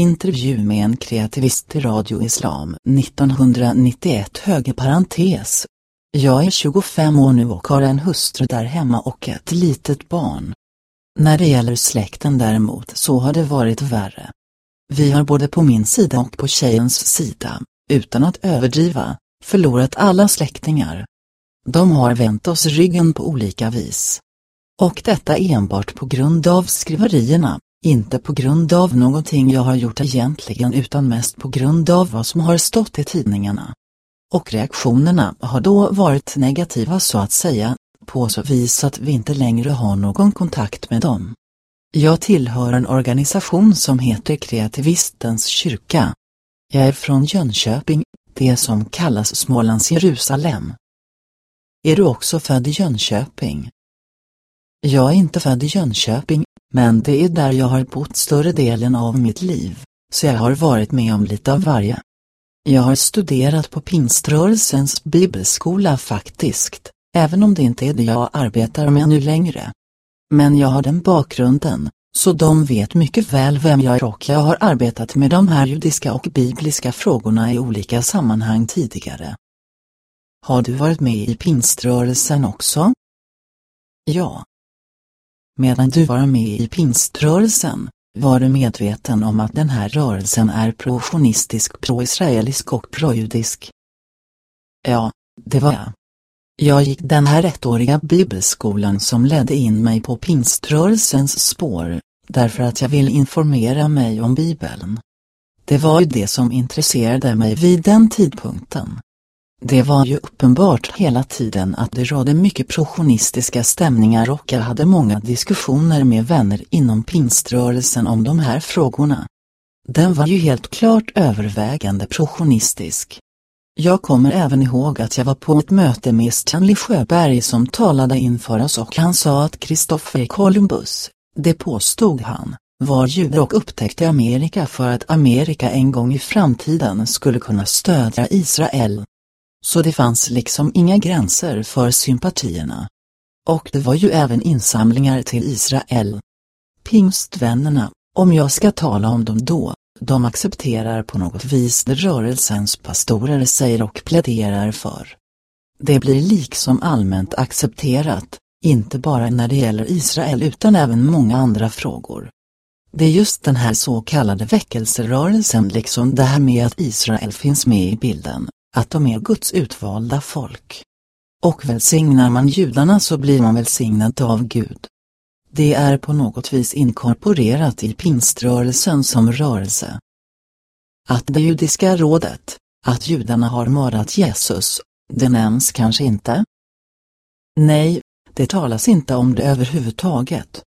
Intervju med en kreativist i Radio Islam 1991 höger parentes. Jag är 25 år nu och har en hustru där hemma och ett litet barn. När det gäller släkten däremot så har det varit värre. Vi har både på min sida och på tjejens sida, utan att överdriva, förlorat alla släktingar. De har vänt oss ryggen på olika vis. Och detta enbart på grund av skriverierna, inte på grund av någonting jag har gjort egentligen utan mest på grund av vad som har stått i tidningarna. Och reaktionerna har då varit negativa så att säga, på så vis att vi inte längre har någon kontakt med dem. Jag tillhör en organisation som heter Kreativistens kyrka. Jag är från Jönköping, det som kallas Smålands Jerusalem. Är du också född i Jönköping? Jag är inte född i Jönköping, men det är där jag har bott större delen av mitt liv, så jag har varit med om lite av varje. Jag har studerat på pingströrelsens bibelskola faktiskt, även om det inte är det jag arbetar med nu längre. Men jag har den bakgrunden, så de vet mycket väl vem jag är och jag har arbetat med de här judiska och bibliska frågorna i olika sammanhang tidigare. Har du varit med i pingströrelsen också? Ja. Medan du var med i pingströrelsen, var du medveten om att den här rörelsen är pro-sionistisk, pro-israelisk och pro-judisk? Ja, det var jag. Jag gick den här ettåriga bibelskolan som ledde in mig på pingströrelsens spår, därför att jag ville informera mig om bibeln. Det var ju det som intresserade mig vid den tidpunkten. Det var ju uppenbart hela tiden att det rådde mycket projonistiska stämningar och jag hade många diskussioner med vänner inom pingströrelsen om de här frågorna. Den var ju helt klart övervägande projonistisk. Jag kommer även ihåg att jag var på ett möte med Stanley Sjöberg som talade inför oss och han sa att Kristoffer Columbus, det påstod han, var jude och upptäckte Amerika för att Amerika en gång i framtiden skulle kunna stödja Israel. Så det fanns liksom inga gränser för sympatierna. Och det var ju även insamlingar till Israel. Pingstvännerna, om jag ska tala om dem då, de accepterar på något vis det rörelsens pastorer säger och pläderar för. Det blir liksom allmänt accepterat, inte bara när det gäller Israel utan även många andra frågor. Det är just den här så kallade väckelserörelsen liksom det här med att Israel finns med i bilden, att de är Guds utvalda folk. Och välsignar man judarna så blir man välsignad av Gud. Det är på något vis inkorporerat i pingströrelsen som rörelse. Att det judiska rådet, att judarna har mördat Jesus, det nämns kanske inte? Nej, det talas inte om det överhuvudtaget.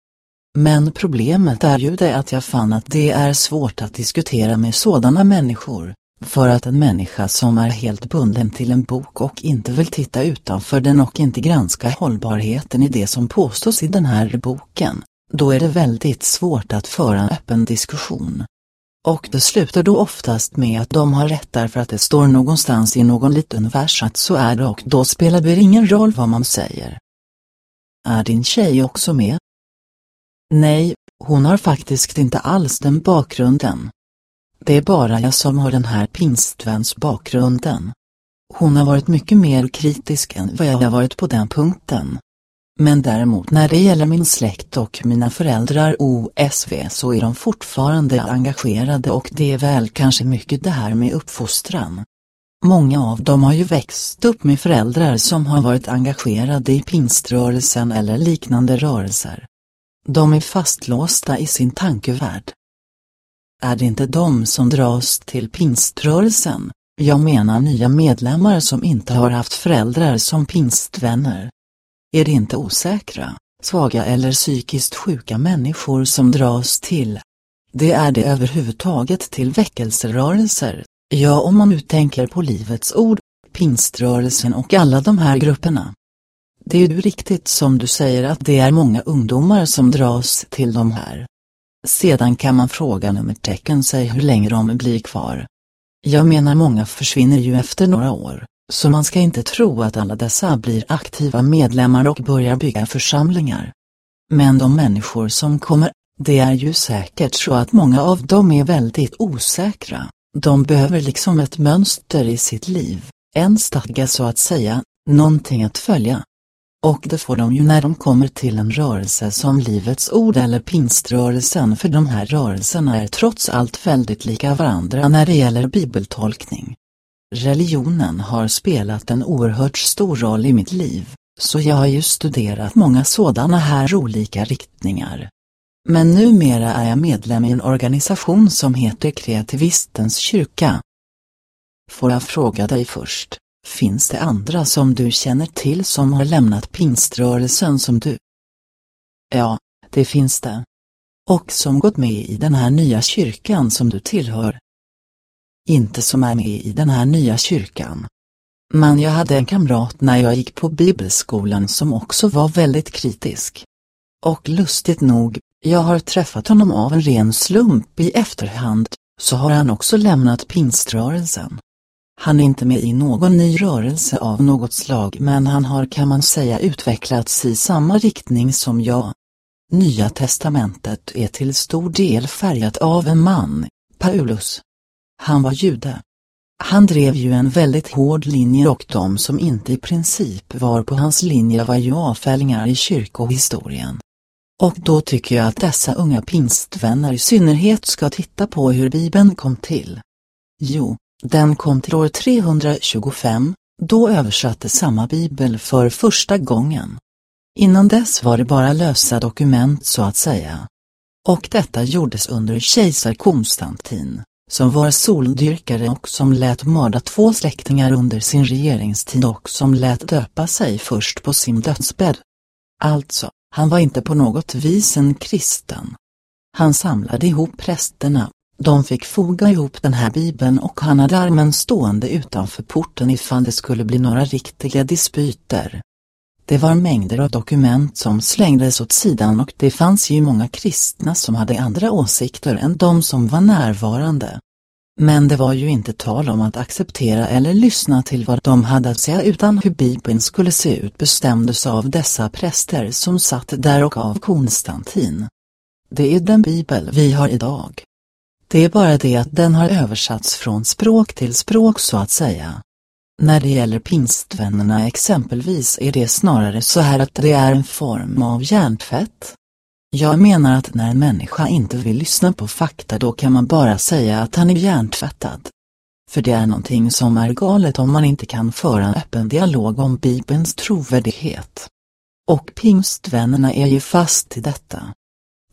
Men problemet är ju det att jag fann att det är svårt att diskutera med sådana människor, för att en människa som är helt bunden till en bok och inte vill titta utanför den och inte granska hållbarheten i det som påstås i den här boken, då är det väldigt svårt att föra en öppen diskussion. Och det slutar då oftast med att de har rätt därför att det står någonstans i någon liten vers att så är det och då spelar det ingen roll vad man säger. Är din tjej också med? Nej, hon har faktiskt inte alls den bakgrunden. Det är bara jag som har den här pinstväns bakgrunden. Hon har varit mycket mer kritisk än vad jag har varit på den punkten. Men däremot när det gäller min släkt och mina föräldrar OSV så är de fortfarande engagerade och det är väl kanske mycket det här med uppfostran. Många av dem har ju växt upp med föräldrar som har varit engagerade i pingströrelsen eller liknande rörelser. De är fastlåsta i sin tankevärld. Är det inte de som dras till pingströrelsen? Jag menar nya medlemmar som inte har haft föräldrar som pingstvänner. Är det inte osäkra, svaga eller psykiskt sjuka människor som dras till? Det är det överhuvudtaget till väckelserörelser, ja om man nu tänker på Livets Ord, pingströrelsen och alla de här grupperna. Det är ju riktigt som du säger att det är många ungdomar som dras till de här. Sedan kan man fråga nummertecken sig hur länge de blir kvar. Jag menar många försvinner ju efter några år, så man ska inte tro att alla dessa blir aktiva medlemmar och börjar bygga församlingar. Men de människor som kommer, Det är ju säkert så att många av dem är väldigt osäkra. De behöver liksom ett mönster i sitt liv, en stadga så att säga, någonting att följa. Och det får de ju när de kommer till en rörelse som Livets Ord eller Pingströrelsen för de här rörelserna är trots allt väldigt lika varandra när det gäller bibeltolkning. Religionen har spelat en oerhört stor roll i mitt liv, så jag har ju studerat många sådana här olika riktningar. Men numera är jag medlem i en organisation som heter Kreativistens kyrka. Får jag fråga dig först, finns det andra som du känner till som har lämnat pingströrelsen som du? Ja, det finns det. Och som gått med i den här nya kyrkan som du tillhör. Inte som är med i den här nya kyrkan. Men jag hade en kamrat när jag gick på bibelskolan som också var väldigt kritisk. Och lustigt nog, jag har träffat honom av en ren slump i efterhand, så har han också lämnat pingströrelsen. Han är inte med i någon ny rörelse av något slag men han har kan man säga utvecklats i samma riktning som jag. Nya testamentet är till stor del färgat av en man, Paulus. Han var jude. Han drev ju en väldigt hård linje och de som inte i princip var på hans linje var ju avfällingar i kyrkohistorien. Och då tycker jag att dessa unga pingstvänner i synnerhet ska titta på hur Bibeln kom till. Jo, den kom till år 325, då översattes samma bibel för första gången. Innan dess var det bara lösa dokument så att säga. Och detta gjordes under kejsar Konstantin, som var soldyrkare och som lät mörda två släktingar under sin regeringstid och som lät döpa sig först på sin dödsbädd. Alltså, han var inte på något vis en kristen. Han samlade ihop prästerna de fick foga ihop den här bibeln och han hade armen stående utanför porten ifall det skulle bli några riktiga dispyter. Det var mängder av dokument som slängdes åt sidan och det fanns ju många kristna som hade andra åsikter än de som var närvarande. Men det var ju inte tal om att acceptera eller lyssna till vad de hade att säga utan hur Bibeln skulle se ut bestämdes av dessa präster som satt där och av Konstantin. Det är den bibel vi har idag. Det är bara det att den har översatts från språk till språk så att säga. När det gäller pingstvännerna exempelvis är det snarare så här att det är en form av hjärntvätt. Jag menar att när en människa inte vill lyssna på fakta då kan man bara säga att han är hjärntvättad. För det är någonting som är galet om man inte kan föra en öppen dialog om Bibelns trovärdighet. Och pingstvännerna är ju fast i detta.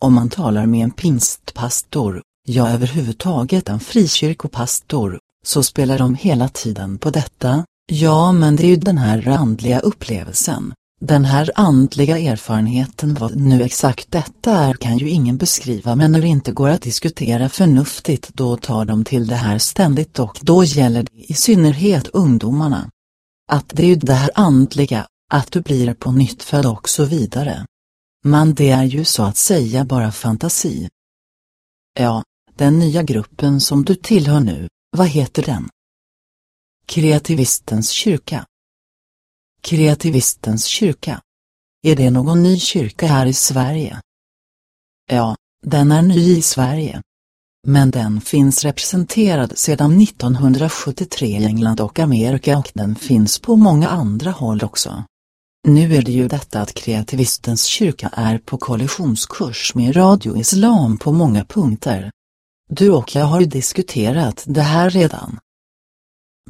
Om man talar med en pingstpastor ja överhuvudtaget en frikyrkopastor, så spelar de hela tiden på detta, ja men det är ju den här andliga upplevelsen, den här andliga erfarenheten vad nu exakt detta är kan ju ingen beskriva men när det inte går att diskutera förnuftigt då tar de till det här ständigt och då gäller det i synnerhet ungdomarna. Att det är ju det här andliga, att du blir på nytt född och så vidare. Men det är ju så att säga bara fantasi. Ja, den nya gruppen som du tillhör nu, vad heter den? Kreativistens kyrka. Kreativistens kyrka. Är det någon ny kyrka här i Sverige? Ja, den är ny i Sverige. Men den finns representerad sedan 1973 i England och Amerika och den finns på många andra håll också. Nu är det ju detta att kreativistens kyrka är på kollisionskurs med Radio Islam på många punkter. Du och jag har ju diskuterat det här redan.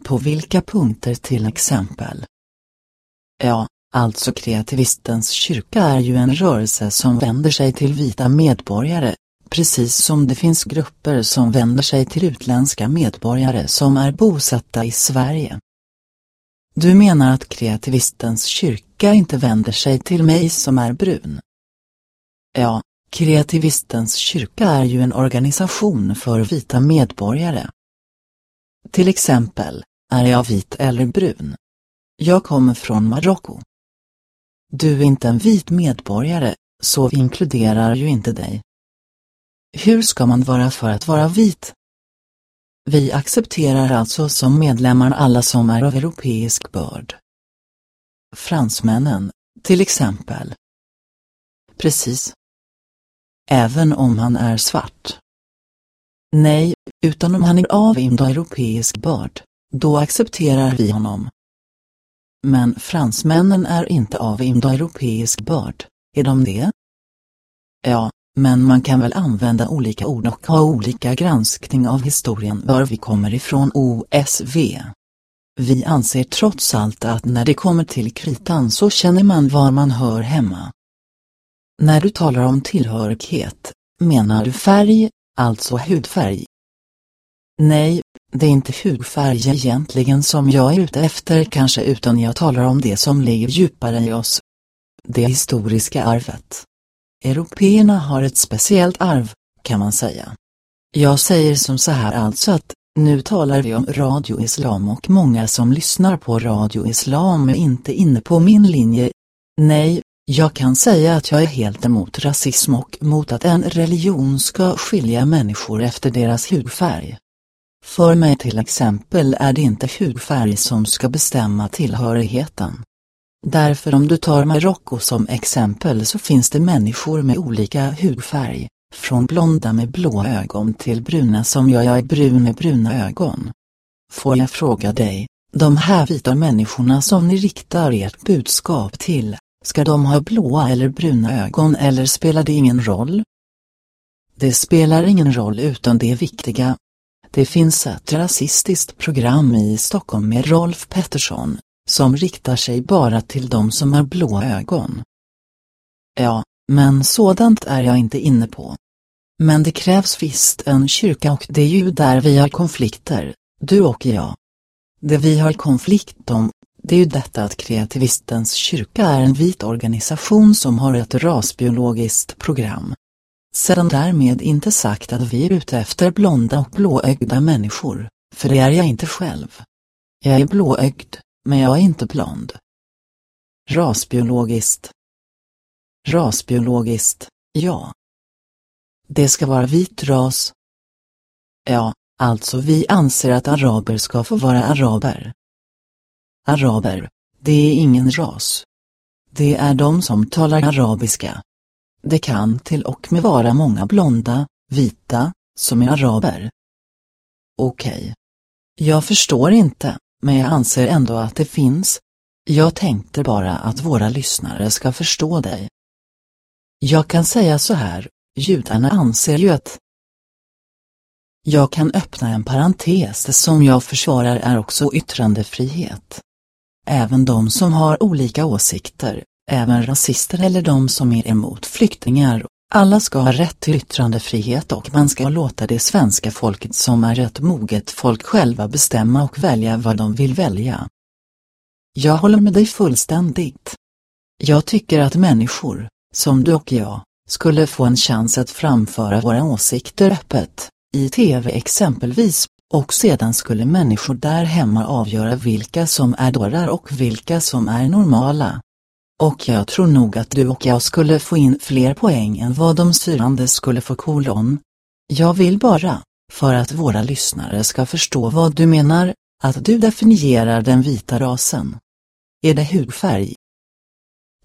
På vilka punkter till exempel? Ja, alltså kreativistens kyrka är ju en rörelse som vänder sig till vita medborgare, precis som det finns grupper som vänder sig till utländska medborgare som är bosatta i Sverige. Du menar att kreativistens kyrka inte vänder sig till mig som är brun? Ja, Kreativistens kyrka är ju en organisation för vita medborgare. Till exempel, är jag vit eller brun? Jag kommer från Marocko. Du är inte en vit medborgare, så vi inkluderar ju inte dig. Hur ska man vara för att vara vit? Vi accepterar alltså som medlemmar alla som är av europeisk börd. Fransmännen, till exempel. Precis, även om han är svart. Nej, utan om han är av indoeuropeisk börd, då accepterar vi honom. Men fransmännen är inte av indoeuropeisk börd, är de det? Ja, men man kan väl använda olika ord och ha olika granskning av historien var vi kommer ifrån OSV. Vi anser trots allt att när det kommer till kritan så känner man var man hör hemma. När du talar om tillhörighet, menar du färg, alltså hudfärg? Nej, det är inte hudfärg egentligen som jag är ute efter kanske utan jag talar om det som ligger djupare i oss. Det historiska arvet. Européerna har ett speciellt arv, kan man säga. Jag säger som så här alltså att, nu talar vi om Radio Islam och många som lyssnar på Radio Islam är inte inne på min linje. Nej, jag kan säga att jag är helt emot rasism och mot att en religion ska skilja människor efter deras hudfärg. För mig till exempel är det inte hudfärg som ska bestämma tillhörigheten. Därför om du tar Marocko som exempel så finns det människor med olika hudfärg, från blonda med blå ögon till bruna som jag, jag är brun med bruna ögon. Får jag fråga dig, de här vita människorna som ni riktar ert budskap till, ska de ha blåa eller bruna ögon eller spelar det ingen roll? Det spelar ingen roll utan det viktiga. Det finns ett rasistiskt program i Stockholm med Rolf Pettersson, som riktar sig bara till de som har blå ögon. Ja, men sådant är jag inte inne på. Men det krävs visst en kyrka och det är ju där vi har konflikter, du och jag. Det vi har konflikt om, det är ju detta att kreativistens kyrka är en vit organisation som har ett rasbiologiskt program. Sedan därmed inte sagt att vi är ute efter blonda och blåögda människor, för det är jag inte själv. Jag är blåögd, men jag är inte blond. Rasbiologiskt. Rasbiologiskt, ja. Det ska vara vit ras. Ja, alltså vi anser att araber ska få vara araber. Araber, det är ingen ras. Det är de som talar arabiska. Det kan till och med vara många blonda, vita, som är araber. Okej. Okay. Jag förstår inte, men jag anser ändå att det finns. Jag tänkte bara att våra lyssnare ska förstå dig. Jag kan säga så här, judarna anser ju att jag kan öppna en parentes som jag försvarar är också yttrandefrihet. Även de som har olika åsikter, även rasister eller de som är emot flyktingar, alla ska ha rätt till yttrandefrihet och man ska låta det svenska folket som är ett moget folk själva bestämma och välja vad de vill välja. Jag håller med dig fullständigt. Jag tycker att människor, som du och jag, skulle få en chans att framföra våra åsikter öppet, i tv exempelvis, och sedan skulle människor där hemma avgöra vilka som är dårar och vilka som är normala. Och jag tror nog att du och jag skulle få in fler poäng än vad de styrande skulle få kolon. Jag vill bara, för att våra lyssnare ska förstå vad du menar, att du definierar den vita rasen. Är det hudfärg?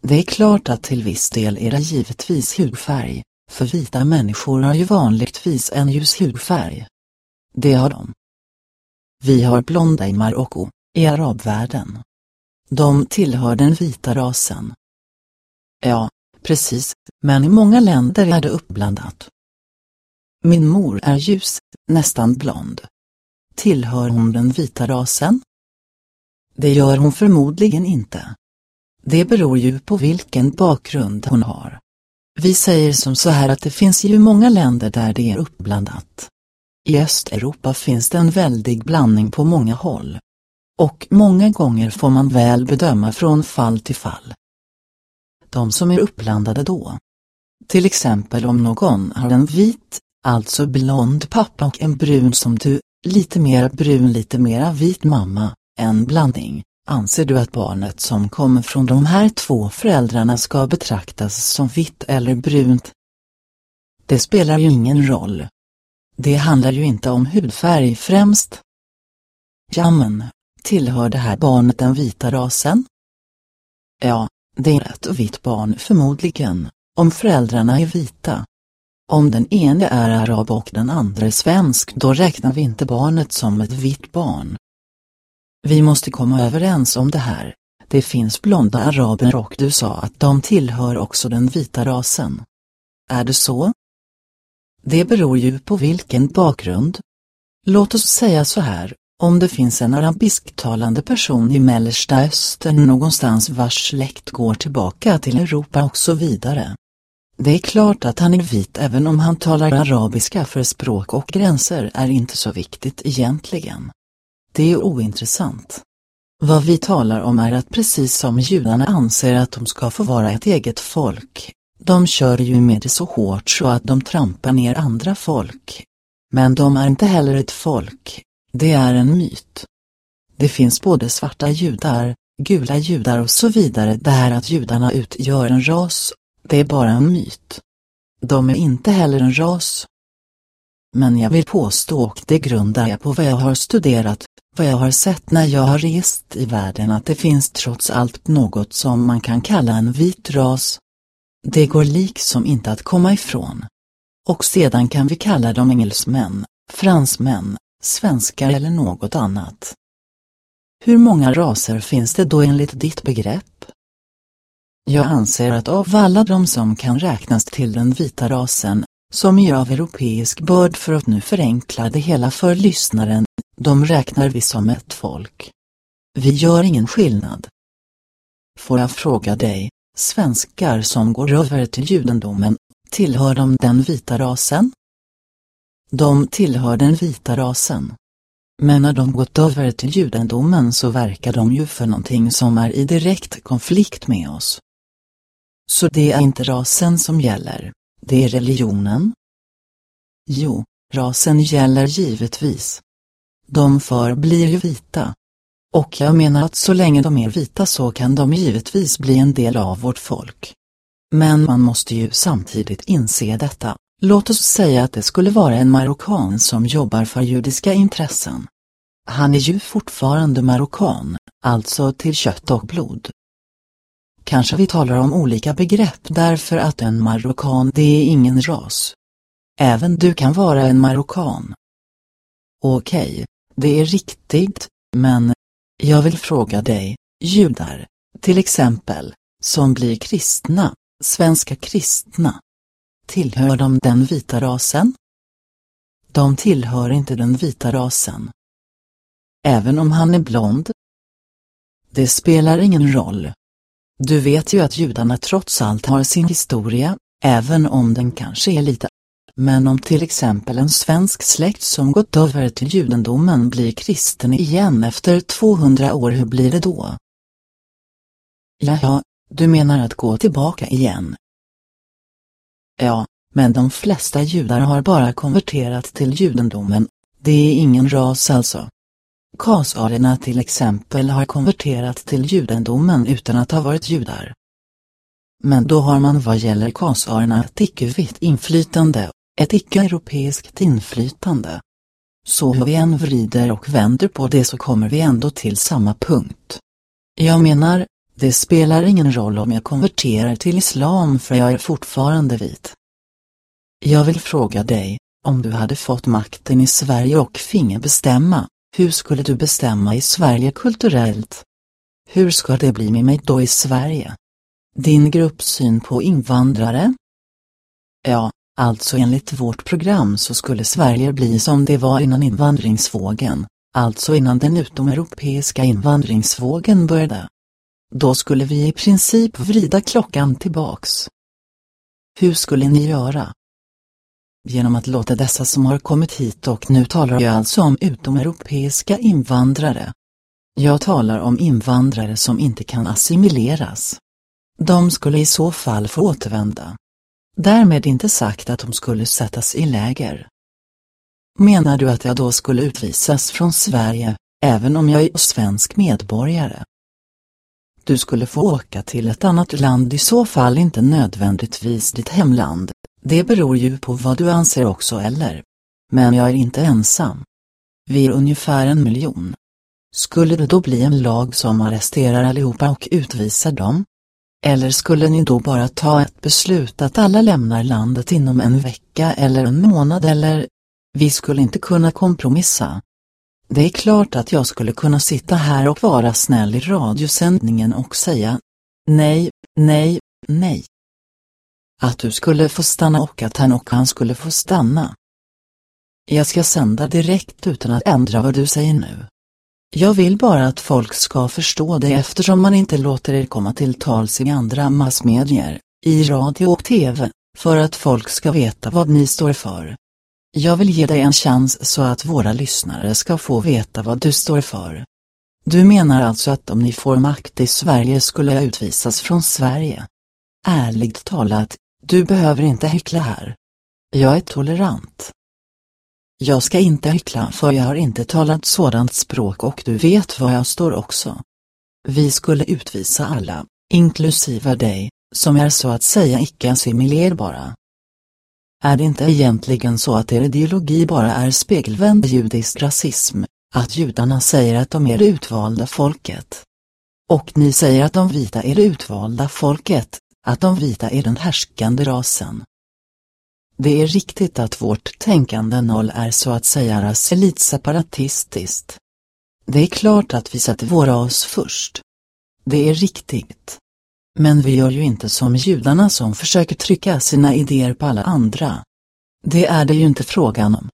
Det är klart att till viss del är det givetvis hudfärg, för vita människor har ju vanligtvis en ljus hudfärg. Det har de. Vi har blonda i Marocko, i arabvärlden. De tillhör den vita rasen. Ja, precis, men i många länder är det uppblandat. Min mor är ljus, nästan blond. Tillhör hon den vita rasen? Det gör hon förmodligen inte. Det beror ju på vilken bakgrund hon har. Vi säger som så här att det finns ju många länder där det är uppblandat. I Östeuropa finns det en väldig blandning på många håll. Och många gånger får man väl bedöma från fall till fall. De som är uppblandade då. Till exempel om någon har en vit, alltså blond pappa och en brun som du, lite mera brun lite mera vit mamma, en blandning. Anser du att barnet som kommer från de här två föräldrarna ska betraktas som vitt eller brunt? Det spelar ju ingen roll. Det handlar ju inte om hudfärg främst. Jamen, Tillhör det här barnet den vita rasen? Ja, det är ett vitt barn förmodligen, om föräldrarna är vita. Om den ene är arab och den andra är svensk då räknar vi inte barnet som ett vitt barn. Vi måste komma överens om det här. Det finns blonda araber och du sa att de tillhör också den vita rasen. Är det så? Det beror ju på vilken bakgrund. Låt oss säga så här, om det finns en arabisktalande person i Mellersta Östern någonstans vars släkt går tillbaka till Europa och så vidare. Det är klart att han är vit även om han talar arabiska för språk och gränser är inte så viktigt egentligen. Det är ointressant. Vad vi talar om är att precis som judarna anser att de ska få vara ett eget folk, de kör ju med det så hårt så att de trampar ner andra folk. Men de är inte heller ett folk, det är en myt. Det finns både svarta judar, gula judar och så vidare. Det här att judarna utgör en ras, det är bara en myt. De är inte heller en ras. Men jag vill påstå och det grundar jag på vad jag har studerat, vad jag har sett när jag har rest i världen att det finns trots allt något som man kan kalla en vit ras. Det går liksom inte att komma ifrån. Och sedan kan vi kalla dem engelsmän, fransmän, svenskar eller något annat. Hur många raser finns det då enligt ditt begrepp? Jag anser att av alla de som kan räknas till den vita rasen, som är av europeisk börd för att nu förenkla det hela för lyssnaren, de räknar vi som ett folk. Vi gör ingen skillnad. Får jag fråga dig, svenskar som går över till judendomen, tillhör de den vita rasen? De tillhör den vita rasen. Men när de gått över till judendomen så verkar de ju för någonting som är i direkt konflikt med oss. Så det är inte rasen som gäller, det är religionen? Jo, rasen gäller givetvis. De förblir ju vita. Och jag menar att så länge de är vita så kan de givetvis bli en del av vårt folk. Men man måste ju samtidigt inse detta. Låt oss säga att det skulle vara en marockan som jobbar för judiska intressen. Han är ju fortfarande marockan, alltså till kött och blod. Kanske vi talar om olika begrepp därför att en marockan det är ingen ras. Även du kan vara en marockan. Okej, okay, det är riktigt, men jag vill fråga dig, judar, till exempel, som blir kristna, svenska kristna. Tillhör de den vita rasen? De tillhör inte den vita rasen. Även om han är blond? Det spelar ingen roll. Du vet ju att judarna trots allt har sin historia, även om den kanske är lite men om till exempel en svensk släkt som gått över till judendomen blir kristen igen efter 200 år, hur blir det då? Jaha, du menar att gå tillbaka igen? Ja, men de flesta judar har bara konverterat till judendomen, det är ingen ras alltså. Kasarerna till exempel har konverterat till judendomen utan att ha varit judar. Men då har man vad gäller kasarerna ett icke-vitt inflytande, ett icke-europeiskt inflytande. Så hur vi än vrider och vänder på det så kommer vi ändå till samma punkt. Jag menar, det spelar ingen roll om jag konverterar till islam för jag är fortfarande vit. Jag vill fråga dig, om du hade fått makten i Sverige och finge bestämma, hur skulle du bestämma i Sverige kulturellt? Hur ska det bli med mig då i Sverige? Din gruppsyn på invandrare? Ja, alltså enligt vårt program så skulle Sverige bli som det var innan invandringsvågen, alltså innan den utomeuropeiska invandringsvågen började. Då skulle vi i princip vrida klockan tillbaks. Hur skulle ni göra? Genom att låta dessa som har kommit hit och nu talar jag alltså om utomeuropeiska invandrare. Jag talar om invandrare som inte kan assimileras. De skulle i så fall få återvända. Därmed inte sagt att de skulle sättas i läger. Menar du att jag då skulle utvisas från Sverige, även om jag är svensk medborgare? Du skulle få åka till ett annat land i så fall inte nödvändigtvis ditt hemland, det beror ju på vad du anser också eller. Men jag är inte ensam. Vi är ungefär en miljon. Skulle det då bli en lag som arresterar allihopa och utvisar dem? Eller skulle ni då bara ta ett beslut att alla lämnar landet inom en vecka eller en månad eller? Vi skulle inte kunna kompromissa. Det är klart att jag skulle kunna sitta här och vara snäll i radiosändningen och säga nej, nej, nej. Att du skulle få stanna och att han och han skulle få stanna. Jag ska sända direkt utan att ändra vad du säger nu. Jag vill bara att folk ska förstå det eftersom man inte låter er komma till tals i andra massmedier, i radio och tv, för att folk ska veta vad ni står för. Jag vill ge dig en chans så att våra lyssnare ska få veta vad du står för. Du menar alltså att om ni får makt i Sverige skulle jag utvisas från Sverige? Ärligt talat, du behöver inte hyckla här. Jag är tolerant. Jag ska inte hyckla för jag har inte talat sådant språk och du vet var jag står också. Vi skulle utvisa alla, inklusive dig, som är så att säga icke-assimilerbara. Är det inte egentligen så att er ideologi bara är spegelvänd judisk rasism, att judarna säger att de är det utvalda folket? Och ni säger att de vita är det utvalda folket, att de vita är den härskande rasen. Det är riktigt att vårt tänkande noll är så att säga raselit separatistiskt. Det är klart att vi sätter våra oss först. Det är riktigt. Men vi gör ju inte som judarna som försöker trycka sina idéer på alla andra. Det är det ju inte frågan om.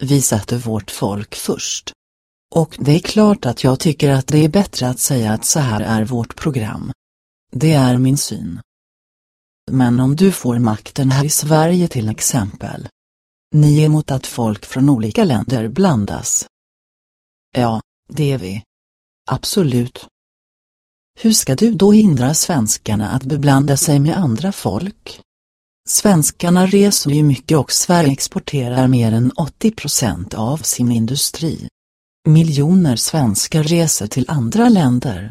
Vi sätter vårt folk först. Och det är klart att jag tycker att det är bättre att säga att så här är vårt program. Det är min syn. Men om du får makten här i Sverige till exempel. Ni är emot att folk från olika länder blandas. Ja, det är vi. Absolut. Hur ska du då hindra svenskarna att beblanda sig med andra folk? Svenskarna reser ju mycket och Sverige exporterar mer än 80% av sin industri. Miljoner svenskar reser till andra länder.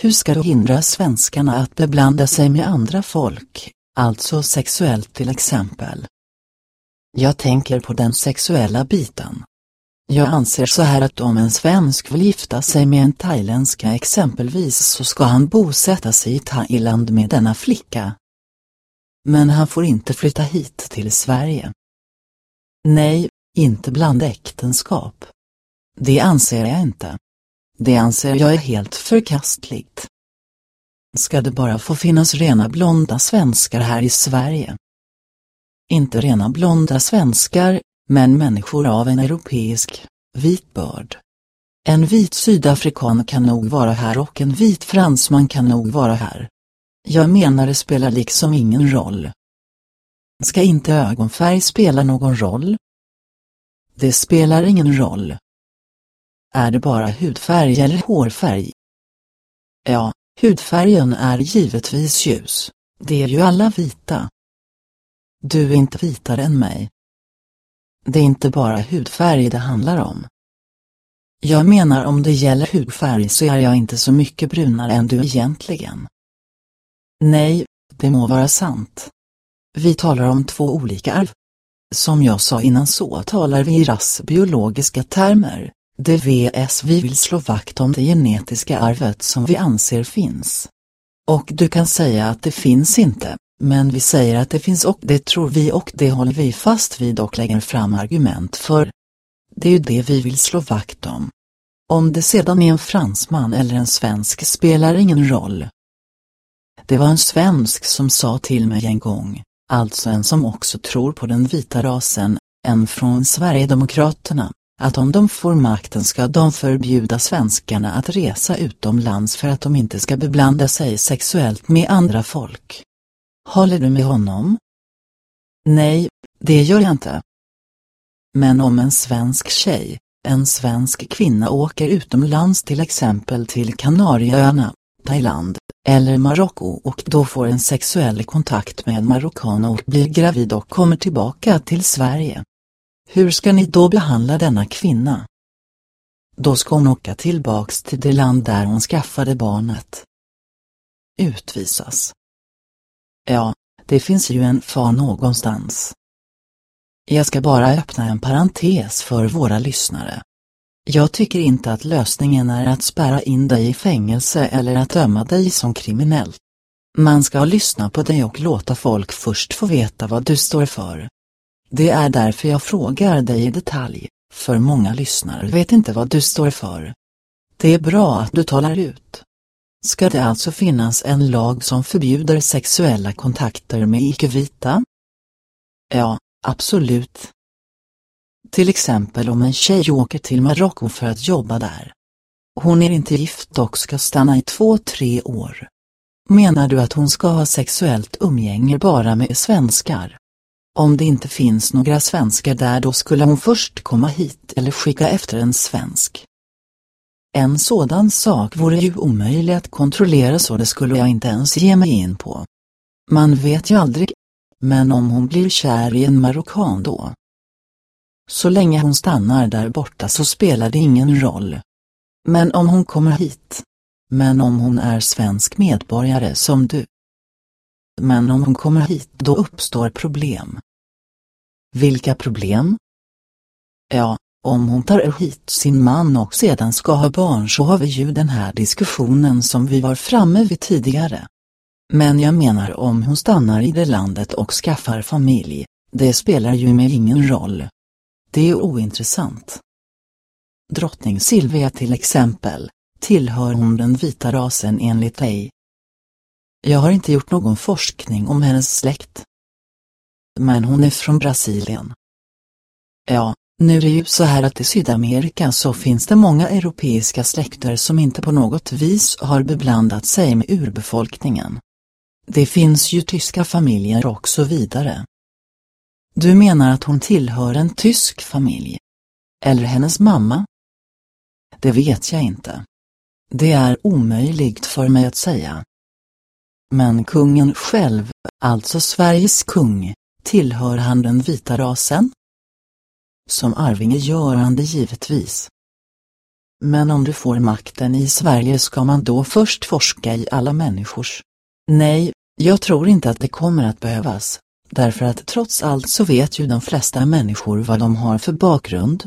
Hur ska du hindra svenskarna att beblanda sig med andra folk, alltså sexuellt till exempel? Jag tänker på den sexuella biten. Jag anser så här att om en svensk vill gifta sig med en thailändska exempelvis så ska han bosätta sig i Thailand med denna flicka. Men han får inte flytta hit till Sverige. Nej, inte bland äktenskap. Det anser jag inte. Det anser jag är helt förkastligt. Ska det bara få finnas rena blonda svenskar här i Sverige? Inte rena blonda svenskar, men människor av en europeisk, vit börd. En vit sydafrikan kan nog vara här och en vit fransman kan nog vara här. Jag menar det spelar liksom ingen roll. Ska inte ögonfärg spela någon roll? Det spelar ingen roll. Är det bara hudfärg eller hårfärg? Ja, hudfärgen är givetvis ljus, det är ju alla vita. Du är inte vitare än mig. Det är inte bara hudfärg det handlar om. Jag menar om det gäller hudfärg så är jag inte så mycket brunare än du egentligen. Nej, det må vara sant. Vi talar om två olika arv. Som jag sa innan så talar vi i rasbiologiska termer, det VS vi vill slå vakt om det genetiska arvet som vi anser finns. Och du kan säga att det finns inte, men vi säger att det finns och det tror vi och det håller vi fast vid och lägger fram argument för. Det är ju det vi vill slå vakt om. Om det sedan är en fransman eller en svensk spelar ingen roll. Det var en svensk som sa till mig en gång, alltså en som också tror på den vita rasen, en från Sverigedemokraterna, att om de får makten ska de förbjuda svenskarna att resa utomlands för att de inte ska beblanda sig sexuellt med andra folk. Håller du med honom? Nej, det gör jag inte. Men om en svensk tjej, en svensk kvinna åker utomlands till exempel till Kanarieöarna, Thailand, eller Marocko och då får en sexuell kontakt med en marockan och blir gravid och kommer tillbaka till Sverige. Hur ska ni då behandla denna kvinna? Då ska hon åka tillbaks till det land där hon skaffade barnet. Utvisas. Ja, det finns ju en far någonstans. Jag ska bara öppna en parentes för våra lyssnare. Jag tycker inte att lösningen är att spärra in dig i fängelse eller att döma dig som kriminell. Man ska lyssna på dig och låta folk först få veta vad du står för. Det är därför jag frågar dig i detalj, för många lyssnare vet inte vad du står för. Det är bra att du talar ut. Ska det alltså finnas en lag som förbjuder sexuella kontakter med icke-vita? Ja, absolut. Till exempel om en tjej åker till Marocko för att jobba där. Hon är inte gift och ska stanna i två, tre år. Menar du att hon ska ha sexuellt umgänge bara med svenskar? Om det inte finns några svenskar där då skulle hon först komma hit eller skicka efter en svensk. En sådan sak vore ju omöjlig att kontrollera så det skulle jag inte ens ge mig in på. Man vet ju aldrig. Men om hon blir kär i en marockan då? Så länge hon stannar där borta så spelar det ingen roll. Men om hon kommer hit? Men om hon är svensk medborgare som du? Men om hon kommer hit då uppstår problem. Vilka problem? Ja, om hon tar hit sin man och sedan ska ha barn så har vi ju den här diskussionen som vi var framme vid tidigare. Men jag menar om hon stannar i det landet och skaffar familj, det spelar ju mig ingen roll. Det är ointressant. Drottning Silvia till exempel, tillhör hon den vita rasen enligt dig? Jag har inte gjort någon forskning om hennes släkt. Men hon är från Brasilien. Ja, nu är det ju så här att i Sydamerika så finns det många europeiska släkter som inte på något vis har beblandat sig med urbefolkningen. Det finns ju tyska familjer och så vidare. Du menar att hon tillhör en tysk familj? Eller hennes mamma? Det vet jag inte. Det är omöjligt för mig att säga. Men kungen själv, alltså Sveriges kung, tillhör han den vita rasen? Som arvinge gör han det givetvis. Men om du får makten i Sverige ska man då först forska i alla människors. Nej, jag tror inte att det kommer att behövas, därför att trots allt så vet ju de flesta människor vad de har för bakgrund.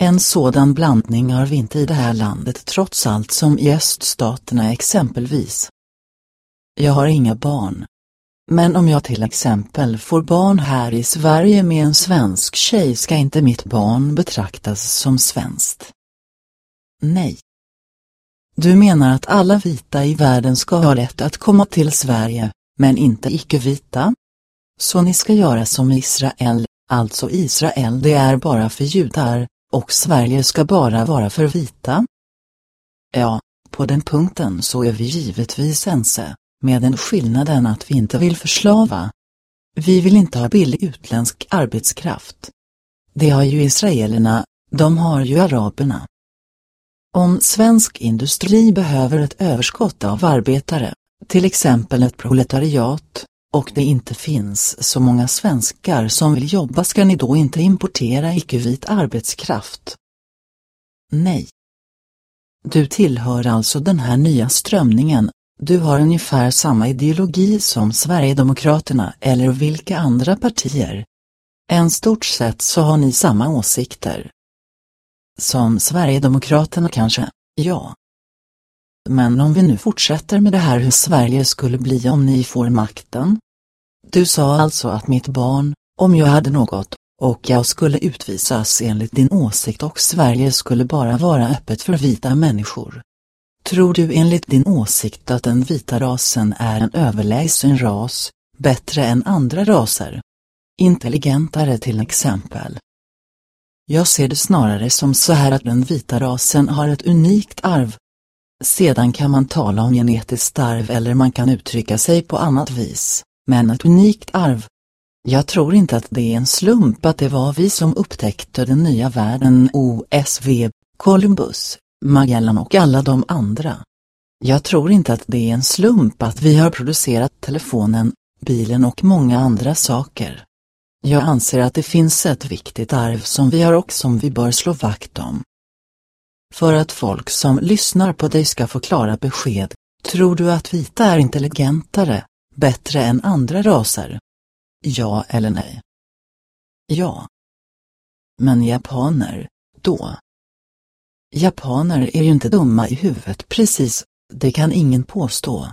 En sådan blandning har vi inte i det här landet trots allt som i öststaterna exempelvis. Jag har inga barn, men om jag till exempel får barn här i Sverige med en svensk tjej ska inte mitt barn betraktas som svenskt. Nej. Du menar att alla vita i världen ska ha rätt att komma till Sverige, men inte icke-vita? Så ni ska göra som Israel, alltså Israel det är bara för judar, och Sverige ska bara vara för vita? Ja, på den punkten så är vi givetvis ense med den skillnaden att vi inte vill förslava. Vi vill inte ha billig utländsk arbetskraft. Det har ju israelerna, de har ju araberna. Om svensk industri behöver ett överskott av arbetare, till exempel ett proletariat, och det inte finns så många svenskar som vill jobba ska ni då inte importera icke-vit arbetskraft? Nej. Du tillhör alltså den här nya strömningen, du har ungefär samma ideologi som Sverigedemokraterna eller vilka andra partier? En stort sett så har ni samma åsikter. Som Sverigedemokraterna kanske, ja. Men om vi nu fortsätter med det här hur Sverige skulle bli om ni får makten? Du sa alltså att mitt barn, om jag hade något, och jag skulle utvisas enligt din åsikt och Sverige skulle bara vara öppet för vita människor. Tror du enligt din åsikt att den vita rasen är en överlägsen ras, bättre än andra raser? Intelligentare till exempel. Jag ser det snarare som så här att den vita rasen har ett unikt arv. Sedan kan man tala om genetiskt arv eller man kan uttrycka sig på annat vis, men ett unikt arv. Jag tror inte att det är en slump att det var vi som upptäckte den nya världen OSV, Columbus, Magellan och alla de andra. Jag tror inte att det är en slump att vi har producerat telefonen, bilen och många andra saker. Jag anser att det finns ett viktigt arv som vi har och som vi bör slå vakt om. För att folk som lyssnar på dig ska få klara besked, tror du att vita är intelligentare, bättre än andra raser? Ja eller nej? Ja. Men japaner, då? Japaner är ju inte dumma i huvudet precis, det kan ingen påstå.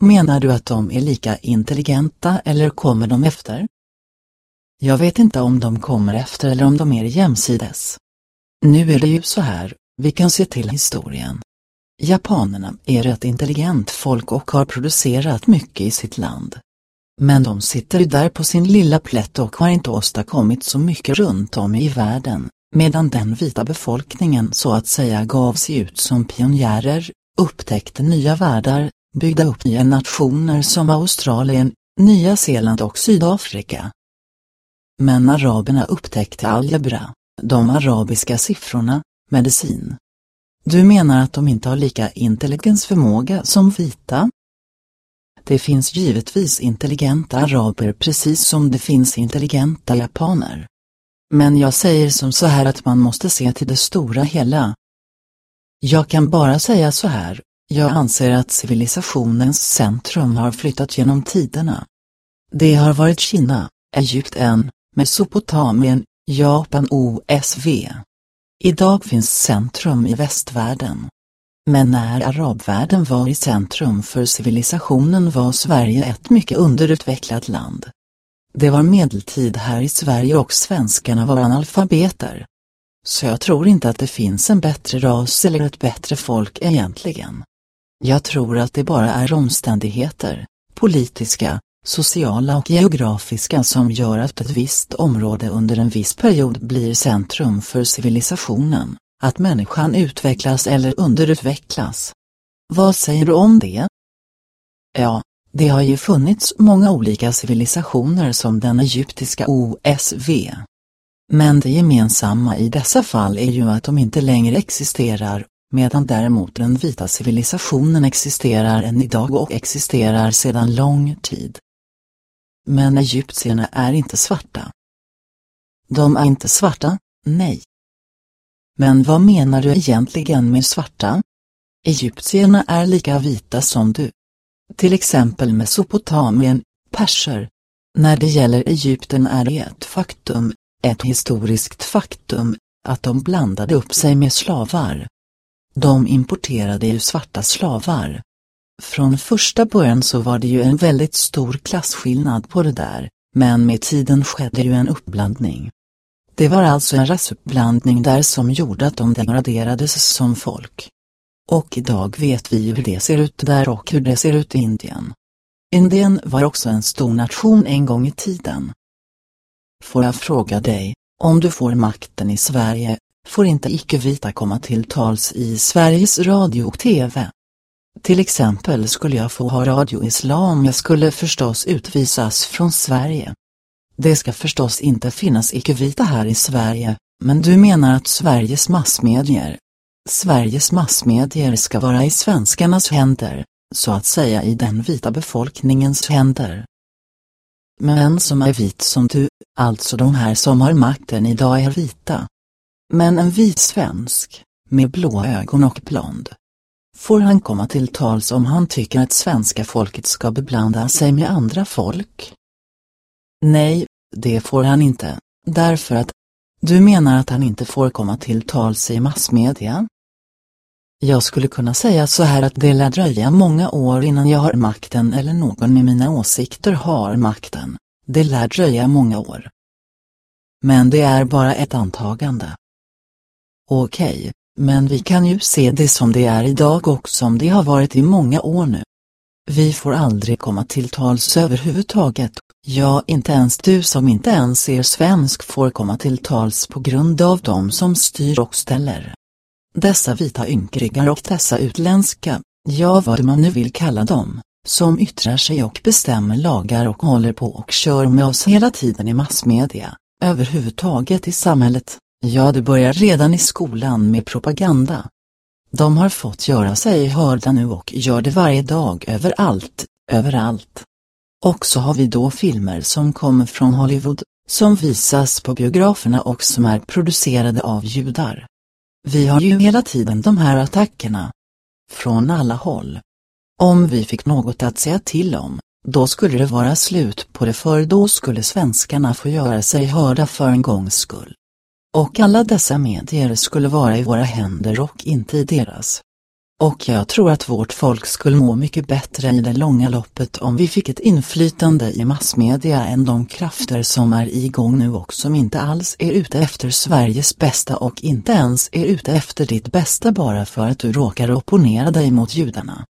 Menar du att de är lika intelligenta eller kommer de efter? Jag vet inte om de kommer efter eller om de är jämsides. Nu är det ju så här, vi kan se till historien. Japanerna är ett intelligent folk och har producerat mycket i sitt land. Men de sitter ju där på sin lilla plätt och har inte åstadkommit så mycket runt om i världen, medan den vita befolkningen så att säga gav sig ut som pionjärer, upptäckte nya världar, byggde upp nya nationer som Australien, Nya Zeeland och Sydafrika. Men araberna upptäckte algebra, de arabiska siffrorna, medicin. Du menar att de inte har lika intelligensförmåga som vita? Det finns givetvis intelligenta araber precis som det finns intelligenta japaner. Men jag säger som så här att man måste se till det stora hela. Jag kan bara säga så här, jag anser att civilisationens centrum har flyttat genom tiderna. Det har varit Kina, Egypten, Mesopotamien, Japan OSV. Idag finns centrum i västvärlden. Men när arabvärlden var i centrum för civilisationen var Sverige ett mycket underutvecklat land. Det var medeltid här i Sverige och svenskarna var analfabeter. Så jag tror inte att det finns en bättre ras eller ett bättre folk egentligen. Jag tror att det bara är omständigheter, politiska, sociala och geografiska som gör att ett visst område under en viss period blir centrum för civilisationen, att människan utvecklas eller underutvecklas. Vad säger du om det? Ja, det har ju funnits många olika civilisationer som den egyptiska OSV. Men det gemensamma i dessa fall är ju att de inte längre existerar, medan däremot den vita civilisationen existerar än idag och existerar sedan lång tid. Men egyptierna är inte svarta. De är inte svarta, nej. Men vad menar du egentligen med svarta? Egyptierna är lika vita som du. Till exempel Mesopotamien, perser. När det gäller Egypten är det ett faktum, ett historiskt faktum, att de blandade upp sig med slavar. De importerade ju svarta slavar. Från första början så var det ju en väldigt stor klasskillnad på det där, men med tiden skedde ju en uppblandning. Det var alltså en rasuppblandning där som gjorde att de degraderades som folk. Och idag vet vi hur det ser ut där och hur det ser ut i Indien. Indien var också en stor nation en gång i tiden. Får jag fråga dig, om du får makten i Sverige, får inte icke-vita komma till tals i Sveriges Radio och TV? Till exempel skulle jag få ha Radio Islam, jag skulle förstås utvisas från Sverige. Det ska förstås inte finnas icke-vita här i Sverige, men du menar att Sveriges massmedier, Sveriges massmedier ska vara i svenskarnas händer, så att säga i den vita befolkningens händer. Men som är vit som du, alltså de här som har makten idag är vita. Men en vit svensk, med blå ögon och blond. Får han komma till tals om han tycker att svenska folket ska beblanda sig med andra folk? Nej, det får han inte, därför att du menar att han inte får komma till tals i massmedia? Jag skulle kunna säga så här att det lär dröja många år innan jag har makten eller någon med mina åsikter har makten. Det lär dröja många år. Men det är bara ett antagande. Okej, okay, men vi kan ju se det som det är idag och som det har varit i många år nu. Vi får aldrig komma till tals överhuvudtaget, ja inte ens du som inte ens är svensk får komma till tals på grund av de som styr och ställer. Dessa vita ynkringar och dessa utländska, ja vad man nu vill kalla dem, som yttrar sig och bestämmer lagar och håller på och kör med oss hela tiden i massmedia, överhuvudtaget i samhället, ja det börjar redan i skolan med propaganda. De har fått göra sig hörda nu och gör det varje dag överallt, överallt. Och så har vi då filmer som kommer från Hollywood, som visas på biograferna och som är producerade av judar. Vi har ju hela tiden de här attackerna. Från alla håll. Om vi fick något att säga till om, då skulle det vara slut på det för då skulle svenskarna få göra sig hörda för en gångs skull. Och alla dessa medier skulle vara i våra händer och inte i deras. Och jag tror att vårt folk skulle må mycket bättre i det långa loppet om vi fick ett inflytande i massmedia än de krafter som är igång nu och som inte alls är ute efter Sveriges bästa och inte ens är ute efter ditt bästa bara för att du råkar opponera dig mot judarna.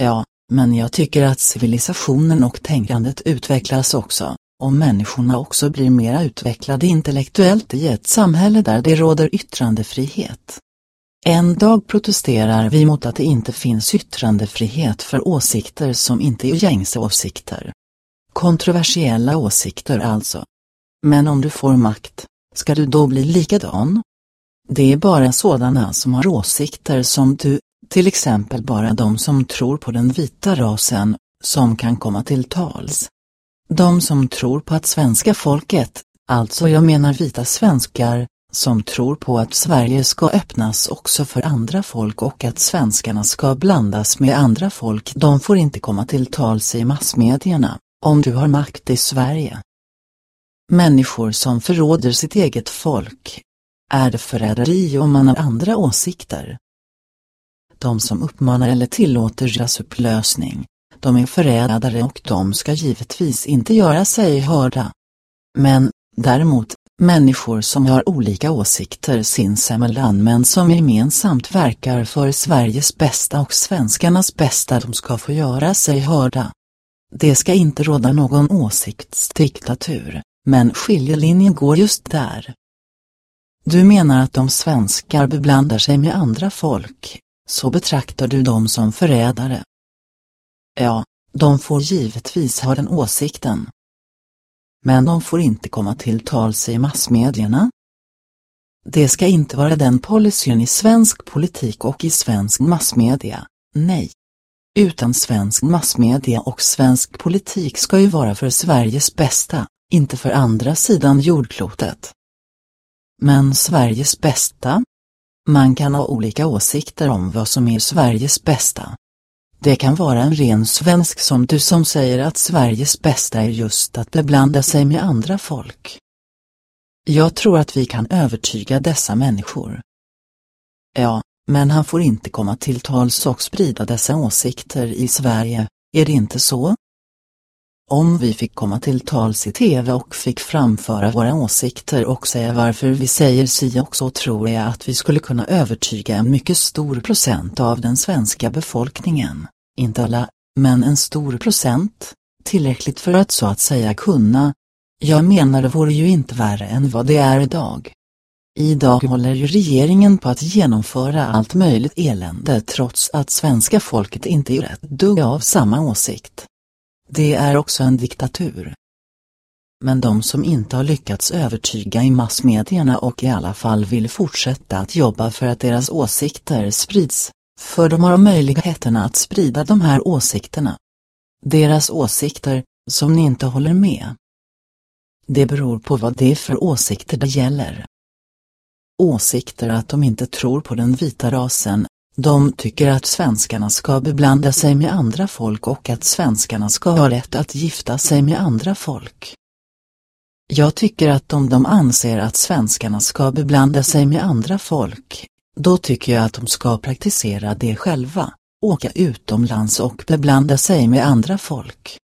Ja, men jag tycker att civilisationen och tänkandet utvecklas också, och människorna också blir mera utvecklade intellektuellt i ett samhälle där det råder yttrandefrihet. En dag protesterar vi mot att det inte finns yttrandefrihet för åsikter som inte är gängse åsikter. Kontroversiella åsikter alltså. Men om du får makt, ska du då bli likadan? Det är bara sådana som har åsikter som du, till exempel bara de som tror på den vita rasen, som kan komma till tals. De som tror på att svenska folket, alltså jag menar vita svenskar, som tror på att Sverige ska öppnas också för andra folk och att svenskarna ska blandas med andra folk. De får inte komma till tals i massmedierna, om du har makt i Sverige. Människor som förråder sitt eget folk. Är det förräderi om man har andra åsikter? De som uppmanar eller tillåter rasupplösning, de är förrädare och de ska givetvis inte göra sig hörda. Men, däremot, Människor som har olika åsikter sinsemellan men som gemensamt verkar för Sveriges bästa och svenskarnas bästa de ska få göra sig hörda. Det ska inte råda någon åsiktsdiktatur, men skiljelinjen går just där. Du menar att om svenskar beblandar sig med andra folk, så betraktar du dem som förrädare. Ja, de får givetvis ha den åsikten. Men de får inte komma till tals i massmedierna. Det ska inte vara den policyn i svensk politik och i svensk massmedia, nej. Utan svensk massmedia och svensk politik ska ju vara för Sveriges bästa, inte för andra sidan jordklotet. Men Sveriges bästa? Man kan ha olika åsikter om vad som är Sveriges bästa. Det kan vara en ren svensk som du som säger att Sveriges bästa är just att beblanda sig med andra folk. Jag tror att vi kan övertyga dessa människor. Ja, men han får inte komma till tals och sprida dessa åsikter i Sverige, är det inte så? Om vi fick komma till tals i tv och fick framföra våra åsikter och säga varför vi säger si och så tror jag att vi skulle kunna övertyga en mycket stor procent av den svenska befolkningen, inte alla, men en stor procent, tillräckligt för att så att säga kunna. Jag menar det vore ju inte värre än vad det är idag. Idag håller ju regeringen på att genomföra allt möjligt elände trots att svenska folket inte är ett dugg av samma åsikt. Det är också en diktatur. Men de som inte har lyckats övertyga i massmedierna och i alla fall vill fortsätta att jobba för att deras åsikter sprids, för de har möjligheterna att sprida de här åsikterna. Deras åsikter, som ni inte håller med. Det beror på vad det är för åsikter det gäller. Åsikter att de inte tror på den vita rasen, de tycker att svenskarna ska beblanda sig med andra folk och att svenskarna ska ha rätt att gifta sig med andra folk. Jag tycker att om de anser att svenskarna ska beblanda sig med andra folk, då tycker jag att de ska praktisera det själva, åka utomlands och beblanda sig med andra folk.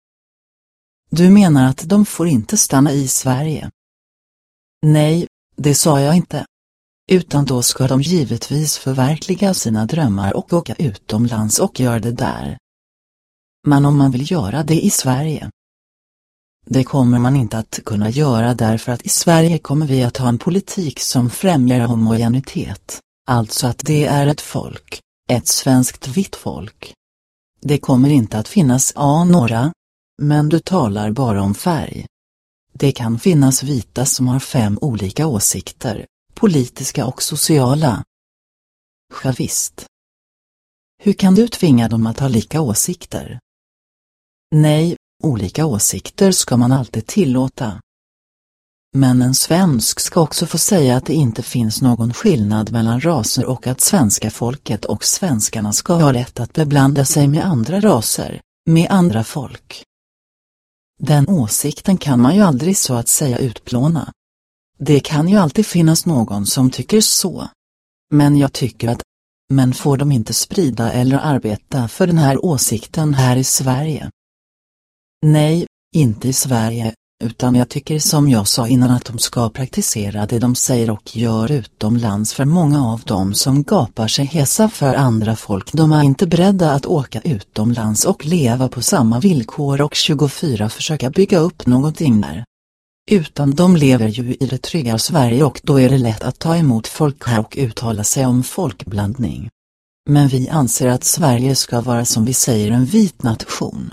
Du menar att de får inte stanna i Sverige? Nej, det sa jag inte utan då ska de givetvis förverkliga sina drömmar och åka utomlands och göra det där. Men om man vill göra det i Sverige, det kommer man inte att kunna göra därför att i Sverige kommer vi att ha en politik som främjar homogenitet, alltså att det är ett folk, ett svenskt vitt folk. Det kommer inte att finnas a några, men du talar bara om färg. Det kan finnas vita som har fem olika åsikter, politiska och sociala. Självisst. Hur kan du tvinga dem att ha lika åsikter? Nej, olika åsikter ska man alltid tillåta. Men en svensk ska också få säga att det inte finns någon skillnad mellan raser och att svenska folket och svenskarna ska ha rätt att beblanda sig med andra raser, med andra folk. Den åsikten kan man ju aldrig så att säga utplåna. Det kan ju alltid finnas någon som tycker så. Men jag tycker att Men får de inte sprida eller arbeta för den här åsikten här i Sverige? Nej, inte i Sverige, utan jag tycker som jag sa innan att de ska praktisera det de säger och gör utomlands för många av dem som gapar sig hesa för andra folk de är inte beredda att åka utomlands och leva på samma villkor och 24 försöka bygga upp någonting där. Utan de lever ju i det trygga Sverige och då är det lätt att ta emot folk här och uttala sig om folkblandning. Men vi anser att Sverige ska vara som vi säger en vit nation.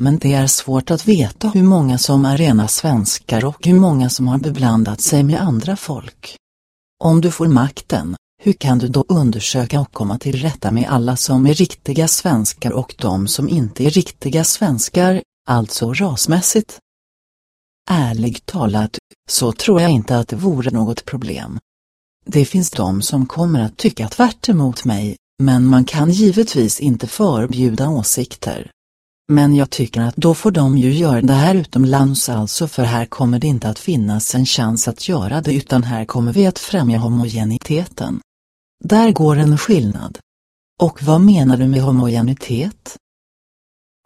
Men det är svårt att veta hur många som är rena svenskar och hur många som har beblandat sig med andra folk. Om du får makten, hur kan du då undersöka och komma till rätta med alla som är riktiga svenskar och de som inte är riktiga svenskar, alltså rasmässigt? Ärligt talat, så tror jag inte att det vore något problem. Det finns de som kommer att tycka tvärt emot mig, men man kan givetvis inte förbjuda åsikter. Men jag tycker att då får de ju göra det här utomlands alltså för här kommer det inte att finnas en chans att göra det utan här kommer vi att främja homogeniteten. Där går en skillnad. Och vad menar du med homogenitet?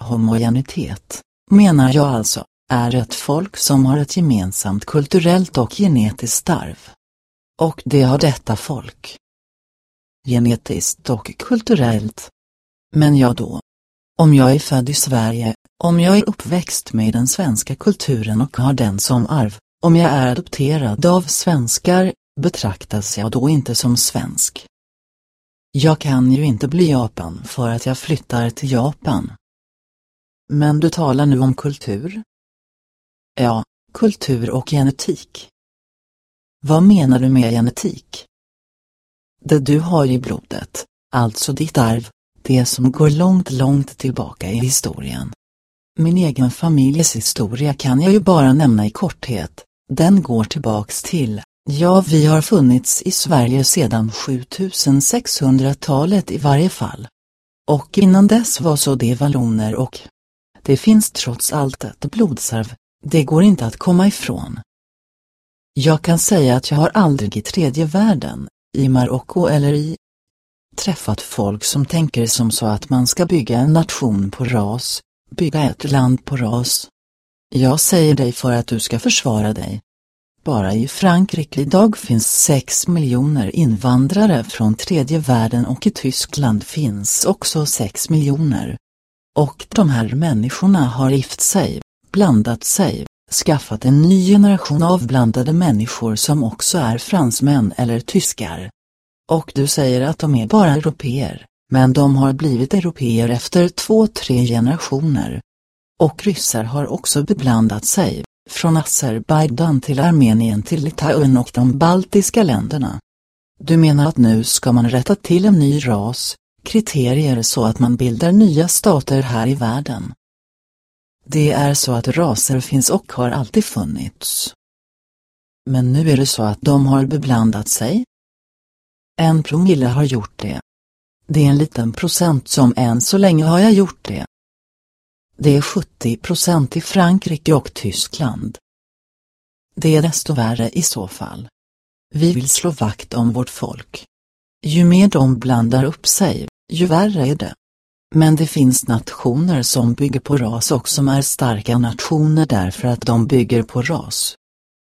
Homogenitet, menar jag alltså, är ett folk som har ett gemensamt kulturellt och genetiskt arv. Och det har detta folk. Genetiskt och kulturellt. Men jag då, om jag är född i Sverige, om jag är uppväxt med den svenska kulturen och har den som arv, om jag är adopterad av svenskar, betraktas jag då inte som svensk. Jag kan ju inte bli Japan för att jag flyttar till Japan. Men du talar nu om kultur? Ja, kultur och genetik. Vad menar du med genetik? Det du har i blodet, alltså ditt arv, det som går långt, långt tillbaka i historien. Min egen familjes historia kan jag ju bara nämna i korthet. Den går tillbaks till, ja vi har funnits i Sverige sedan 7600-talet i varje fall. Och innan dess var så det valloner och det finns trots allt ett blodsarv, det går inte att komma ifrån. Jag kan säga att jag har aldrig i tredje världen, i Marocko eller i träffat folk som tänker som så att man ska bygga en nation på ras, bygga ett land på ras. Jag säger dig för att du ska försvara dig. Bara i Frankrike idag finns 6 miljoner invandrare från tredje världen och i Tyskland finns också 6 miljoner. Och de här människorna har gift sig, blandat sig, skaffat en ny generation av blandade människor som också är fransmän eller tyskar. Och du säger att de är bara europeer, men de har blivit europeer efter två, tre generationer. Och ryssar har också beblandat sig, från Azerbajdzjan till Armenien till Litauen och de baltiska länderna. Du menar att nu ska man rätta till en ny ras, kriterier så att man bildar nya stater här i världen. Det är så att raser finns och har alltid funnits. Men nu är det så att de har beblandat sig, en promille har gjort det. Det är en liten procent som än så länge har jag gjort det. Det är 70 procent i Frankrike och Tyskland. Det är desto värre i så fall. Vi vill slå vakt om vårt folk. Ju mer de blandar upp sig, ju värre är det. Men det finns nationer som bygger på ras och som är starka nationer därför att de bygger på ras.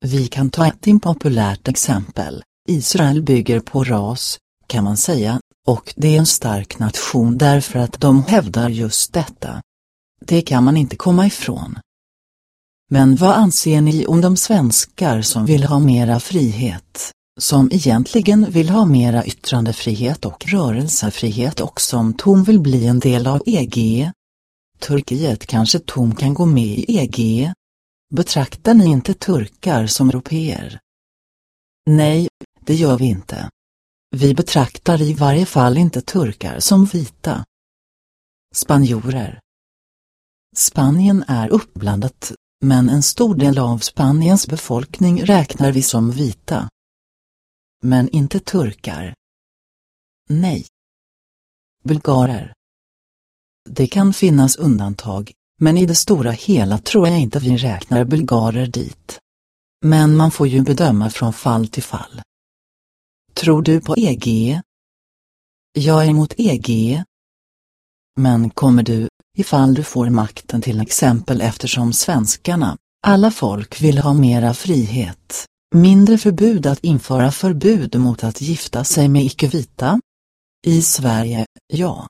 Vi kan ta ett impopulärt exempel, Israel bygger på ras, kan man säga, och det är en stark nation därför att de hävdar just detta. Det kan man inte komma ifrån. Men vad anser ni om de svenskar som vill ha mera frihet, som egentligen vill ha mera yttrandefrihet och rörelsefrihet och som Tom vill bli en del av EG? Turkiet kanske Tom kan gå med i EG? Betraktar ni inte turkar som europeer? Nej, det gör vi inte. Vi betraktar i varje fall inte turkar som vita. Spanjorer. Spanien är uppblandat, men en stor del av Spaniens befolkning räknar vi som vita. Men inte turkar. Nej. Bulgarer. Det kan finnas undantag, men i det stora hela tror jag inte vi räknar bulgarer dit. Men man får ju bedöma från fall till fall. Tror du på EG? Jag är emot EG. Men kommer du, ifall du får makten till exempel eftersom svenskarna, alla folk vill ha mera frihet, mindre förbud att införa förbud mot att gifta sig med icke-vita? I Sverige, ja.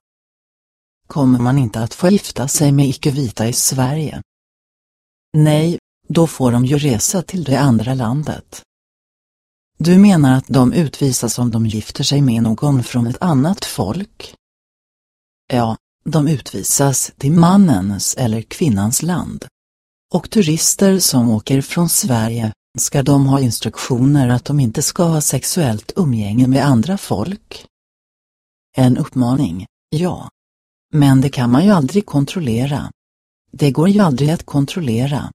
Kommer man inte att få gifta sig med icke-vita i Sverige? Nej, då får de ju resa till det andra landet. Du menar att de utvisas om de gifter sig med någon från ett annat folk? Ja, de utvisas till mannens eller kvinnans land. Och turister som åker från Sverige, ska de ha instruktioner att de inte ska ha sexuellt umgänge med andra folk? En uppmaning, ja. Men det kan man ju aldrig kontrollera. Det går ju aldrig att kontrollera.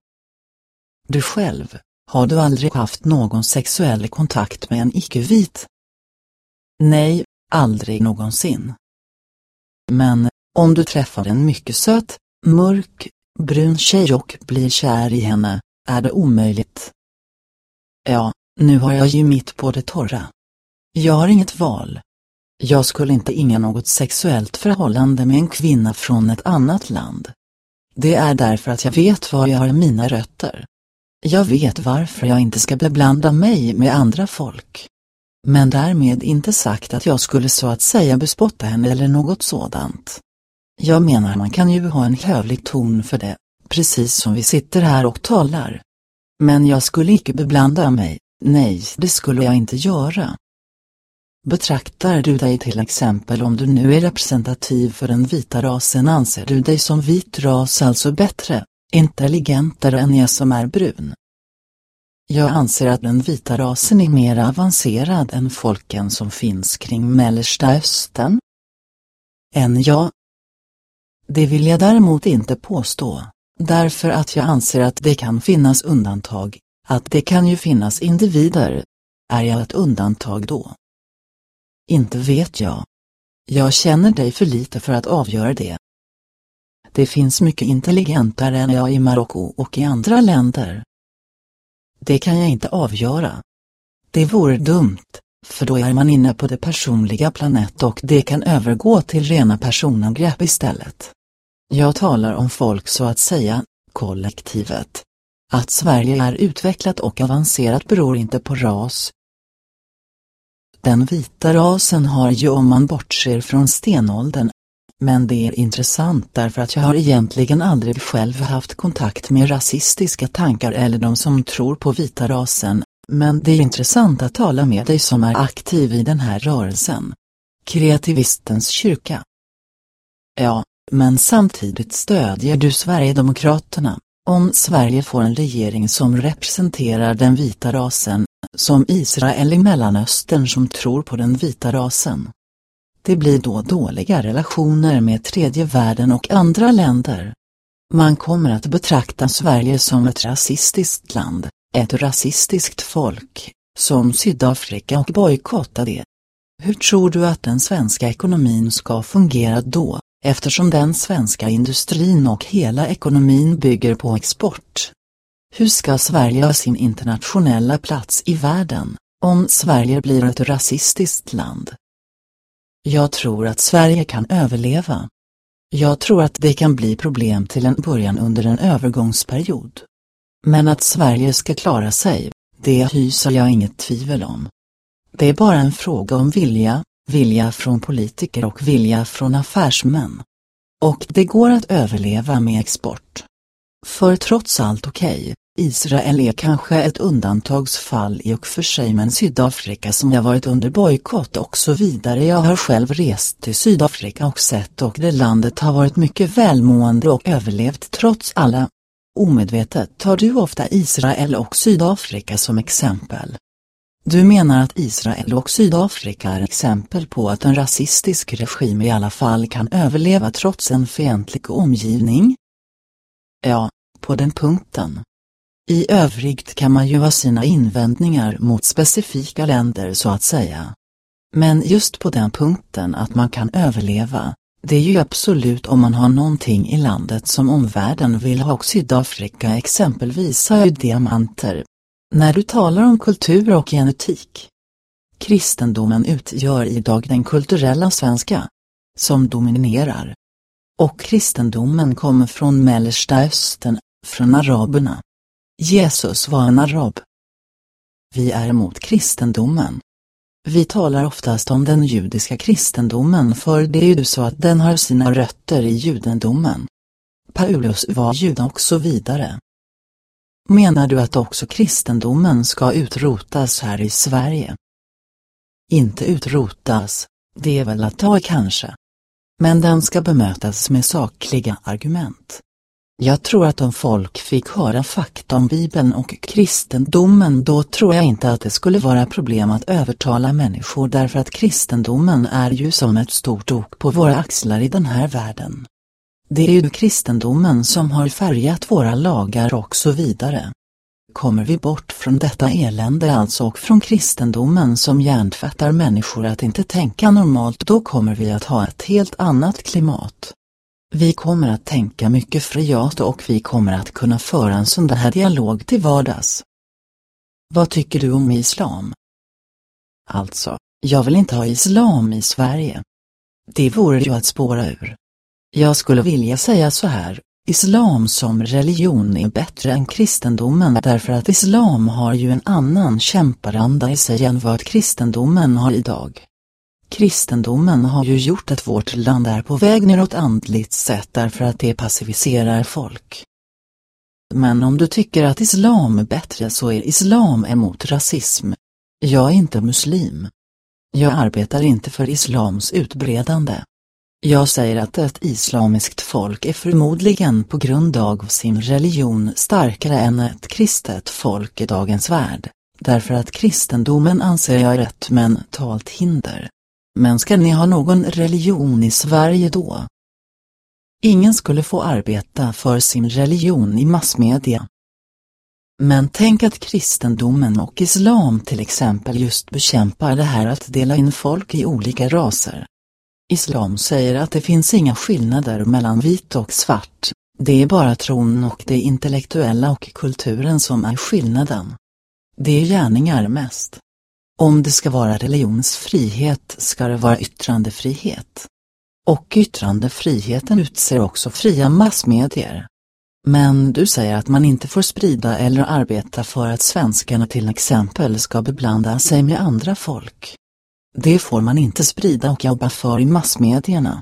Du själv, har du aldrig haft någon sexuell kontakt med en icke-vit? Nej, aldrig någonsin. Men, om du träffar en mycket söt, mörk, brun tjej och blir kär i henne, är det omöjligt. Ja, nu har jag ju mitt på det torra. Jag har inget val. Jag skulle inte inga något sexuellt förhållande med en kvinna från ett annat land. Det är därför att jag vet var jag har mina rötter. Jag vet varför jag inte ska beblanda mig med andra folk. Men därmed inte sagt att jag skulle så att säga bespotta henne eller något sådant. Jag menar man kan ju ha en hövlig ton för det, precis som vi sitter här och talar. Men jag skulle icke beblanda mig, nej det skulle jag inte göra. Betraktar du dig till exempel om du nu är representativ för den vita rasen anser du dig som vit ras alltså bättre, intelligentare än jag som är brun. Jag anser att den vita rasen är mer avancerad än folken som finns kring Mellersta Östern. Än jag. Det vill jag däremot inte påstå, därför att jag anser att det kan finnas undantag, att det kan ju finnas individer. Är jag ett undantag då? Inte vet jag. Jag känner dig för lite för att avgöra det. Det finns mycket intelligentare än jag i Marocko och i andra länder. Det kan jag inte avgöra. Det vore dumt, för då är man inne på det personliga planet och det kan övergå till rena personangrepp istället. Jag talar om folk så att säga, kollektivet. Att Sverige är utvecklat och avancerat beror inte på ras. Den vita rasen har ju om man bortser från stenåldern men det är intressant därför att jag har egentligen aldrig själv haft kontakt med rasistiska tankar eller de som tror på vita rasen, men det är intressant att tala med dig som är aktiv i den här rörelsen. Kreativistens kyrka. Ja, men samtidigt stödjer du Sverigedemokraterna, om Sverige får en regering som representerar den vita rasen, som Israel i Mellanöstern som tror på den vita rasen. Det blir då dåliga relationer med tredje världen och andra länder. Man kommer att betrakta Sverige som ett rasistiskt land, ett rasistiskt folk, som Sydafrika och bojkotta det. Hur tror du att den svenska ekonomin ska fungera då, eftersom den svenska industrin och hela ekonomin bygger på export? Hur ska Sverige ha sin internationella plats i världen, om Sverige blir ett rasistiskt land? Jag tror att Sverige kan överleva. Jag tror att det kan bli problem till en början under en övergångsperiod. Men att Sverige ska klara sig, det hyser jag inget tvivel om. Det är bara en fråga om vilja, vilja från politiker och vilja från affärsmän. Och det går att överleva med export. För trots allt okej, okay, Israel är kanske ett undantagsfall i och för sig men Sydafrika som jag varit under bojkott och så vidare. Jag har själv rest till Sydafrika och sett och det landet har varit mycket välmående och överlevt trots alla. Omedvetet tar du ofta Israel och Sydafrika som exempel. Du menar att Israel och Sydafrika är exempel på att en rasistisk regim i alla fall kan överleva trots en fientlig omgivning? Ja, på den punkten. I övrigt kan man ju ha sina invändningar mot specifika länder så att säga. Men just på den punkten att man kan överleva, det är ju absolut om man har någonting i landet som omvärlden vill ha och Sydafrika exempelvis har ju diamanter. När du talar om kultur och genetik. Kristendomen utgör idag den kulturella svenska, som dominerar. Och kristendomen kommer från Mellersta Östern, från araberna. Jesus var en arab. Vi är emot kristendomen. Vi talar oftast om den judiska kristendomen för det är ju så att den har sina rötter i judendomen. Paulus var jude och så vidare. Menar du att också kristendomen ska utrotas här i Sverige? Inte utrotas, det är väl att ta kanske. Men den ska bemötas med sakliga argument. Jag tror att om folk fick höra fakta om Bibeln och kristendomen då tror jag inte att det skulle vara problem att övertala människor därför att kristendomen är ju som ett stort ok på våra axlar i den här världen. Det är ju kristendomen som har färgat våra lagar och så vidare. Kommer vi bort från detta elände alltså och från kristendomen som hjärntvättar människor att inte tänka normalt då kommer vi att ha ett helt annat klimat. Vi kommer att tänka mycket friat och vi kommer att kunna föra en sån här dialog till vardags. Vad tycker du om islam? Alltså, jag vill inte ha islam i Sverige. Det vore ju att spåra ur. Jag skulle vilja säga så här, islam som religion är bättre än kristendomen därför att islam har ju en annan kämparanda i sig än vad kristendomen har idag. Kristendomen har ju gjort att vårt land är på väg neråt andligt sett därför att det passiviserar folk. Men om du tycker att islam är bättre så är islam emot rasism. Jag är inte muslim. Jag arbetar inte för islams utbredande. Jag säger att ett islamiskt folk är förmodligen på grund av sin religion starkare än ett kristet folk i dagens värld, därför att kristendomen anser jag är ett mentalt hinder. Men ska ni ha någon religion i Sverige då? Ingen skulle få arbeta för sin religion i massmedia. Men tänk att kristendomen och islam till exempel just bekämpar det här att dela in folk i olika raser. Islam säger att det finns inga skillnader mellan vit och svart, det är bara tron och det intellektuella och kulturen som är skillnaden. Det är gärningar mest. Om det ska vara religionsfrihet ska det vara yttrandefrihet. Och yttrandefriheten utser också fria massmedier. Men du säger att man inte får sprida eller arbeta för att svenskarna till exempel ska beblanda sig med andra folk. Det får man inte sprida och jobba för i massmedierna.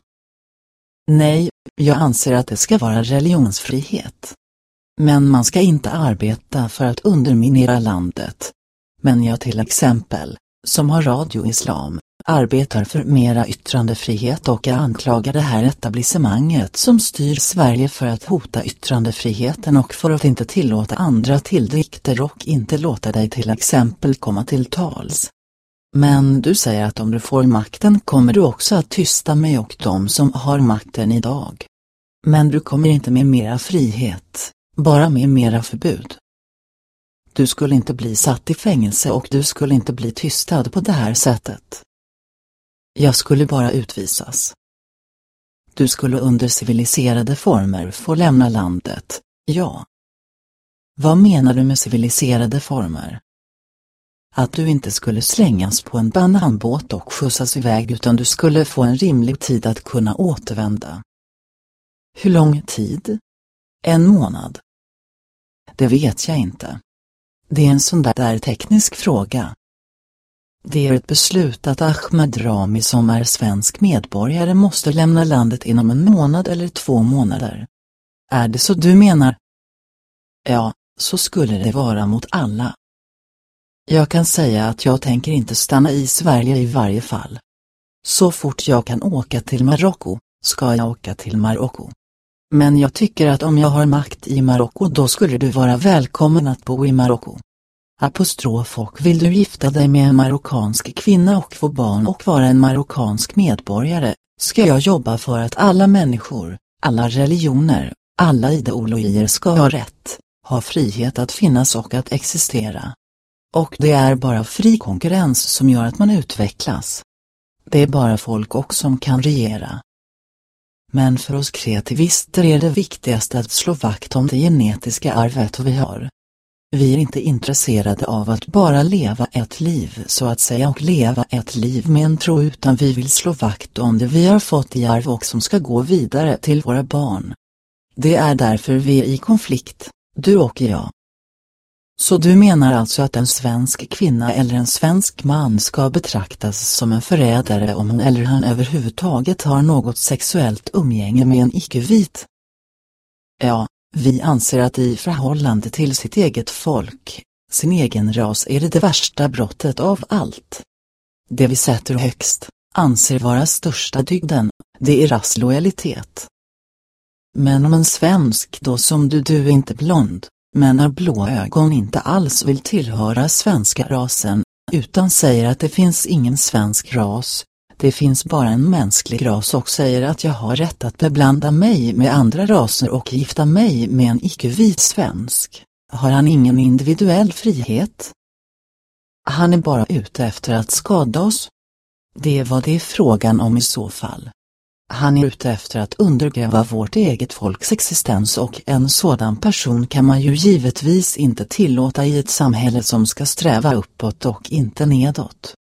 Nej, jag anser att det ska vara religionsfrihet. Men man ska inte arbeta för att underminera landet, men jag till exempel, som har Radio Islam, arbetar för mera yttrandefrihet och jag anklagar det här etablissemanget som styr Sverige för att hota yttrandefriheten och för att inte tillåta andra tilldikter och inte låta dig till exempel komma till tals. Men du säger att om du får makten kommer du också att tysta mig och de som har makten idag. Men du kommer inte med mera frihet, bara med mera förbud. Du skulle inte bli satt i fängelse och du skulle inte bli tystad på det här sättet. Jag skulle bara utvisas. Du skulle under civiliserade former få lämna landet, ja. Vad menar du med civiliserade former? Att du inte skulle slängas på en bananbåt och skjutsas iväg utan du skulle få en rimlig tid att kunna återvända. Hur lång tid? En månad? Det vet jag inte. Det är en sån där teknisk fråga. Det är ett beslut att Ahmed Rami som är svensk medborgare måste lämna landet inom en månad eller två månader. Är det så du menar? Ja, så skulle det vara mot alla. Jag kan säga att jag tänker inte stanna i Sverige i varje fall. Så fort jag kan åka till Marocko, ska jag åka till Marocko. Men jag tycker att om jag har makt i Marocko då skulle du vara välkommen att bo i Marocko. Apostrof och vill du gifta dig med en marockansk kvinna och få barn och vara en marockansk medborgare, ska jag jobba för att alla människor, alla religioner, alla ideologier ska ha rätt, ha frihet att finnas och att existera. Och det är bara fri konkurrens som gör att man utvecklas. Det är bara folk och som kan regera. Men för oss kreativister är det viktigaste att slå vakt om det genetiska arvet vi har. Vi är inte intresserade av att bara leva ett liv så att säga och leva ett liv med en tro utan vi vill slå vakt om det vi har fått i arv och som ska gå vidare till våra barn. Det är därför vi är i konflikt, du och jag. Så du menar alltså att en svensk kvinna eller en svensk man ska betraktas som en förrädare om hon eller han överhuvudtaget har något sexuellt umgänge med en icke-vit? Ja, vi anser att i förhållande till sitt eget folk, sin egen ras är det det värsta brottet av allt. Det vi sätter högst, anser vara största dygden, det är raslojalitet. Men om en svensk då som du, du är inte blond, men när blå ögon inte alls vill tillhöra svenska rasen, utan säger att det finns ingen svensk ras, det finns bara en mänsklig ras och säger att jag har rätt att beblanda mig med andra raser och gifta mig med en icke-vit svensk. Har han ingen individuell frihet? Han är bara ute efter att skada oss. Det är vad det är frågan om i så fall. Han är ute efter att undergräva vårt eget folks existens och en sådan person kan man ju givetvis inte tillåta i ett samhälle som ska sträva uppåt och inte nedåt.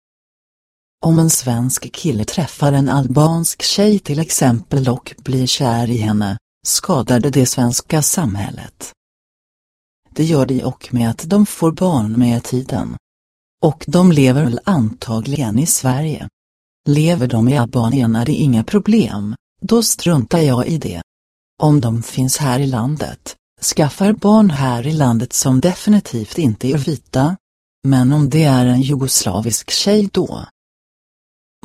Om en svensk kille träffar en albansk tjej till exempel och blir kär i henne, skadar det det svenska samhället. Det gör det och med att de får barn med tiden. Och de lever väl antagligen i Sverige. Lever de i Albanien är det inga problem, då struntar jag i det. Om de finns här i landet, skaffar barn här i landet som definitivt inte är vita. Men om det är en jugoslavisk tjej då,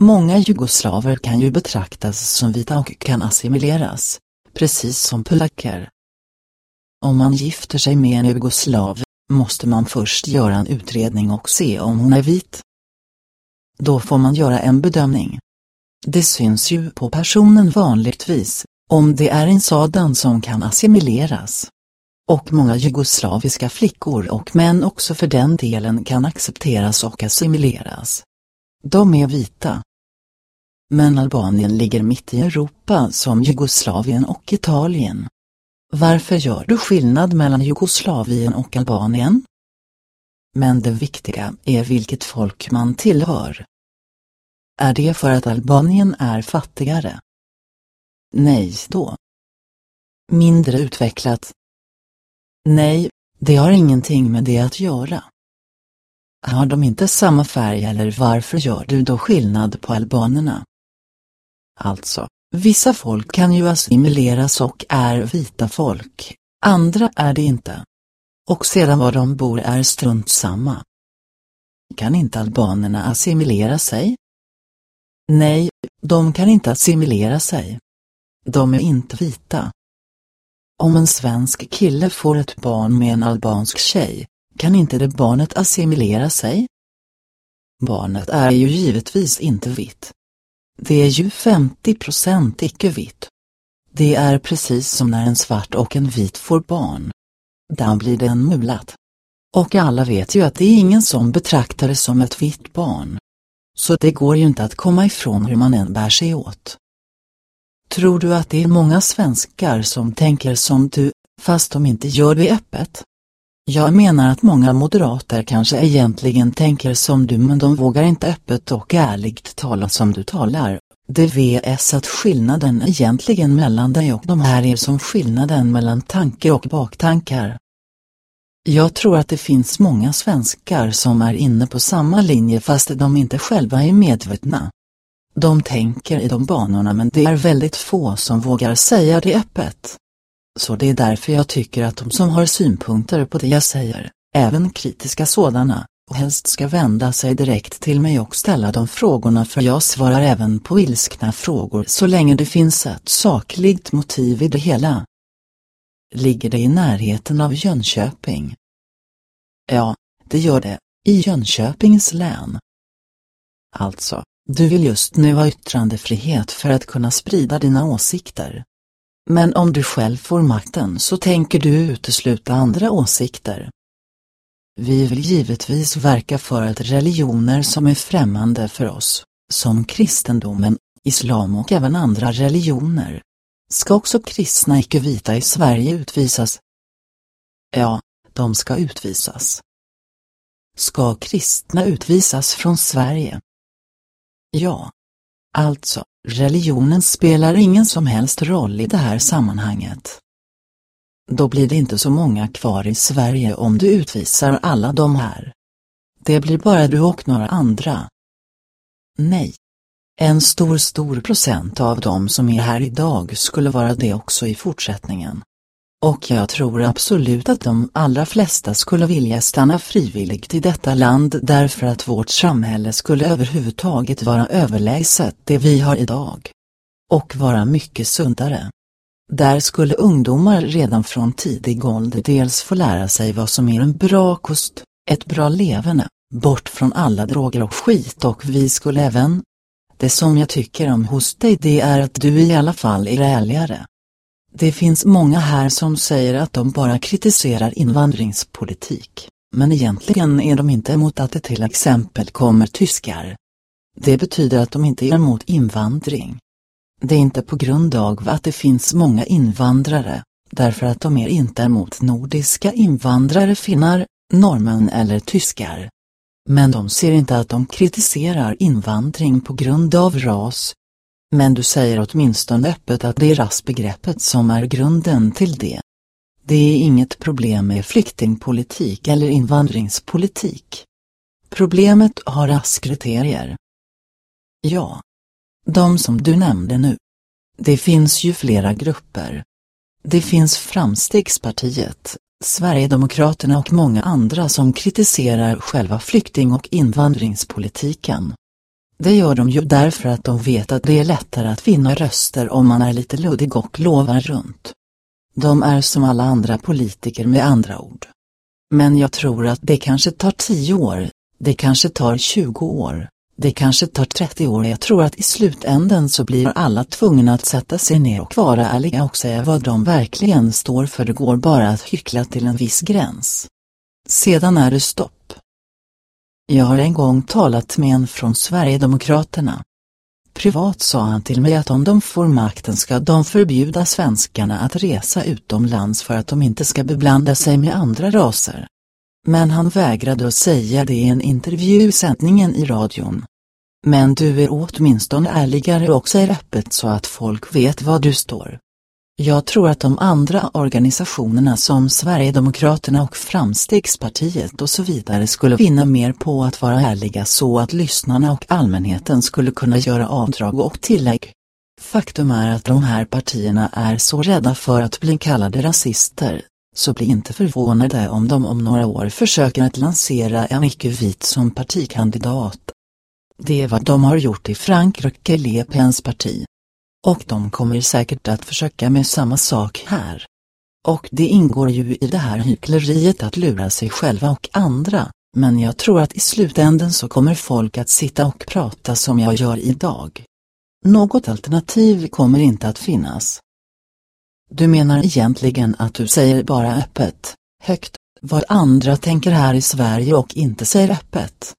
Många jugoslaver kan ju betraktas som vita och kan assimileras, precis som polacker. Om man gifter sig med en jugoslav, måste man först göra en utredning och se om hon är vit. Då får man göra en bedömning. Det syns ju på personen vanligtvis, om det är en sådan som kan assimileras. Och många jugoslaviska flickor och män också för den delen kan accepteras och assimileras. De är vita. Men Albanien ligger mitt i Europa som Jugoslavien och Italien. Varför gör du skillnad mellan Jugoslavien och Albanien? Men det viktiga är vilket folk man tillhör. Är det för att Albanien är fattigare? Nej då. Mindre utvecklat? Nej, det har ingenting med det att göra. Har de inte samma färg eller varför gör du då skillnad på albanerna? Alltså, vissa folk kan ju assimileras och är vita folk, andra är det inte. Och sedan var de bor är strunt samma. Kan inte albanerna assimilera sig? Nej, de kan inte assimilera sig. De är inte vita. Om en svensk kille får ett barn med en albansk tjej, kan inte det barnet assimilera sig? Barnet är ju givetvis inte vitt. Det är ju 50% icke-vitt. Det är precis som när en svart och en vit får barn. Där blir den mulat. Och alla vet ju att det är ingen som betraktar det som ett vitt barn. Så det går ju inte att komma ifrån hur man än bär sig åt. Tror du att det är många svenskar som tänker som du, fast de inte gör det öppet? Jag menar att många moderater kanske egentligen tänker som du men de vågar inte öppet och ärligt tala som du talar. Det vs att skillnaden egentligen mellan dig och de här är som skillnaden mellan tanke och baktankar. Jag tror att det finns många svenskar som är inne på samma linje fast de inte själva är medvetna. De tänker i de banorna men det är väldigt få som vågar säga det öppet. Så det är därför jag tycker att de som har synpunkter på det jag säger, även kritiska sådana, helst ska vända sig direkt till mig och ställa de frågorna för jag svarar även på ilskna frågor så länge det finns ett sakligt motiv i det hela. Ligger det i närheten av Jönköping? Ja, det gör det, i Jönköpings län. Alltså, du vill just nu ha yttrandefrihet för att kunna sprida dina åsikter. Men om du själv får makten så tänker du utesluta andra åsikter. Vi vill givetvis verka för att religioner som är främmande för oss, som kristendomen, islam och även andra religioner, ska också kristna icke-vita i Sverige utvisas. Ja, de ska utvisas. Ska kristna utvisas från Sverige? Ja. Alltså, religionen spelar ingen som helst roll i det här sammanhanget. Då blir det inte så många kvar i Sverige om du utvisar alla de här. Det blir bara du och några andra. Nej. En stor stor procent av dem som är här idag skulle vara det också i fortsättningen. Och jag tror absolut att de allra flesta skulle vilja stanna frivilligt i detta land därför att vårt samhälle skulle överhuvudtaget vara överlägset det vi har idag. Och vara mycket sundare. Där skulle ungdomar redan från tidig ålder dels få lära sig vad som är en bra kost, ett bra leverne, bort från alla droger och skit och vi skulle även, det som jag tycker om hos dig det är att du i alla fall är ärligare. Det finns många här som säger att de bara kritiserar invandringspolitik, men egentligen är de inte emot att det till exempel kommer tyskar. Det betyder att de inte är emot invandring. Det är inte på grund av att det finns många invandrare, därför att de är inte emot nordiska invandrare finnar, norrmän eller tyskar. Men de ser inte att de kritiserar invandring på grund av ras. Men du säger åtminstone öppet att det är rasbegreppet som är grunden till det. Det är inget problem med flyktingpolitik eller invandringspolitik. Problemet har raskriterier. Ja. De som du nämnde nu. Det finns ju flera grupper. Det finns Framstegspartiet, Sverigedemokraterna och många andra som kritiserar själva flykting- och invandringspolitiken. Det gör de ju därför att de vet att det är lättare att vinna röster om man är lite luddig och lovar runt. De är som alla andra politiker med andra ord. Men jag tror att det kanske tar 10 år, det kanske tar 20 år, det kanske tar 30 år. Jag tror att i slutänden så blir alla tvungna att sätta sig ner och vara ärliga och säga vad de verkligen står för. Det går bara att hyckla till en viss gräns. Sedan är det stopp. Jag har en gång talat med en från Sverigedemokraterna. Privat sa han till mig att om de får makten ska de förbjuda svenskarna att resa utomlands för att de inte ska beblanda sig med andra raser. Men han vägrade att säga det i en intervjusändningen i radion. Men du är åtminstone ärligare och säger öppet så att folk vet vad du står. Jag tror att de andra organisationerna som Sverigedemokraterna och Framstegspartiet och så vidare skulle vinna mer på att vara ärliga så att lyssnarna och allmänheten skulle kunna göra avdrag och tillägg. Faktum är att de här partierna är så rädda för att bli kallade rasister, så bli inte förvånade om de om några år försöker att lansera en icke-vit som partikandidat. Det är vad de har gjort i Frankrike Le Pens parti. Och de kommer säkert att försöka med samma sak här. Och det ingår ju i det här hyckleriet att lura sig själva och andra, men jag tror att i slutänden så kommer folk att sitta och prata som jag gör idag. Något alternativ kommer inte att finnas. Du menar egentligen att du säger bara öppet, högt, vad andra tänker här i Sverige och inte säger öppet.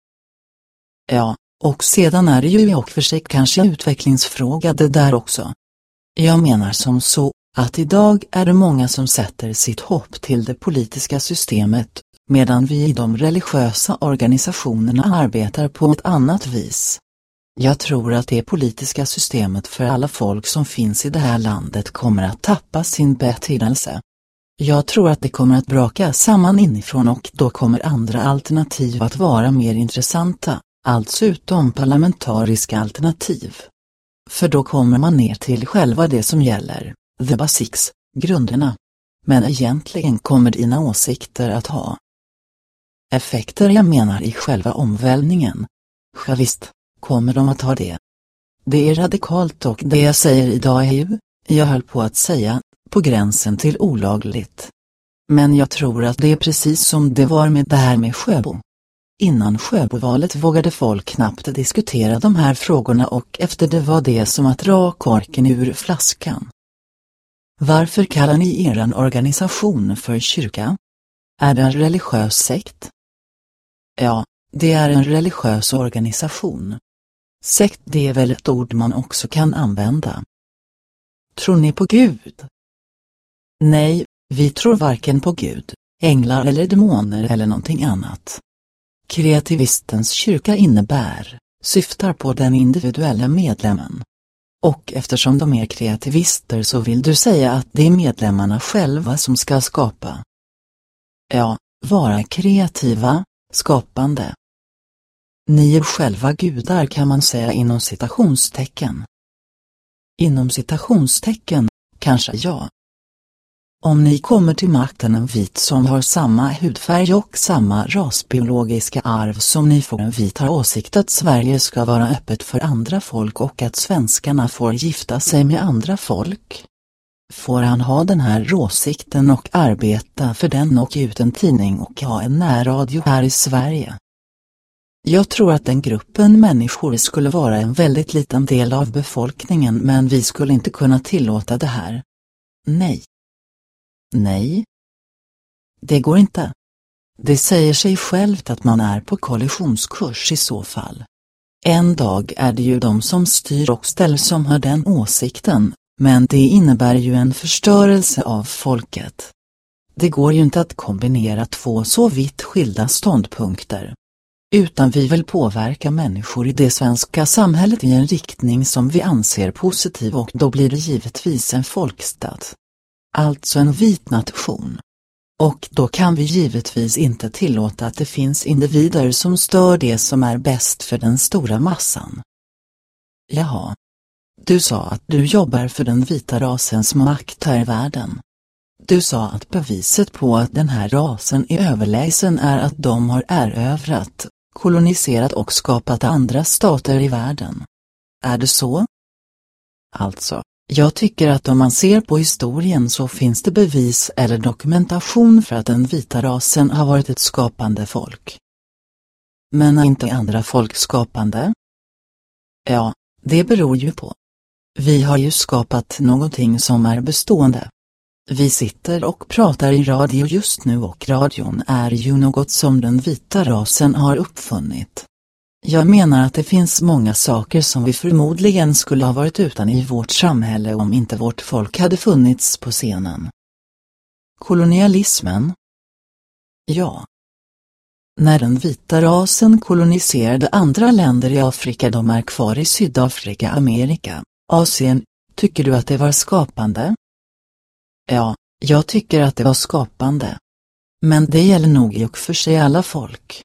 Ja, och sedan är det ju i och för sig kanske utvecklingsfråga det där också. Jag menar som så, att idag är det många som sätter sitt hopp till det politiska systemet, medan vi i de religiösa organisationerna arbetar på ett annat vis. Jag tror att det politiska systemet för alla folk som finns i det här landet kommer att tappa sin betydelse. Jag tror att det kommer att braka samman inifrån och då kommer andra alternativ att vara mer intressanta, alltså utom parlamentariska alternativ. För då kommer man ner till själva det som gäller, the basics, grunderna. Men egentligen kommer dina åsikter att ha effekter jag menar i själva omvälvningen. Ja, visst, kommer de att ha det. Det är radikalt och det jag säger idag är ju, jag höll på att säga, på gränsen till olagligt. Men jag tror att det är precis som det var med det här med Sjöbo. Innan Sjöbovalet vågade folk knappt diskutera de här frågorna och efter det var det som att dra korken ur flaskan. Varför kallar ni er organisation för kyrka? Är det en religiös sekt? Ja, det är en religiös organisation. Sekt det är väl ett ord man också kan använda. Tror ni på Gud? Nej, vi tror varken på Gud, änglar eller demoner eller någonting annat. Kreativistens kyrka innebär, syftar på den individuella medlemmen. Och eftersom de är kreativister så vill du säga att det är medlemmarna själva som ska skapa. Ja, vara kreativa, skapande. Ni är själva gudar kan man säga inom citationstecken. Inom citationstecken, kanske ja. Om ni kommer till makten en vit som har samma hudfärg och samma rasbiologiska arv som ni får en vit har åsikt att Sverige ska vara öppet för andra folk och att svenskarna får gifta sig med andra folk. Får han ha den här åsikten och arbeta för den och ge ut en tidning och ha en närradio här i Sverige? Jag tror att den gruppen människor skulle vara en väldigt liten del av befolkningen men vi skulle inte kunna tillåta det här. Nej. Nej. Det går inte. Det säger sig självt att man är på kollisionskurs i så fall. En dag är det ju de som styr och ställer som har den åsikten, men det innebär ju en förstörelse av folket. Det går ju inte att kombinera två så vitt skilda ståndpunkter. Utan vi vill påverka människor i det svenska samhället i en riktning som vi anser positiv och då blir det givetvis en folkstad, Alltså en vit nation. Och då kan vi givetvis inte tillåta att det finns individer som stör det som är bäst för den stora massan. Jaha. Du sa att du jobbar för den vita rasens makt här i världen. Du sa att beviset på att den här rasen är överlägsen är att de har erövrat, koloniserat och skapat andra stater i världen. Är det så? Alltså, jag tycker att om man ser på historien så finns det bevis eller dokumentation för att den vita rasen har varit ett skapande folk. Men är inte andra folk skapande? Ja, det beror ju på. Vi har ju skapat någonting som är bestående. Vi sitter och pratar i radio just nu och radion är ju något som den vita rasen har uppfunnit. Jag menar att det finns många saker som vi förmodligen skulle ha varit utan i vårt samhälle om inte vårt folk hade funnits på scenen. Kolonialismen? Ja. När den vita rasen koloniserade andra länder i Afrika de är kvar i Sydafrika, Amerika, Asien, tycker du att det var skapande? Ja, jag tycker att det var skapande. Men det gäller nog i och för sig alla folk.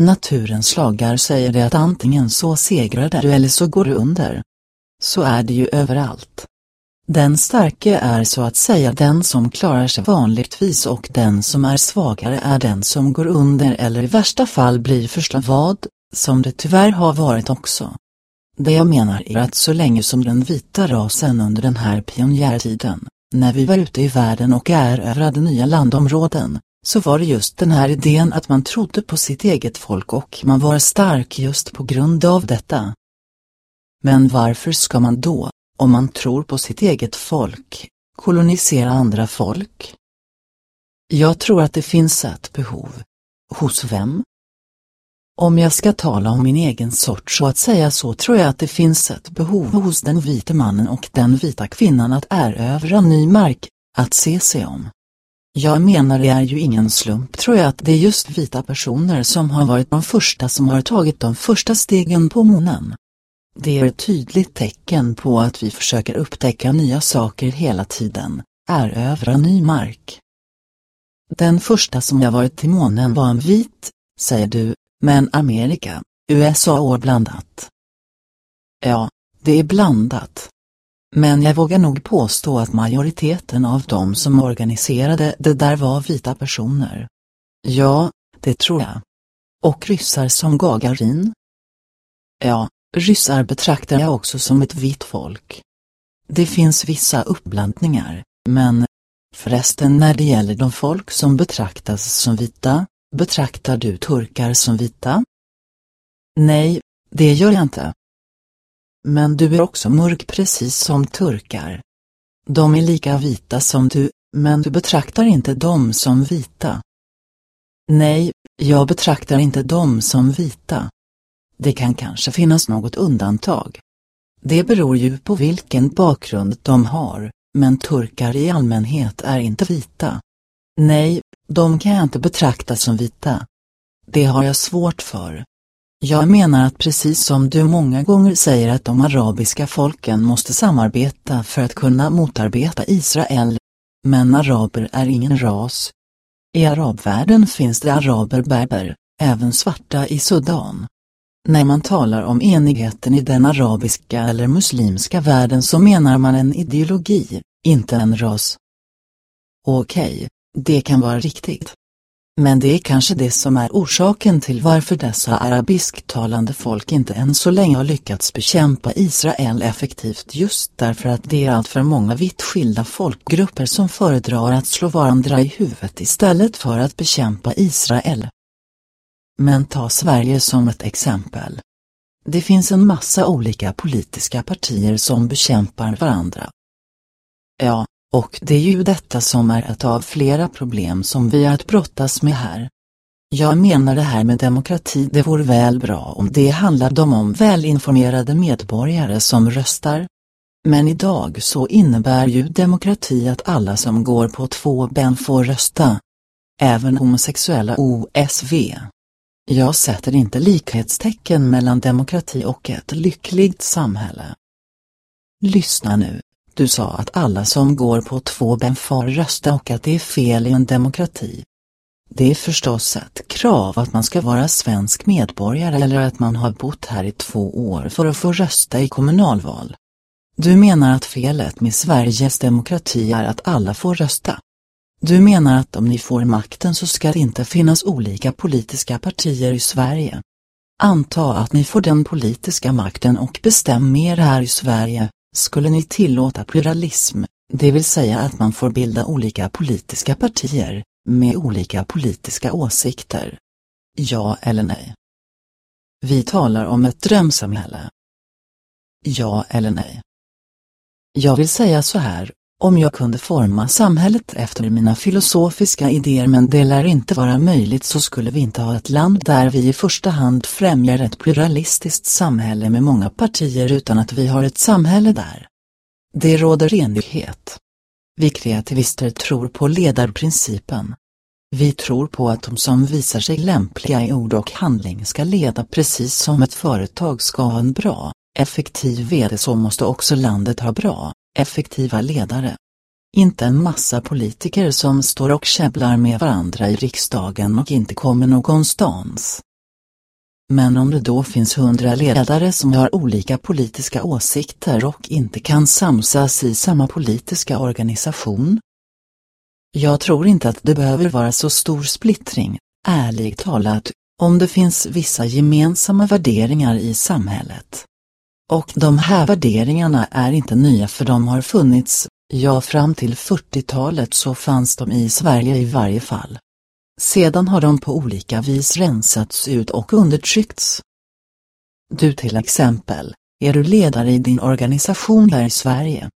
Naturens lagar säger det att antingen så segrar du eller så går du under. Så är det ju överallt. Den starke är så att säga den som klarar sig vanligtvis och den som är svagare är den som går under eller i värsta fall blir första vad, som det tyvärr har varit också. Det jag menar är att så länge som den vita rasen under den här pionjärtiden, när vi var ute i världen och erövrade nya landområden, så var det just den här idén att man trodde på sitt eget folk och man var stark just på grund av detta. Men varför ska man då, om man tror på sitt eget folk, kolonisera andra folk? Jag tror att det finns ett behov. Hos vem? Om jag ska tala om min egen sort så att säga så tror jag att det finns ett behov hos den vita mannen och den vita kvinnan att erövra ny mark, att se sig om. Jag menar det är ju ingen slump tror jag att det är just vita personer som har varit de första som har tagit de första stegen på månen. Det är ett tydligt tecken på att vi försöker upptäcka nya saker hela tiden, erövra ny mark. Den första som jag varit till månen var en vit, säger du, men Amerika, USA och blandat. Ja, det är blandat. Men jag vågar nog påstå att majoriteten av de som organiserade det där var vita personer. Ja, det tror jag. Och ryssar som Gagarin? Ja, ryssar betraktar jag också som ett vitt folk. Det finns vissa uppblandningar, men förresten när det gäller de folk som betraktas som vita, betraktar du turkar som vita? Nej, det gör jag inte. Men du är också mörk precis som turkar. De är lika vita som du, men du betraktar inte dem som vita. Nej, jag betraktar inte dem som vita. Det kan kanske finnas något undantag. Det beror ju på vilken bakgrund de har, men turkar i allmänhet är inte vita. Nej, de kan jag inte betrakta som vita. Det har jag svårt för. Jag menar att precis som du många gånger säger att de arabiska folken måste samarbeta för att kunna motarbeta Israel. Men araber är ingen ras. I arabvärlden finns det araber berber, även svarta i Sudan. När man talar om enigheten i den arabiska eller muslimska världen så menar man en ideologi, inte en ras. Okej, okay, det kan vara riktigt. Men det är kanske det som är orsaken till varför dessa arabisktalande folk inte än så länge har lyckats bekämpa Israel effektivt just därför att det är allt för många vitt skilda folkgrupper som föredrar att slå varandra i huvudet istället för att bekämpa Israel. Men ta Sverige som ett exempel. Det finns en massa olika politiska partier som bekämpar varandra. Ja, och det är ju detta som är ett av flera problem som vi har att brottas med här. Jag menar det här med demokrati det vore väl bra om det handlade om välinformerade medborgare som röstar. Men idag så innebär ju demokrati att alla som går på två ben får rösta. Även homosexuella OSV. Jag sätter inte likhetstecken mellan demokrati och ett lyckligt samhälle. Lyssna nu. Du sa att alla som går på två ben får rösta och att det är fel i en demokrati. Det är förstås ett krav att man ska vara svensk medborgare eller att man har bott här i två år för att få rösta i kommunalval. Du menar att felet med Sveriges demokrati är att alla får rösta. Du menar att om ni får makten så ska det inte finnas olika politiska partier i Sverige. Anta att ni får den politiska makten och bestäm mer här i Sverige, skulle ni tillåta pluralism, det vill säga att man får bilda olika politiska partier, med olika politiska åsikter? Ja eller nej? Vi talar om ett drömsamhälle. Ja eller nej? Jag vill säga så här, om jag kunde forma samhället efter mina filosofiska idéer men det lär inte vara möjligt så skulle vi inte ha ett land där vi i första hand främjar ett pluralistiskt samhälle med många partier utan att vi har ett samhälle där. Det råder enighet. Vi kreativister tror på ledarprincipen. Vi tror på att de som visar sig lämpliga i ord och handling ska leda precis som ett företag ska ha en bra, effektiv vd så måste också landet ha bra, effektiva ledare. Inte en massa politiker som står och käbblar med varandra i riksdagen och inte kommer någonstans. Men om det då finns hundra ledare som har olika politiska åsikter och inte kan samsas i samma politiska organisation? Jag tror inte att det behöver vara så stor splittring, ärligt talat, om det finns vissa gemensamma värderingar i samhället. Och de här värderingarna är inte nya för de har funnits, ja fram till 40-talet så fanns de i Sverige i varje fall. Sedan har de på olika vis rensats ut och undertryckts. Du till exempel, är du ledare i din organisation här i Sverige?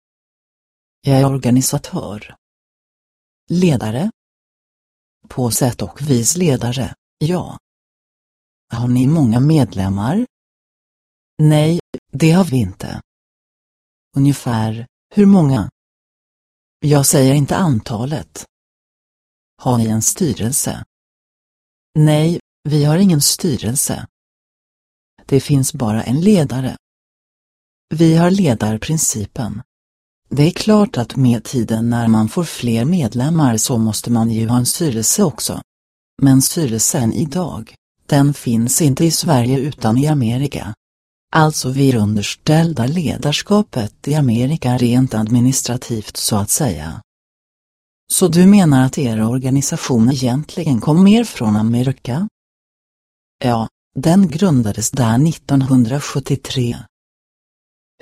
Jag är organisatör. Ledare? På sätt och vis ledare, ja. Har ni många medlemmar? Nej, det har vi inte. Ungefär, hur många? Jag säger inte antalet. Har ni en styrelse? Nej, vi har ingen styrelse. Det finns bara en ledare. Vi har ledarprincipen. Det är klart att med tiden när man får fler medlemmar så måste man ju ha en styrelse också. Men styrelsen idag, den finns inte i Sverige utan i Amerika. Alltså vi underställda ledarskapet i Amerika rent administrativt så att säga. Så du menar att er organisation egentligen kom mer från Amerika? Ja, den grundades där 1973.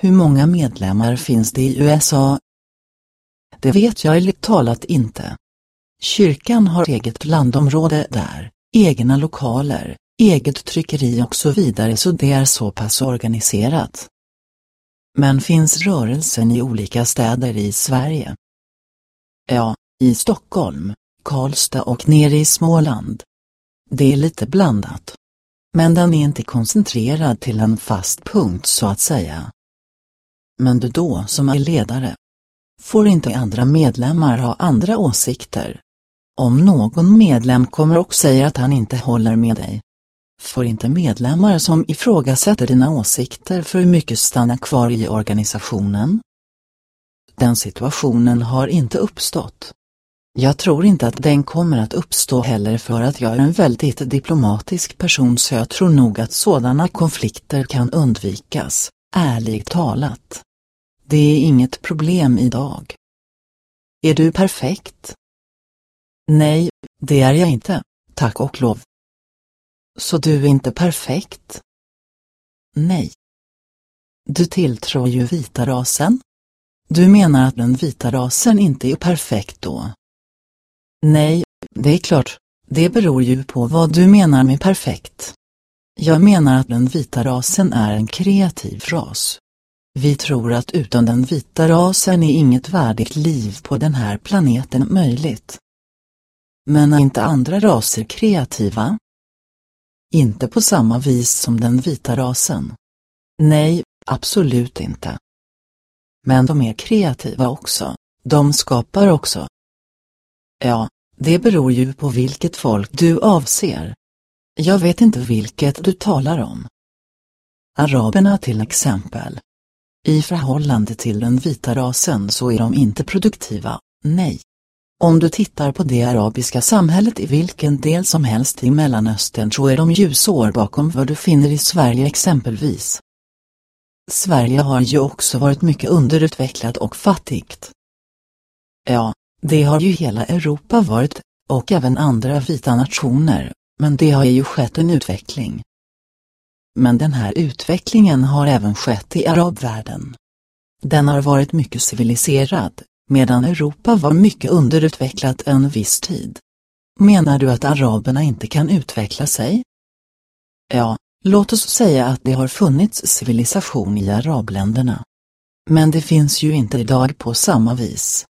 Hur många medlemmar finns det i USA? Det vet jag ärligt talat inte. Kyrkan har eget landområde där, egna lokaler, eget tryckeri och så vidare så det är så pass organiserat. Men finns rörelsen i olika städer i Sverige? Ja, i Stockholm, Karlstad och nere i Småland. Det är lite blandat. Men den är inte koncentrerad till en fast punkt så att säga. Men du då som är ledare. Får inte andra medlemmar ha andra åsikter? Om någon medlem kommer och säger att han inte håller med dig. Får inte medlemmar som ifrågasätter dina åsikter för mycket stanna kvar i organisationen? Den situationen har inte uppstått. Jag tror inte att den kommer att uppstå heller för att jag är en väldigt diplomatisk person så jag tror nog att sådana konflikter kan undvikas, ärligt talat. Det är inget problem idag. Är du perfekt? Nej, det är jag inte, tack och lov. Så du är inte perfekt? Nej. Du tilltror ju vita rasen? Du menar att den vita rasen inte är perfekt då? Nej, det är klart, det beror ju på vad du menar med perfekt. Jag menar att den vita rasen är en kreativ ras. Vi tror att utan den vita rasen är inget värdigt liv på den här planeten möjligt. Men är inte andra raser kreativa? Inte på samma vis som den vita rasen. Nej, absolut inte. Men de är kreativa också, de skapar också. Ja, det beror ju på vilket folk du avser. Jag vet inte vilket du talar om. Araberna till exempel. I förhållande till den vita rasen så är de inte produktiva, nej. Om du tittar på det arabiska samhället i vilken del som helst i Mellanöstern så är de ljusår bakom vad du finner i Sverige exempelvis. Sverige har ju också varit mycket underutvecklat och fattigt. Ja, det har ju hela Europa varit, och även andra vita nationer, men det har ju skett en utveckling. Men den här utvecklingen har även skett i arabvärlden. Den har varit mycket civiliserad, medan Europa var mycket underutvecklat en viss tid. Menar du att araberna inte kan utveckla sig? Ja, låt oss säga att det har funnits civilisation i arabländerna. Men det finns ju inte idag på samma vis.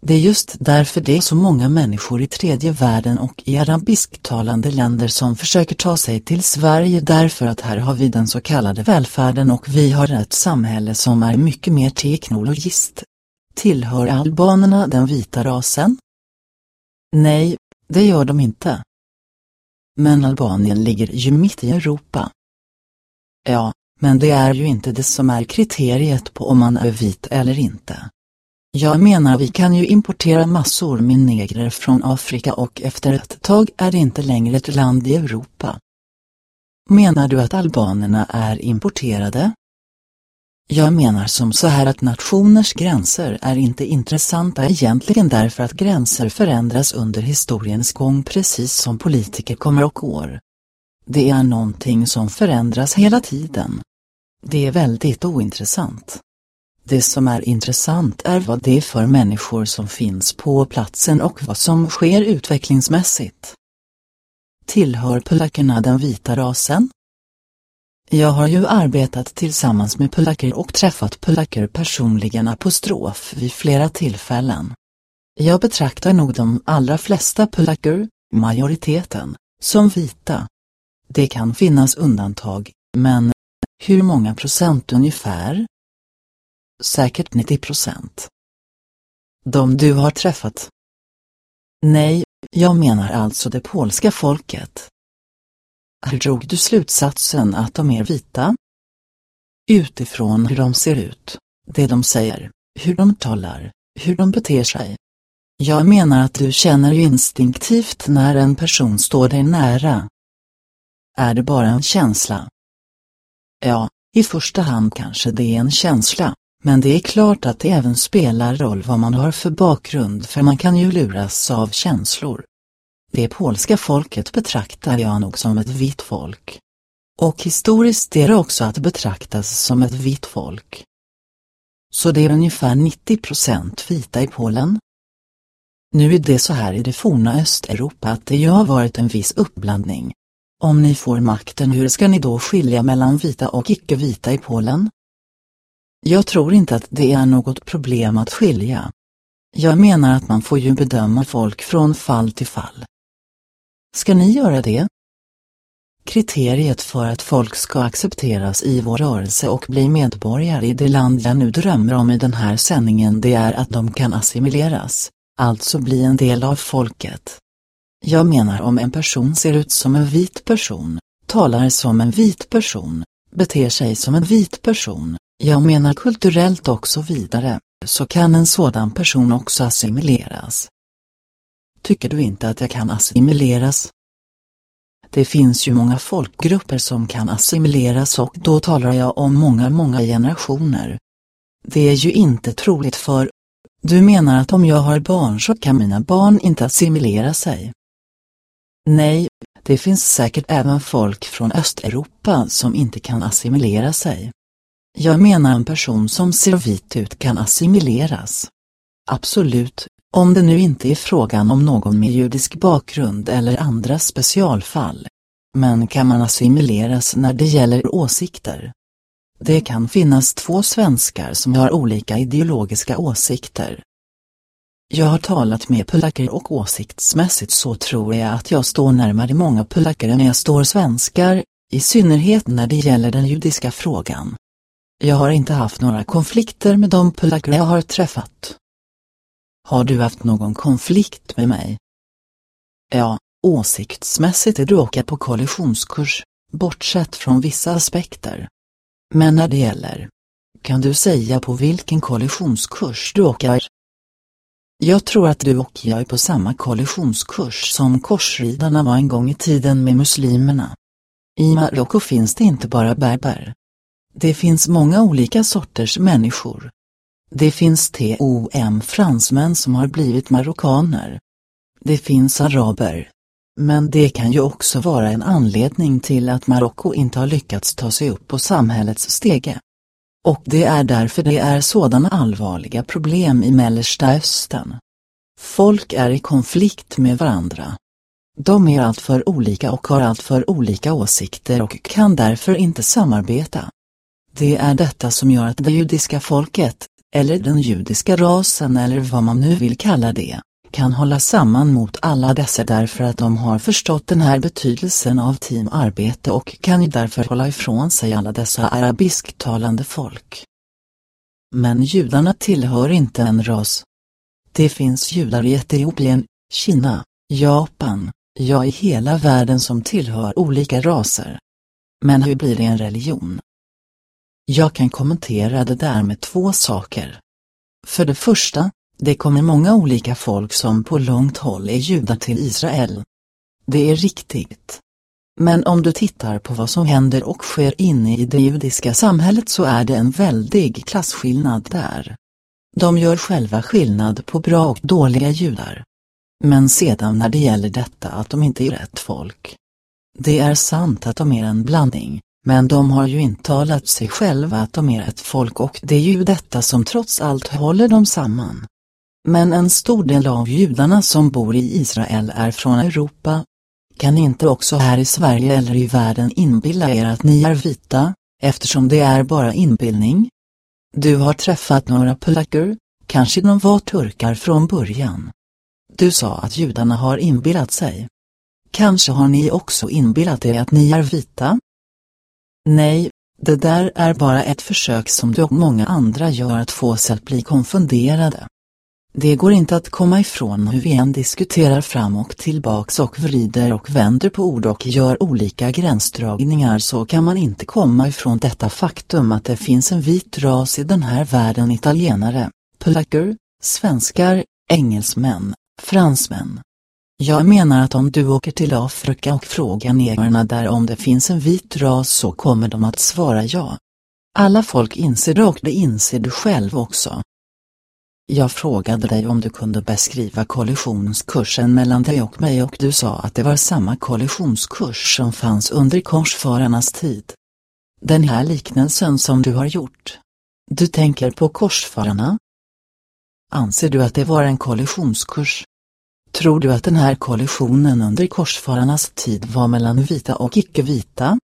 Det är just därför det är så många människor i tredje världen och i arabisktalande länder som försöker ta sig till Sverige därför att här har vi den så kallade välfärden och vi har ett samhälle som är mycket mer teknologiskt. Tillhör albanerna den vita rasen? Nej, det gör de inte. Men Albanien ligger ju mitt i Europa. Ja, men det är ju inte det som är kriteriet på om man är vit eller inte. Jag menar vi kan ju importera massor med negrer från Afrika och efter ett tag är det inte längre ett land i Europa. Menar du att albanerna är importerade? Jag menar som så här att nationers gränser är inte intressanta egentligen därför att gränser förändras under historiens gång precis som politiker kommer och går. Det är någonting som förändras hela tiden. Det är väldigt ointressant. Det som är intressant är vad det är för människor som finns på platsen och vad som sker utvecklingsmässigt. Tillhör polackerna den vita rasen? Jag har ju arbetat tillsammans med polacker och träffat polacker personligen apostrof vid flera tillfällen. Jag betraktar nog de allra flesta polacker, majoriteten, som vita. Det kan finnas undantag, men hur många procent ungefär? säkert 90 procent. De du har träffat? Nej, jag menar alltså det polska folket. Hur drog du slutsatsen att de är vita? Utifrån hur de ser ut, det de säger, hur de talar, hur de beter sig. Jag menar att du känner ju instinktivt när en person står dig nära. Är det bara en känsla? Ja, i första hand kanske det är en känsla. Men det är klart att det även spelar roll vad man har för bakgrund för man kan ju luras av känslor. Det polska folket betraktar jag nog som ett vitt folk. Och historiskt är det också att betraktas som ett vitt folk. Så det är ungefär 90 procent vita i Polen. Nu är det så här i det forna Östeuropa att det ju har varit en viss uppblandning. Om ni får makten hur ska ni då skilja mellan vita och icke-vita i Polen? Jag tror inte att det är något problem att skilja. Jag menar att man får ju bedöma folk från fall till fall. Ska ni göra det? Kriteriet för att folk ska accepteras i vår rörelse och bli medborgare i det land jag nu drömmer om i den här sändningen det är att de kan assimileras, alltså bli en del av folket. Jag menar om en person ser ut som en vit person, talar som en vit person, beter sig som en vit person, jag menar kulturellt och så vidare, så kan en sådan person också assimileras. Tycker du inte att jag kan assimileras? Det finns ju många folkgrupper som kan assimileras och då talar jag om många, många generationer. Det är ju inte troligt för, du menar att om jag har barn så kan mina barn inte assimilera sig? Nej, det finns säkert även folk från Östeuropa som inte kan assimilera sig. Jag menar en person som ser vit ut kan assimileras. Absolut, om det nu inte är frågan om någon med judisk bakgrund eller andra specialfall. Men kan man assimileras när det gäller åsikter? Det kan finnas två svenskar som har olika ideologiska åsikter. Jag har talat med polacker och åsiktsmässigt så tror jag att jag står närmare många polacker än jag står svenskar, i synnerhet när det gäller den judiska frågan. Jag har inte haft några konflikter med de polacker jag har träffat. Har du haft någon konflikt med mig? Ja, åsiktsmässigt är du åka på kollisionskurs, bortsett från vissa aspekter. Men när det gäller, kan du säga på vilken kollisionskurs du åker? Jag tror att du och jag är på samma kollisionskurs som korsridarna var en gång i tiden med muslimerna. I Marocko finns det inte bara berber. Det finns många olika sorters människor. Det finns TOM fransmän som har blivit marockaner. Det finns araber. Men det kan ju också vara en anledning till att Marocko inte har lyckats ta sig upp på samhällets stege. Och det är därför det är sådana allvarliga problem i Mellersta Östern. Folk är i konflikt med varandra. De är alltför olika och har alltför olika åsikter och kan därför inte samarbeta. Det är detta som gör att det judiska folket, eller den judiska rasen eller vad man nu vill kalla det, kan hålla samman mot alla dessa därför att de har förstått den här betydelsen av teamarbete och kan därför hålla ifrån sig alla dessa arabisktalande folk. Men judarna tillhör inte en ras. Det finns judar i Etiopien, Kina, Japan, ja i hela världen som tillhör olika raser. Men hur blir det en religion? Jag kan kommentera det där med två saker. För det första, det kommer många olika folk som på långt håll är judar till Israel. Det är riktigt. Men om du tittar på vad som händer och sker inne i det judiska samhället så är det en väldig klasskillnad där. De gör själva skillnad på bra och dåliga judar. Men sedan när det gäller detta att de inte är rätt folk. Det är sant att de är en blandning, men de har ju intalat sig själva att de är ett folk och det är ju detta som trots allt håller dem samman. Men en stor del av judarna som bor i Israel är från Europa. Kan inte också här i Sverige eller i världen inbilla er att ni är vita, eftersom det är bara inbildning? Du har träffat några polacker, kanske de var turkar från början. Du sa att judarna har inbillat sig. Kanske har ni också inbillat er att ni är vita? Nej, det där är bara ett försök som du och många andra gör att få oss att bli konfunderade. Det går inte att komma ifrån hur vi än diskuterar fram och tillbaks och vrider och vänder på ord och gör olika gränsdragningar så kan man inte komma ifrån detta faktum att det finns en vit ras i den här världen italienare, polacker, svenskar, engelsmän, fransmän. Jag menar att om du åker till Afrika och frågar negrarna där om det finns en vit ras så kommer de att svara ja. Alla folk inser det och det inser du själv också. Jag frågade dig om du kunde beskriva kollisionskursen mellan dig och mig och du sa att det var samma kollisionskurs som fanns under korsfararnas tid. Den här liknelsen som du har gjort. Du tänker på korsfararna? Anser du att det var en kollisionskurs? Tror du att den här kollisionen under korsfararnas tid var mellan vita och icke-vita?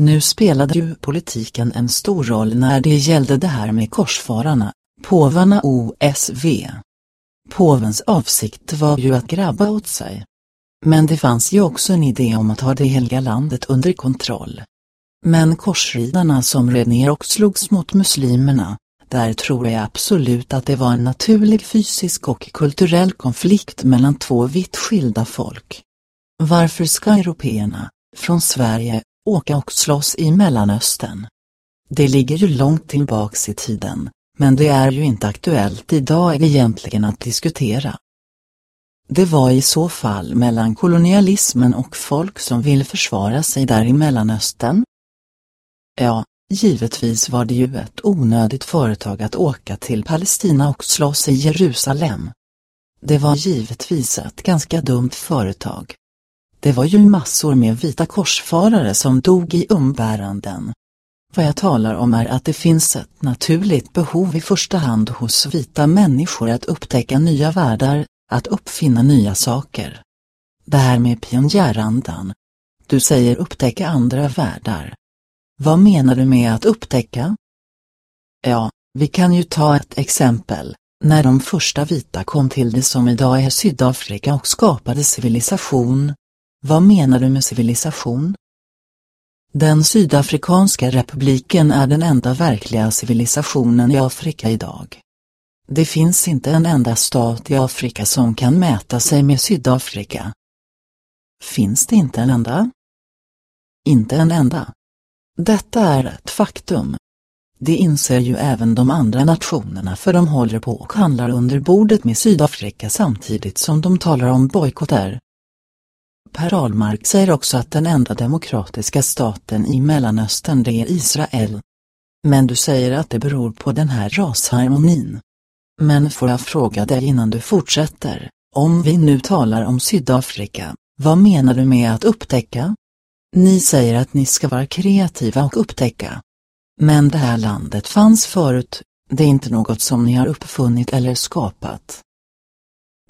Nu spelade ju politiken en stor roll när det gällde det här med korsfararna, påvarna OSV. Påvens avsikt var ju att grabba åt sig. Men det fanns ju också en idé om att ha det heliga landet under kontroll. Men korsridarna som red ner och slogs mot muslimerna, där tror jag absolut att det var en naturlig fysisk och kulturell konflikt mellan två vitt skilda folk. Varför ska européerna, från Sverige, åka och slåss i Mellanöstern? Det ligger ju långt tillbaks i tiden, men det är ju inte aktuellt idag egentligen att diskutera. Det var i så fall mellan kolonialismen och folk som vill försvara sig där i Mellanöstern? Ja, givetvis var det ju ett onödigt företag att åka till Palestina och slåss i Jerusalem. Det var givetvis ett ganska dumt företag. Det var ju massor med vita korsfarare som dog i umbäranden. Vad jag talar om är att det finns ett naturligt behov i första hand hos vita människor att upptäcka nya världar, att uppfinna nya saker. Det här med pionjärandan. Du säger upptäcka andra världar. Vad menar du med att upptäcka? Ja, vi kan ju ta ett exempel. När de första vita kom till det som idag är Sydafrika och skapade civilisation. Vad menar du med civilisation? Den sydafrikanska republiken är den enda verkliga civilisationen i Afrika idag. Det finns inte en enda stat i Afrika som kan mäta sig med Sydafrika. Finns det inte en enda? Inte en enda. Detta är ett faktum. Det inser ju även de andra nationerna för de håller på och handlar under bordet med Sydafrika samtidigt som de talar om bojkotter. Per Ahlmark säger också att den enda demokratiska staten i Mellanöstern det är Israel. Men du säger att det beror på den här rasharmonin. Men får jag fråga dig innan du fortsätter, om vi nu talar om Sydafrika, vad menar du med att upptäcka? Ni säger att ni ska vara kreativa och upptäcka. Men det här landet fanns förut, det är inte något som ni har uppfunnit eller skapat.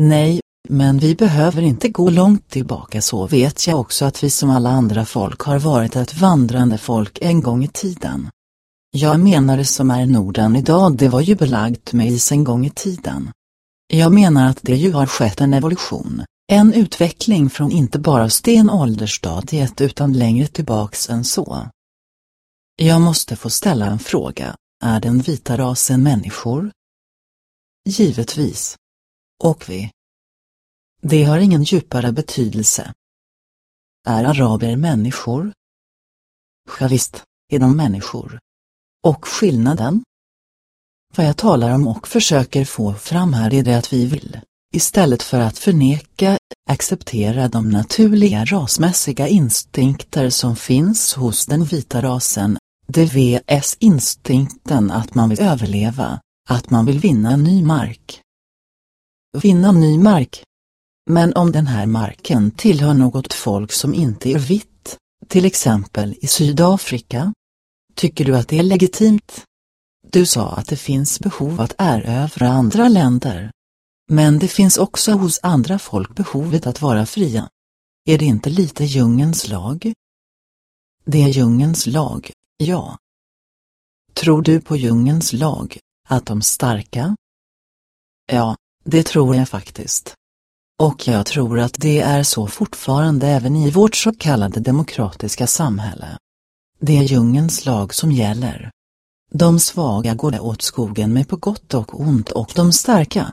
Nej, men vi behöver inte gå långt tillbaka så vet jag också att vi som alla andra folk har varit ett vandrande folk en gång i tiden. Jag menar det som är Norden idag det var ju belagt med is en gång i tiden. Jag menar att det ju har skett en evolution, en utveckling från inte bara stenåldersstadiet utan längre tillbaks än så. Jag måste få ställa en fråga, är den vita rasen människor? Givetvis. Och vi. Det har ingen djupare betydelse. Är araber människor? Ja, visst, är de människor. Och skillnaden? Vad jag talar om och försöker få fram här är det att vi vill, istället för att förneka, acceptera de naturliga rasmässiga instinkter som finns hos den vita rasen, det VS-instinkten att man vill överleva, att man vill vinna ny mark. Vinna ny mark. Men om den här marken tillhör något folk som inte är vitt, till exempel i Sydafrika, Tycker du att det är legitimt? Du sa att det finns behov att erövra andra länder. Men det finns också hos andra folk behovet att vara fria. Är det inte lite djungens lag? Det är djungens lag, ja. Tror du på djungens lag, att de starka? Ja, det tror jag faktiskt. Och jag tror att det är så fortfarande även i vårt så kallade demokratiska samhälle. Det är djungens lag som gäller. De svaga går det åt skogen med på gott och ont och de starka.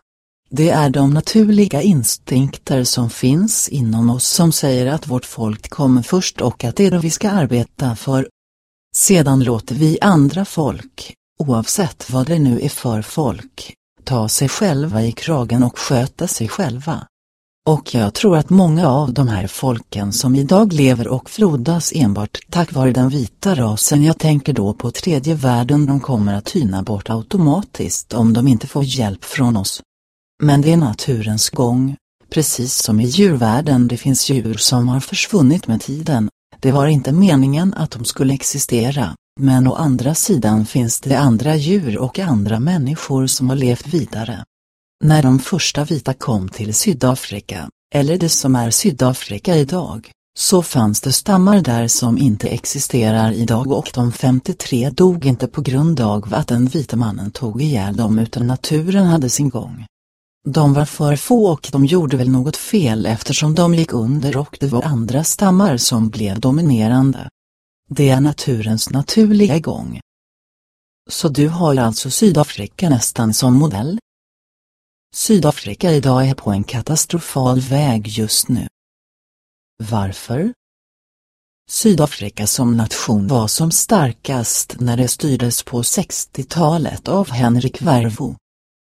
Det är de naturliga instinkter som finns inom oss som säger att vårt folk kommer först och att det är det vi ska arbeta för. Sedan låter vi andra folk, oavsett vad det nu är för folk, ta sig själva i kragen och sköta sig själva. Och jag tror att många av de här folken som idag lever och frodas enbart tack vare den vita rasen, jag tänker då på tredje världen, de kommer att tyna bort automatiskt om de inte får hjälp från oss. Men det är naturens gång, precis som i djurvärlden det finns djur som har försvunnit med tiden, det var inte meningen att de skulle existera, men å andra sidan finns det andra djur och andra människor som har levt vidare. När de första vita kom till Sydafrika, eller det som är Sydafrika idag, så fanns det stammar där som inte existerar idag och de 53 dog inte på grund av att den vita mannen tog ihjäl dem utan naturen hade sin gång. De var för få och de gjorde väl något fel eftersom de gick under och det var andra stammar som blev dominerande. Det är naturens naturliga gång. Så du har alltså Sydafrika nästan som modell? Sydafrika idag är på en katastrofal väg just nu. Varför? Sydafrika som nation var som starkast när det styrdes på 60-talet av Henrik Vervo,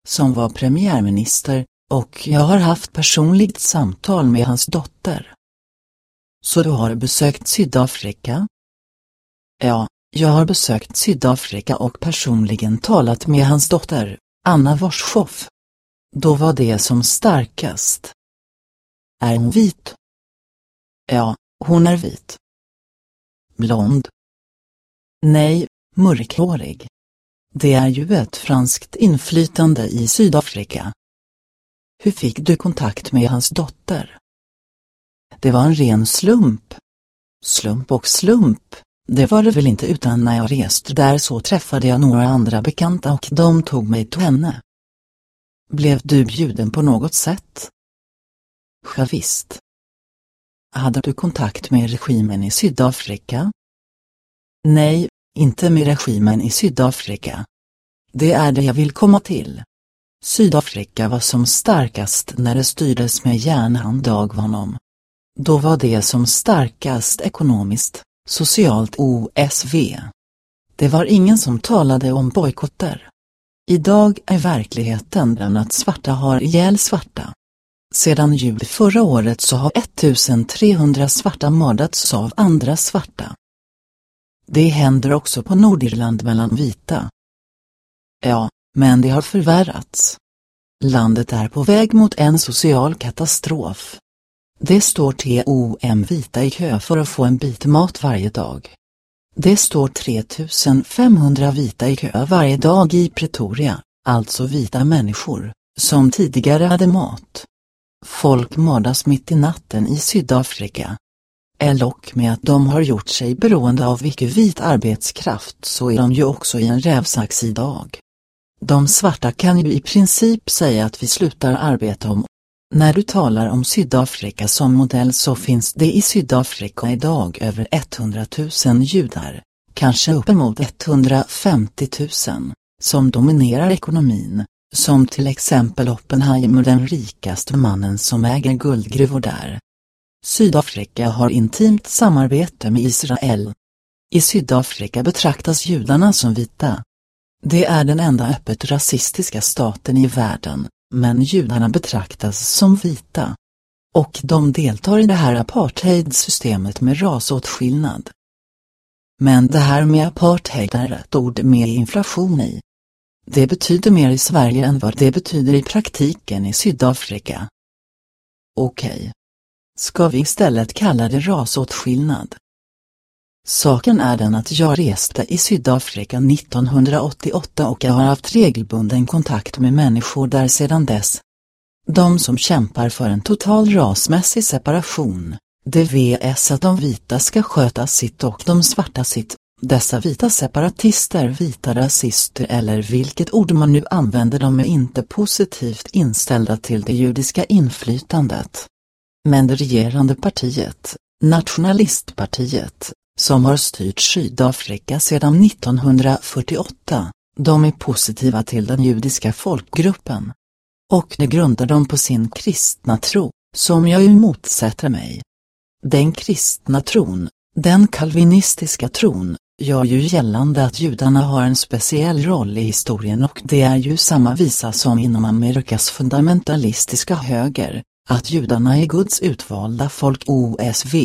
som var premiärminister, och jag har haft personligt samtal med hans dotter. Så du har besökt Sydafrika? Ja, jag har besökt Sydafrika och personligen talat med hans dotter, Anna Warschoff. Då var det som starkast. Är hon vit? Ja, hon är vit. Blond? Nej, mörkhårig. Det är ju ett franskt inflytande i Sydafrika. Hur fick du kontakt med hans dotter? Det var en ren slump. Slump och slump, det var det väl inte utan när jag reste där så träffade jag några andra bekanta och de tog mig till henne. Blev du bjuden på något sätt? Ja, visst. Hade du kontakt med regimen i Sydafrika? Nej, inte med regimen i Sydafrika. Det är det jag vill komma till. Sydafrika var som starkast när det styrdes med järnhand av honom. Då var det som starkast ekonomiskt, socialt OSV. Det var ingen som talade om bojkotter. Idag är verkligheten den att svarta har ihjäl svarta. Sedan juli förra året så har 1300 svarta mördats av andra svarta. Det händer också på Nordirland mellan vita. Ja, men det har förvärrats. Landet är på väg mot en social katastrof. Det står TOM vita i kö för att få en bit mat varje dag. Det står 3500 vita i kö varje dag i Pretoria, alltså vita människor, som tidigare hade mat. Folk mördas mitt i natten i Sydafrika lock med att de har gjort sig beroende av icke-vit arbetskraft så är de ju också i en rävsax idag. De svarta kan ju i princip säga att vi slutar arbeta om. När du talar om Sydafrika som modell så finns det i Sydafrika idag över 100 000 judar, kanske uppemot 150 000, som dominerar ekonomin, som till exempel Oppenheimer den rikaste mannen som äger guldgruvor där. Sydafrika har intimt samarbete med Israel. I Sydafrika betraktas judarna som vita. Det är den enda öppet rasistiska staten i världen, men judarna betraktas som vita. Och de deltar i det här apartheidsystemet med rasåtskillnad. Men det här med apartheid är ett ord med inflation i. Det betyder mer i Sverige än vad det betyder i praktiken i Sydafrika. Okej. Okay. Ska vi istället kalla det rasåtskillnad? Saken är den att jag reste i Sydafrika 1988 och jag har haft regelbunden kontakt med människor där sedan dess. De som kämpar för en total rasmässig separation, det vs att de vita ska sköta sitt och de svarta sitt, dessa vita separatister, vita rasister eller vilket ord man nu använder de är inte positivt inställda till det judiska inflytandet. Men det regerande partiet, Nationalistpartiet, som har styrt Sydafrika sedan 1948, de är positiva till den judiska folkgruppen. Och det grundar de på sin kristna tro, som jag ju motsätter mig. Den kristna tron, den kalvinistiska tron, gör ju gällande att judarna har en speciell roll i historien och det är ju samma visa som inom Amerikas fundamentalistiska höger, att judarna är Guds utvalda folk OSV.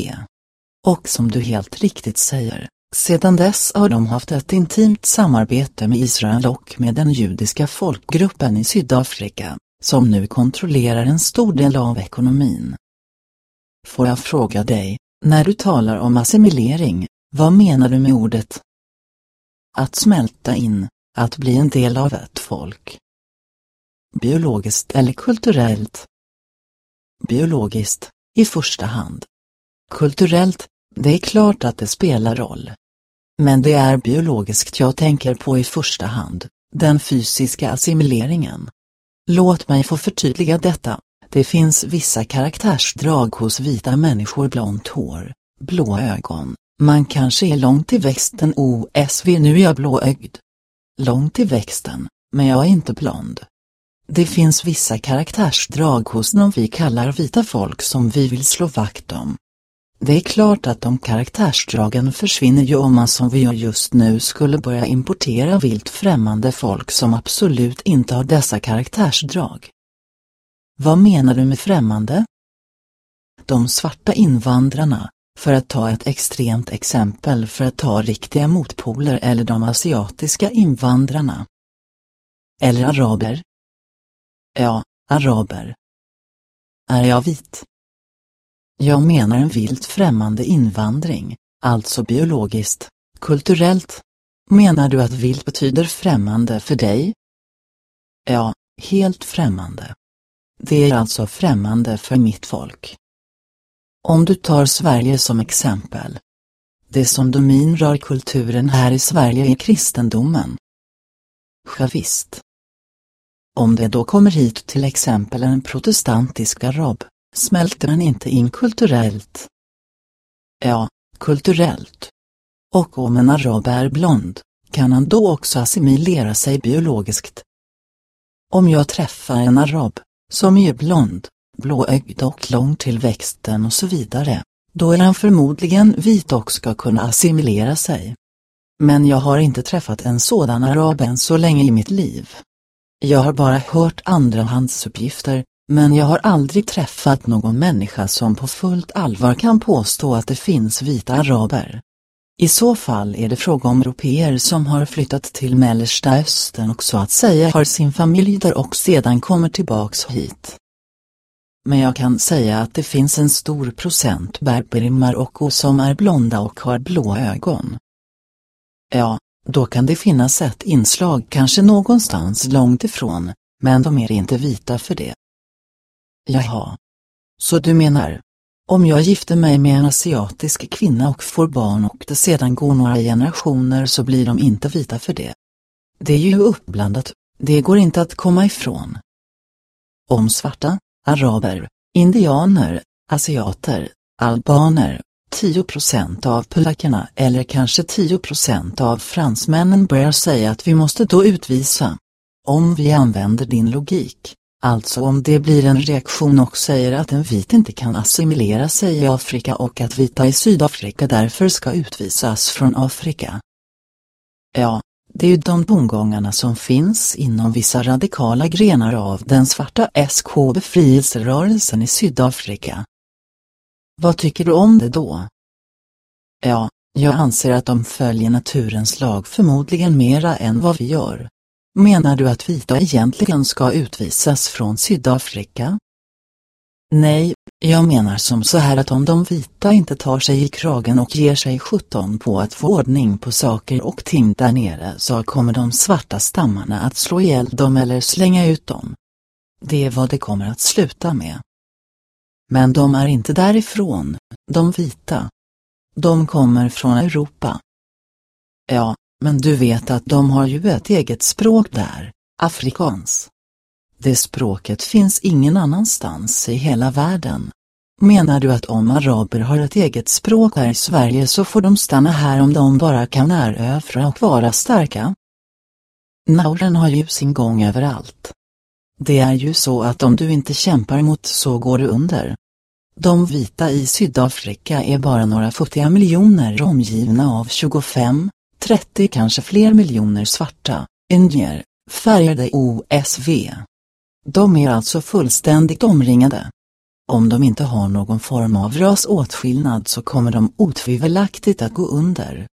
Och som du helt riktigt säger, sedan dess har de haft ett intimt samarbete med Israel och med den judiska folkgruppen i Sydafrika, som nu kontrollerar en stor del av ekonomin. Får jag fråga dig, när du talar om assimilering, vad menar du med ordet? Att smälta in, att bli en del av ett folk. Biologiskt eller kulturellt? Biologiskt, i första hand. Kulturellt, det är klart att det spelar roll. Men det är biologiskt jag tänker på i första hand, den fysiska assimileringen. Låt mig få förtydliga detta. Det finns vissa karaktärsdrag hos vita människor blont hår, blå ögon, man kanske är långt i växten OSV nu är jag blåögd. långt i växten, men jag är inte blond. Det finns vissa karaktärsdrag hos de vi kallar vita folk som vi vill slå vakt om. Det är klart att de karaktärsdragen försvinner ju om man som vi gör just nu skulle börja importera vilt främmande folk som absolut inte har dessa karaktärsdrag. Vad menar du med främmande? De svarta invandrarna, för att ta ett extremt exempel för att ta riktiga motpoler eller de asiatiska invandrarna. Eller araber? Ja, araber. Är jag vit? Jag menar en vilt främmande invandring, alltså biologiskt, kulturellt. Menar du att vilt betyder främmande för dig? Ja, helt främmande. Det är alltså främmande för mitt folk. Om du tar Sverige som exempel. Det som dominrör kulturen här i Sverige är kristendomen. Javisst. Om det då kommer hit till exempel en protestantisk arab, smälter han inte in kulturellt. Ja, kulturellt. Och om en arab är blond, kan han då också assimilera sig biologiskt. Om jag träffar en arab, som är blond, blåögd och lång till växten och så vidare, då är han förmodligen vit och ska kunna assimilera sig. Men jag har inte träffat en sådan arab än så länge i mitt liv. Jag har bara hört andrahandsuppgifter, men jag har aldrig träffat någon människa som på fullt allvar kan påstå att det finns vita araber. I så fall är det fråga om europeer som har flyttat till Mellersta Östern och så att säga har sin familj där och sedan kommer tillbaks hit. Men jag kan säga att det finns en stor procent berber i Marocko som är blonda och har blå ögon. Ja, då kan det finnas ett inslag kanske någonstans långt ifrån, men de är inte vita för det. Jaha. Så du menar, om jag gifter mig med en asiatisk kvinna och får barn och det sedan går några generationer så blir de inte vita för det. Det är ju uppblandat, det går inte att komma ifrån. Om svarta, araber, indianer, asiater, albaner, 10% av polackerna eller kanske 10% av fransmännen börjar säga att vi måste då utvisa. Om vi använder din logik, alltså om det blir en reaktion och säger att en vit inte kan assimilera sig i Afrika och att vita i Sydafrika därför ska utvisas från Afrika. Ja, det är ju de tongångarna som finns inom vissa radikala grenar av den svarta SK-befrielserörelsen i Sydafrika. Vad tycker du om det då? Ja, jag anser att de följer naturens lag förmodligen mera än vad vi gör. Menar du att vita egentligen ska utvisas från Sydafrika? Nej, jag menar som så här att om de vita inte tar sig i kragen och ger sig sjutton på att få ordning på saker och ting där nere så kommer de svarta stammarna att slå ihjäl dem eller slänga ut dem. Det är vad det kommer att sluta med. Men de är inte därifrån, de vita. De kommer från Europa. Ja, men du vet att de har ju ett eget språk där, afrikans. Det språket finns ingen annanstans i hela världen. Menar du att om araber har ett eget språk här i Sverige så får de stanna här om de bara kan erövra och vara starka? Nauren har ju sin gång överallt. Det är ju så att om du inte kämpar mot så går du under. De vita i Sydafrika är bara några futtiga miljoner omgivna av 25, 30 kanske fler miljoner svarta, indier, färgade OSV. De är alltså fullständigt omringade. Om de inte har någon form av rasåtskillnad så kommer de otvivelaktigt att gå under.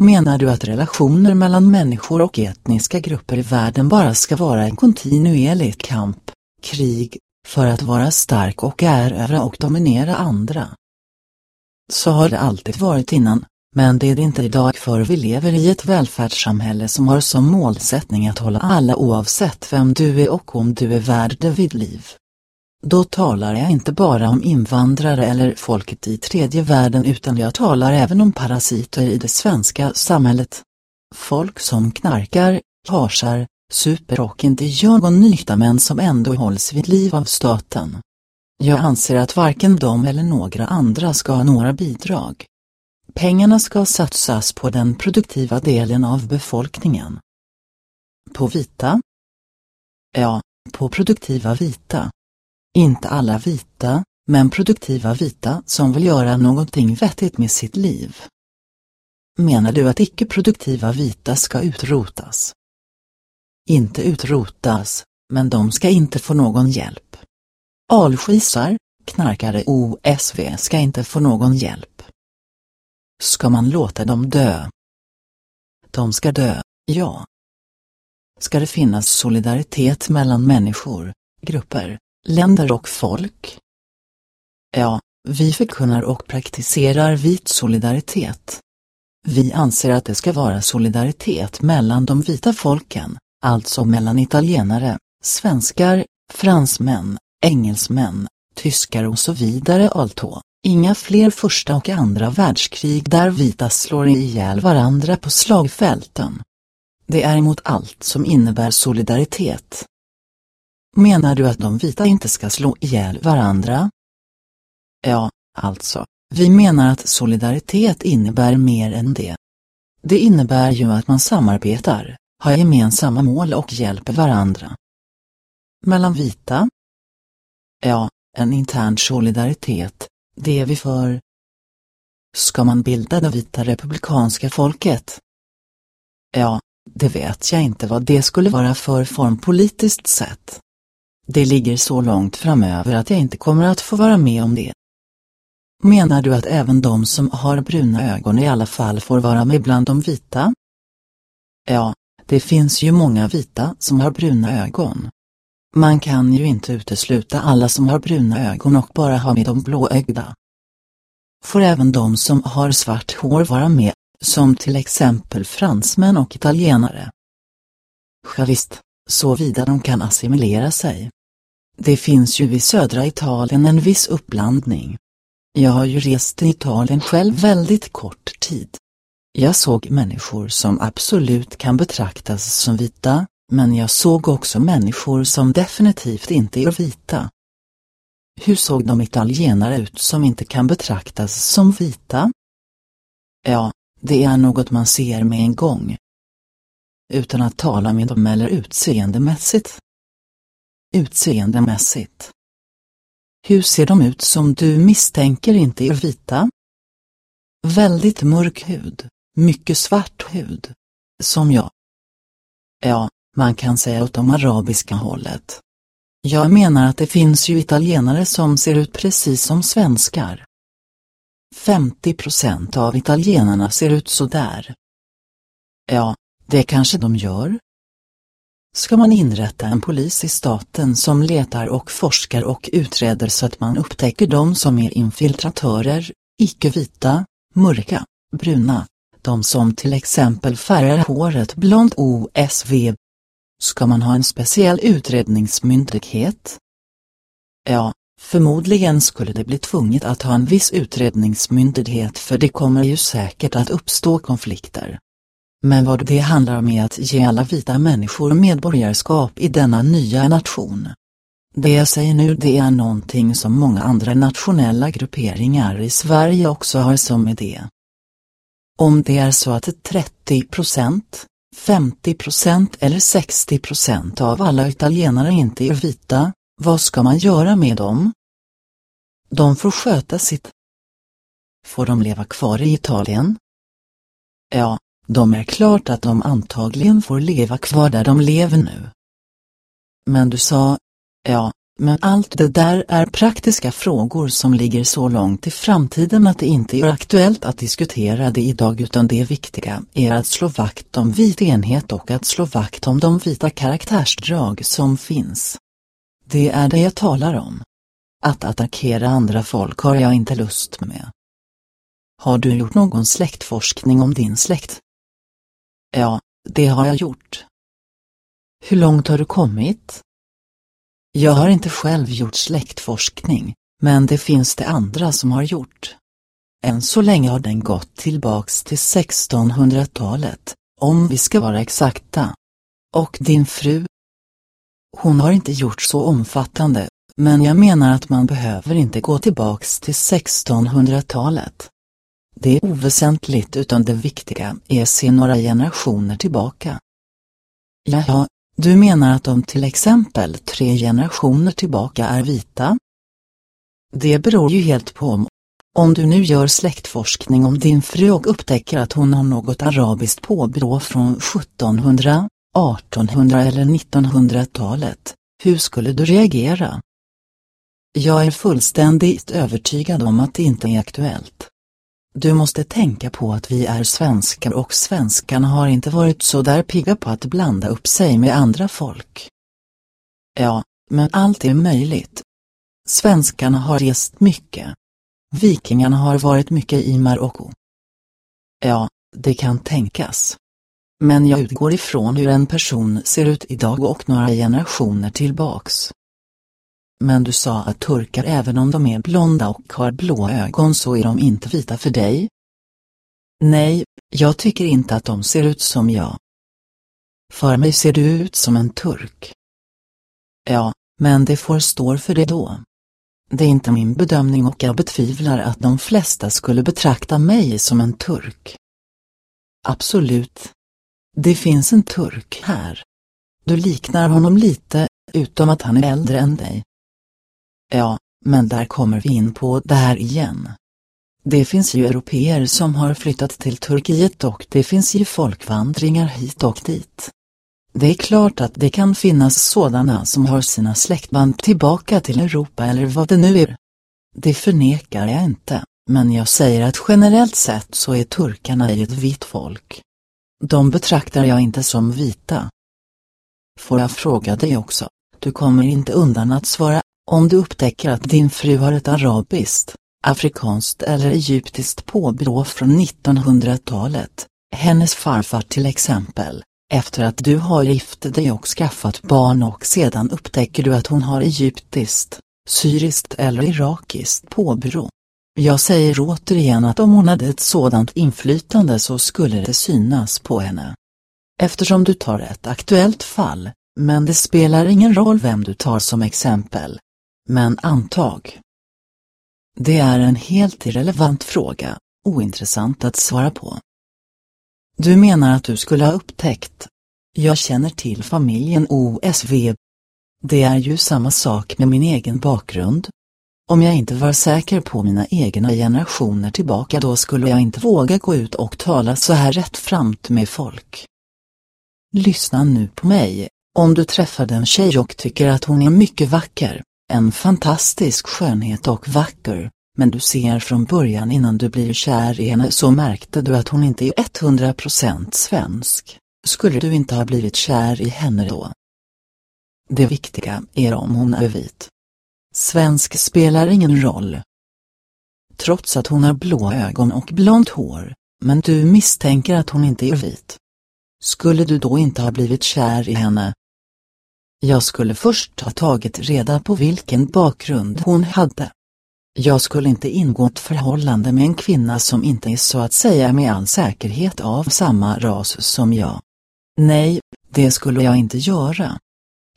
Menar du att relationer mellan människor och etniska grupper i världen bara ska vara en kontinuerlig kamp, krig, för att vara stark och erövra och dominera andra? Så har det alltid varit innan, men det är det inte idag för vi lever i ett välfärdssamhälle som har som målsättning att hålla alla oavsett vem du är och om du är värd det vid liv. Då talar jag inte bara om invandrare eller folket i tredje världen utan jag talar även om parasiter i det svenska samhället. Folk som knarkar, harsar, super och inte gör någon nytta men som ändå hålls vid liv av staten. Jag anser att varken de eller några andra ska ha några bidrag. Pengarna ska satsas på den produktiva delen av befolkningen. På vita? Ja, på produktiva vita. Inte alla vita, men produktiva vita som vill göra någonting vettigt med sitt liv. Menar du att icke-produktiva vita ska utrotas? Inte utrotas, men de ska inte få någon hjälp. Alskisar, knarkare OSV ska inte få någon hjälp. Ska man låta dem dö? De ska dö, ja. Ska det finnas solidaritet mellan människor, grupper, länder och folk? Ja, vi förkunnar och praktiserar vit solidaritet. Vi anser att det ska vara solidaritet mellan de vita folken, alltså mellan italienare, svenskar, fransmän, engelsmän, tyskar och så vidare Alltå, Inga fler första och andra världskrig där vita slår ihjäl varandra på slagfälten. Det är emot allt som innebär solidaritet. Menar du att de vita inte ska slå ihjäl varandra? Ja, alltså, vi menar att solidaritet innebär mer än det. Det innebär ju att man samarbetar, har gemensamma mål och hjälper varandra. Mellan vita? Ja, en intern solidaritet, det är vi för. Ska man bilda det vita republikanska folket? Ja, det vet jag inte vad det skulle vara för form politiskt sett. Det ligger så långt framöver att jag inte kommer att få vara med om det. Menar du att även de som har bruna ögon i alla fall får vara med bland de vita? Ja, det finns ju många vita som har bruna ögon. Man kan ju inte utesluta alla som har bruna ögon och bara ha med de blåögda. Får även de som har svart hår vara med, som till exempel fransmän och italienare? Javisst, såvida de kan assimilera sig. Det finns ju i södra Italien en viss uppblandning. Jag har ju rest i Italien själv väldigt kort tid. Jag såg människor som absolut kan betraktas som vita, men jag såg också människor som definitivt inte är vita. Hur såg de italienare ut som inte kan betraktas som vita? Ja, det är något man ser med en gång. Utan att tala med dem eller utseendemässigt. Utseendemässigt. Hur ser de ut som du misstänker inte är vita? Väldigt mörk hud, mycket svart hud. Som jag. Ja, man kan säga åt de arabiska hållet. Jag menar att det finns ju italienare som ser ut precis som svenskar. 50 procent av italienarna ser ut så där. Ja, det kanske de gör. Ska man inrätta en polis i staten som letar och forskar och utreder så att man upptäcker de som är infiltratörer, icke-vita, mörka, bruna, de som till exempel färgar håret blond OSV, Ska man ha en speciell utredningsmyndighet? Ja, förmodligen skulle det bli tvunget att ha en viss utredningsmyndighet för det kommer ju säkert att uppstå konflikter. Men vad det handlar om är att ge alla vita människor medborgarskap i denna nya nation. Det jag säger nu det är någonting som många andra nationella grupperingar i Sverige också har som idé. Om det är så att 30 procent, 50 procent eller 60 procent av alla italienare inte är vita, vad ska man göra med dem? De får sköta sitt. Får de leva kvar i Italien? Ja, de är klart att de antagligen får leva kvar där de lever nu. Men du sa, ja, men allt det där är praktiska frågor som ligger så långt i framtiden att det inte är aktuellt att diskutera det idag utan det viktiga är att slå vakt om vit enhet och att slå vakt om de vita karaktärsdrag som finns. Det är det jag talar om. Att attackera andra folk har jag inte lust med. Har du gjort någon släktforskning om din släkt? Ja, det har jag gjort. Hur långt har du kommit? Jag har inte själv gjort släktforskning, men det finns det andra som har gjort. Än så länge har den gått tillbaks till 1600-talet, om vi ska vara exakta. Och din fru? Hon har inte gjort så omfattande, men jag menar att man behöver inte gå tillbaks till 1600-talet. Det är oväsentligt utan det viktiga är se några generationer tillbaka. Jaha, du menar att de till exempel tre generationer tillbaka är vita? Det beror ju helt på om, om du nu gör släktforskning om din fru och upptäcker att hon har något arabiskt påbrå från 1700, 1800 eller 1900-talet, hur skulle du reagera? Jag är fullständigt övertygad om att det inte är aktuellt. Du måste tänka på att vi är svenskar och svenskarna har inte varit så där pigga på att blanda upp sig med andra folk. Ja, men allt är möjligt. Svenskarna har rest mycket. Vikingarna har varit mycket i Marocko. Ja, det kan tänkas. Men jag utgår ifrån hur en person ser ut idag och några generationer tillbaks. Men du sa att turkar även om de är blonda och har blå ögon så är de inte vita för dig? Nej, jag tycker inte att de ser ut som jag. För mig ser du ut som en turk. Ja, men det får stå för det då. Det är inte min bedömning och jag betvivlar att de flesta skulle betrakta mig som en turk. Absolut. Det finns en turk här. Du liknar honom lite, utom att han är äldre än dig. Ja, men där kommer vi in på det här igen. Det finns ju europeer som har flyttat till Turkiet och det finns ju folkvandringar hit och dit. Det är klart att det kan finnas sådana som har sina släktband tillbaka till Europa eller vad det nu är. Det förnekar jag inte, men jag säger att generellt sett så är turkarna ett vitt folk. De betraktar jag inte som vita. Får jag fråga dig också, du kommer inte undan att svara om du upptäcker att din fru har ett arabiskt, afrikanskt eller egyptiskt påbrå från 1900-talet, hennes farfar till exempel, efter att du har gift dig och skaffat barn och sedan upptäcker du att hon har egyptiskt, syriskt eller irakiskt påbrå. Jag säger återigen att om hon hade ett sådant inflytande så skulle det synas på henne. Eftersom du tar ett aktuellt fall, men det spelar ingen roll vem du tar som exempel, men antag. Det är en helt irrelevant fråga, ointressant att svara på. Du menar att du skulle ha upptäckt. Jag känner till familjen OSV. Det är ju samma sak med min egen bakgrund. Om jag inte var säker på mina egna generationer tillbaka då skulle jag inte våga gå ut och tala så här rättframt med folk. Lyssna nu på mig, om du träffar en tjej och tycker att hon är mycket vacker, en fantastisk skönhet och vacker, men du ser från början innan du blir kär i henne så märkte du att hon inte är 100% svensk. Skulle du inte ha blivit kär i henne då? Det viktiga är om hon är vit. Svensk spelar ingen roll. Trots att hon har blå ögon och blont hår, men du misstänker att hon inte är vit. Skulle du då inte ha blivit kär i henne, jag skulle först ha tagit reda på vilken bakgrund hon hade. Jag skulle inte ingå ett förhållande med en kvinna som inte är så att säga med all säkerhet av samma ras som jag. Nej, det skulle jag inte göra.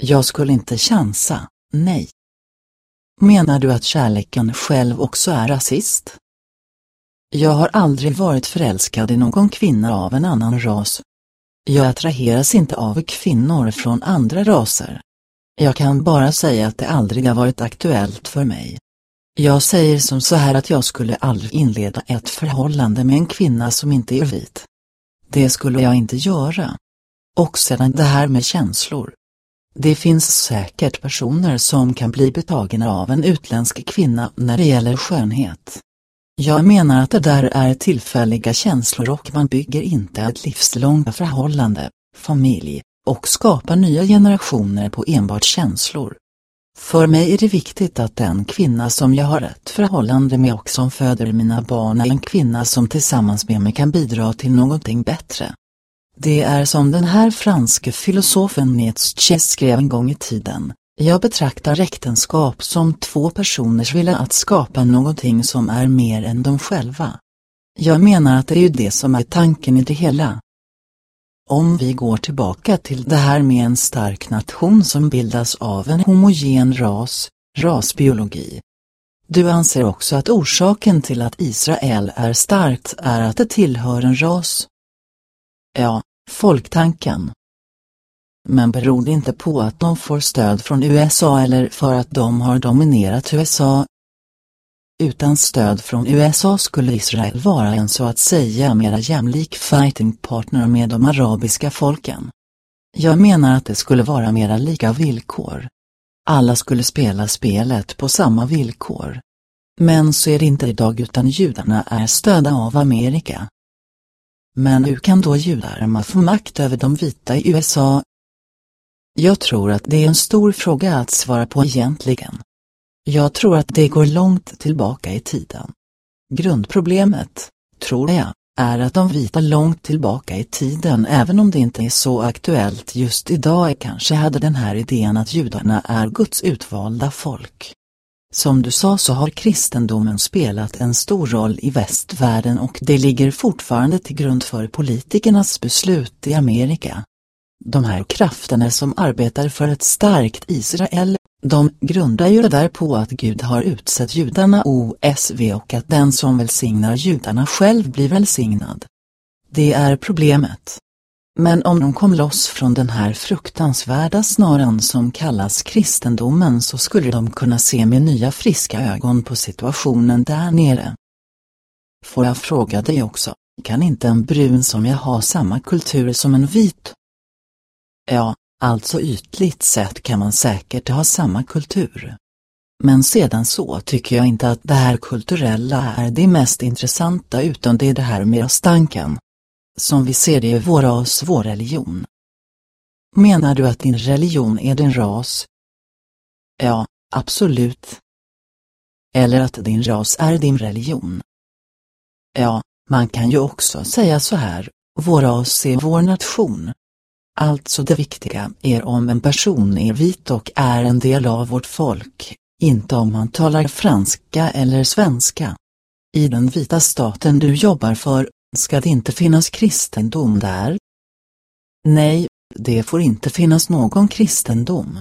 Jag skulle inte chansa, nej. Menar du att kärleken själv också är rasist? Jag har aldrig varit förälskad i någon kvinna av en annan ras, jag attraheras inte av kvinnor från andra raser. Jag kan bara säga att det aldrig har varit aktuellt för mig. Jag säger som så här att jag skulle aldrig inleda ett förhållande med en kvinna som inte är vit. Det skulle jag inte göra. Och sedan det här med känslor. Det finns säkert personer som kan bli betagna av en utländsk kvinna när det gäller skönhet. Jag menar att det där är tillfälliga känslor och man bygger inte ett livslångt förhållande, familj, och skapar nya generationer på enbart känslor. För mig är det viktigt att den kvinna som jag har ett förhållande med och som föder mina barn är en kvinna som tillsammans med mig kan bidra till någonting bättre. Det är som den här franske filosofen Nietzsche skrev en gång i tiden, jag betraktar äktenskap som två personers vilja att skapa någonting som är mer än de själva. Jag menar att det är ju det som är tanken i det hela. Om vi går tillbaka till det här med en stark nation som bildas av en homogen ras, rasbiologi. Du anser också att orsaken till att Israel är starkt är att det tillhör en ras. Ja, folktanken. Men beror det inte på att de får stöd från USA eller för att de har dominerat USA? Utan stöd från USA skulle Israel vara en så att säga mera jämlik fighting partner med de arabiska folken. Jag menar att det skulle vara mera lika villkor. Alla skulle spela spelet på samma villkor. Men så är det inte idag utan judarna är stödda av Amerika. Men hur kan då judarna få makt över de vita i USA? Jag tror att det är en stor fråga att svara på egentligen. Jag tror att det går långt tillbaka i tiden. Grundproblemet, tror jag, är att de vita långt tillbaka i tiden även om det inte är så aktuellt just idag kanske hade den här idén att judarna är Guds utvalda folk. Som du sa så har kristendomen spelat en stor roll i västvärlden och det ligger fortfarande till grund för politikernas beslut i Amerika. De här krafterna som arbetar för ett starkt Israel, de grundar ju det där på att Gud har utsett judarna OSV och att den som välsignar judarna själv blir välsignad. Det är problemet. Men om de kom loss från den här fruktansvärda snaran som kallas kristendomen så skulle de kunna se med nya friska ögon på situationen där nere. Får jag fråga dig också, kan inte en brun som jag ha samma kultur som en vit? Ja, alltså ytligt sett kan man säkert ha samma kultur. Men sedan så tycker jag inte att det här kulturella är det mest intressanta utan det är det här med stanken. Som vi ser det i vår ras, vår religion. Menar du att din religion är din ras? Ja, absolut. Eller att din ras är din religion. Ja, man kan ju också säga så här, vår ras är vår nation. Alltså det viktiga är om en person är vit och är en del av vårt folk, inte om man talar franska eller svenska. I den vita staten du jobbar för, ska det inte finnas kristendom där? Nej, det får inte finnas någon kristendom.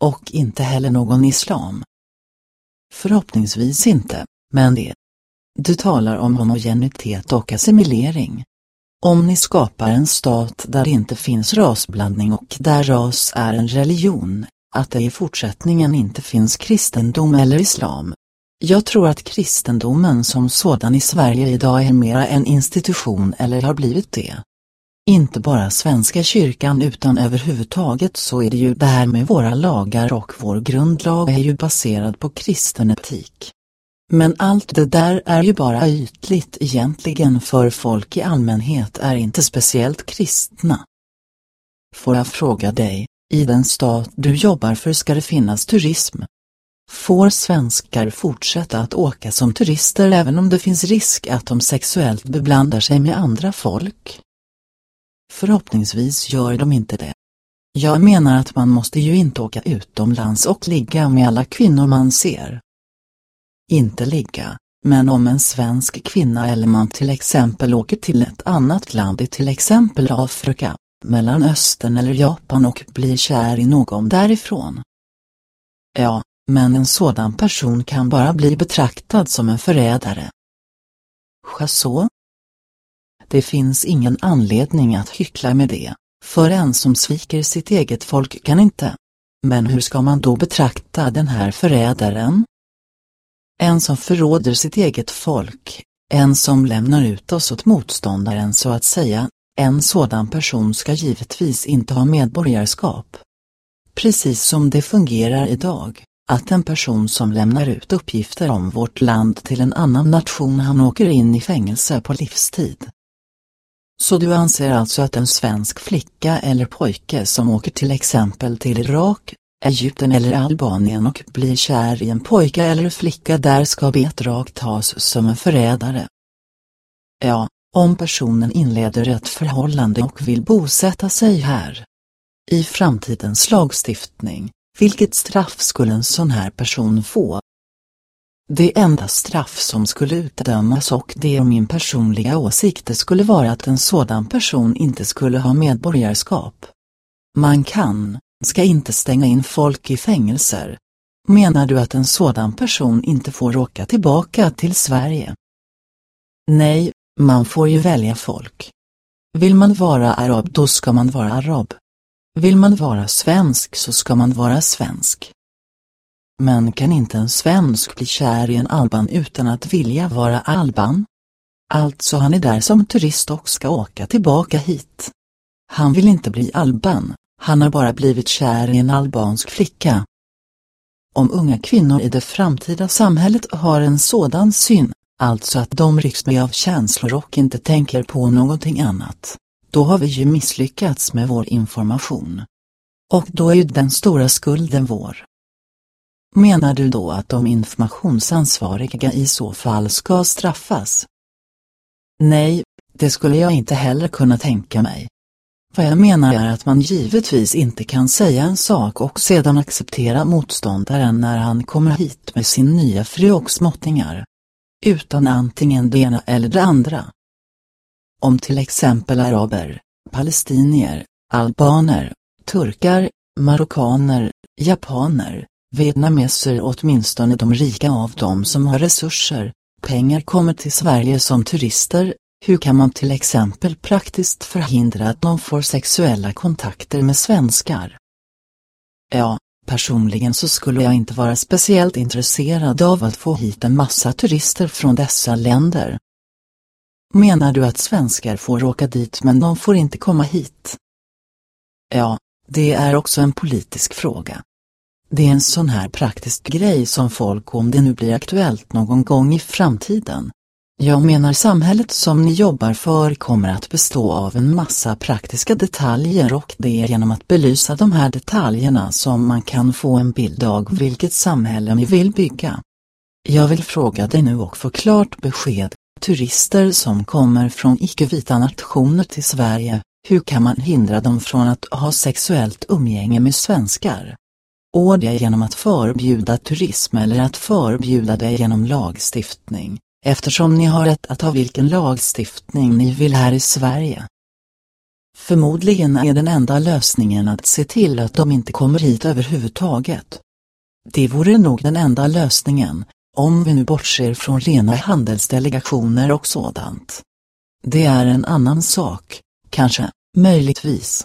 Och inte heller någon islam. Förhoppningsvis inte, men det. Du talar om homogenitet och assimilering. Om ni skapar en stat där det inte finns rasblandning och där ras är en religion, att det i fortsättningen inte finns kristendom eller islam. Jag tror att kristendomen som sådan i Sverige idag är mera en institution eller har blivit det. Inte bara Svenska kyrkan utan överhuvudtaget så är det ju det här med våra lagar och vår grundlag är ju baserad på kristen etik. Men allt det där är ju bara ytligt egentligen för folk i allmänhet är inte speciellt kristna. Får jag fråga dig, i den stat du jobbar för ska det finnas turism? Får svenskar fortsätta att åka som turister även om det finns risk att de sexuellt beblandar sig med andra folk? Förhoppningsvis gör de inte det. Jag menar att man måste ju inte åka utomlands och ligga med alla kvinnor man ser inte ligga, men om en svensk kvinna eller man till exempel åker till ett annat land i till exempel Afrika, Mellanöstern eller Japan och blir kär i någon därifrån. Ja, men en sådan person kan bara bli betraktad som en förrädare. Chasså? Det finns ingen anledning att hyckla med det, för en som sviker sitt eget folk kan inte. Men hur ska man då betrakta den här förrädaren? En som förråder sitt eget folk, en som lämnar ut oss åt motståndaren så att säga, en sådan person ska givetvis inte ha medborgarskap. Precis som det fungerar idag, att en person som lämnar ut uppgifter om vårt land till en annan nation han åker in i fängelse på livstid. Så du anser alltså att en svensk flicka eller pojke som åker till exempel till Irak, Egypten eller Albanien och blir kär i en pojke eller flicka där ska betrakt tas som en förrädare. Ja, om personen inleder ett förhållande och vill bosätta sig här. I framtidens lagstiftning, vilket straff skulle en sån här person få? Det enda straff som skulle utdömas och det är min personliga åsikt skulle vara att en sådan person inte skulle ha medborgarskap. Man kan, ska inte stänga in folk i fängelser. Menar du att en sådan person inte får åka tillbaka till Sverige? Nej, man får ju välja folk. Vill man vara arab då ska man vara arab. Vill man vara svensk så ska man vara svensk. Men kan inte en svensk bli kär i en alban utan att vilja vara alban? Alltså han är där som turist och ska åka tillbaka hit. Han vill inte bli alban, han har bara blivit kär i en albansk flicka. Om unga kvinnor i det framtida samhället har en sådan syn, alltså att de rycks med av känslor och inte tänker på någonting annat, då har vi ju misslyckats med vår information. Och då är ju den stora skulden vår. Menar du då att de informationsansvariga i så fall ska straffas? Nej, det skulle jag inte heller kunna tänka mig. Vad jag menar är att man givetvis inte kan säga en sak och sedan acceptera motståndaren när han kommer hit med sin nya fru och småttingar. Utan antingen det ena eller det andra. Om till exempel araber, palestinier, albaner, turkar, marockaner, japaner, vietnameser åtminstone de rika av dem som har resurser, pengar kommer till Sverige som turister, hur kan man till exempel praktiskt förhindra att de får sexuella kontakter med svenskar? Ja, personligen så skulle jag inte vara speciellt intresserad av att få hit en massa turister från dessa länder. Menar du att svenskar får åka dit men de får inte komma hit? Ja, det är också en politisk fråga. Det är en sån här praktisk grej som folk om det nu blir aktuellt någon gång i framtiden. Jag menar samhället som ni jobbar för kommer att bestå av en massa praktiska detaljer och det är genom att belysa de här detaljerna som man kan få en bild av vilket samhälle ni vill bygga. Jag vill fråga dig nu och få klart besked, turister som kommer från icke-vita nationer till Sverige, hur kan man hindra dem från att ha sexuellt umgänge med svenskar? Och det genom att förbjuda turism eller att förbjuda det genom lagstiftning eftersom ni har rätt att ha vilken lagstiftning ni vill här i Sverige. Förmodligen är den enda lösningen att se till att de inte kommer hit överhuvudtaget. Det vore nog den enda lösningen, om vi nu bortser från rena handelsdelegationer och sådant. Det är en annan sak, kanske, möjligtvis.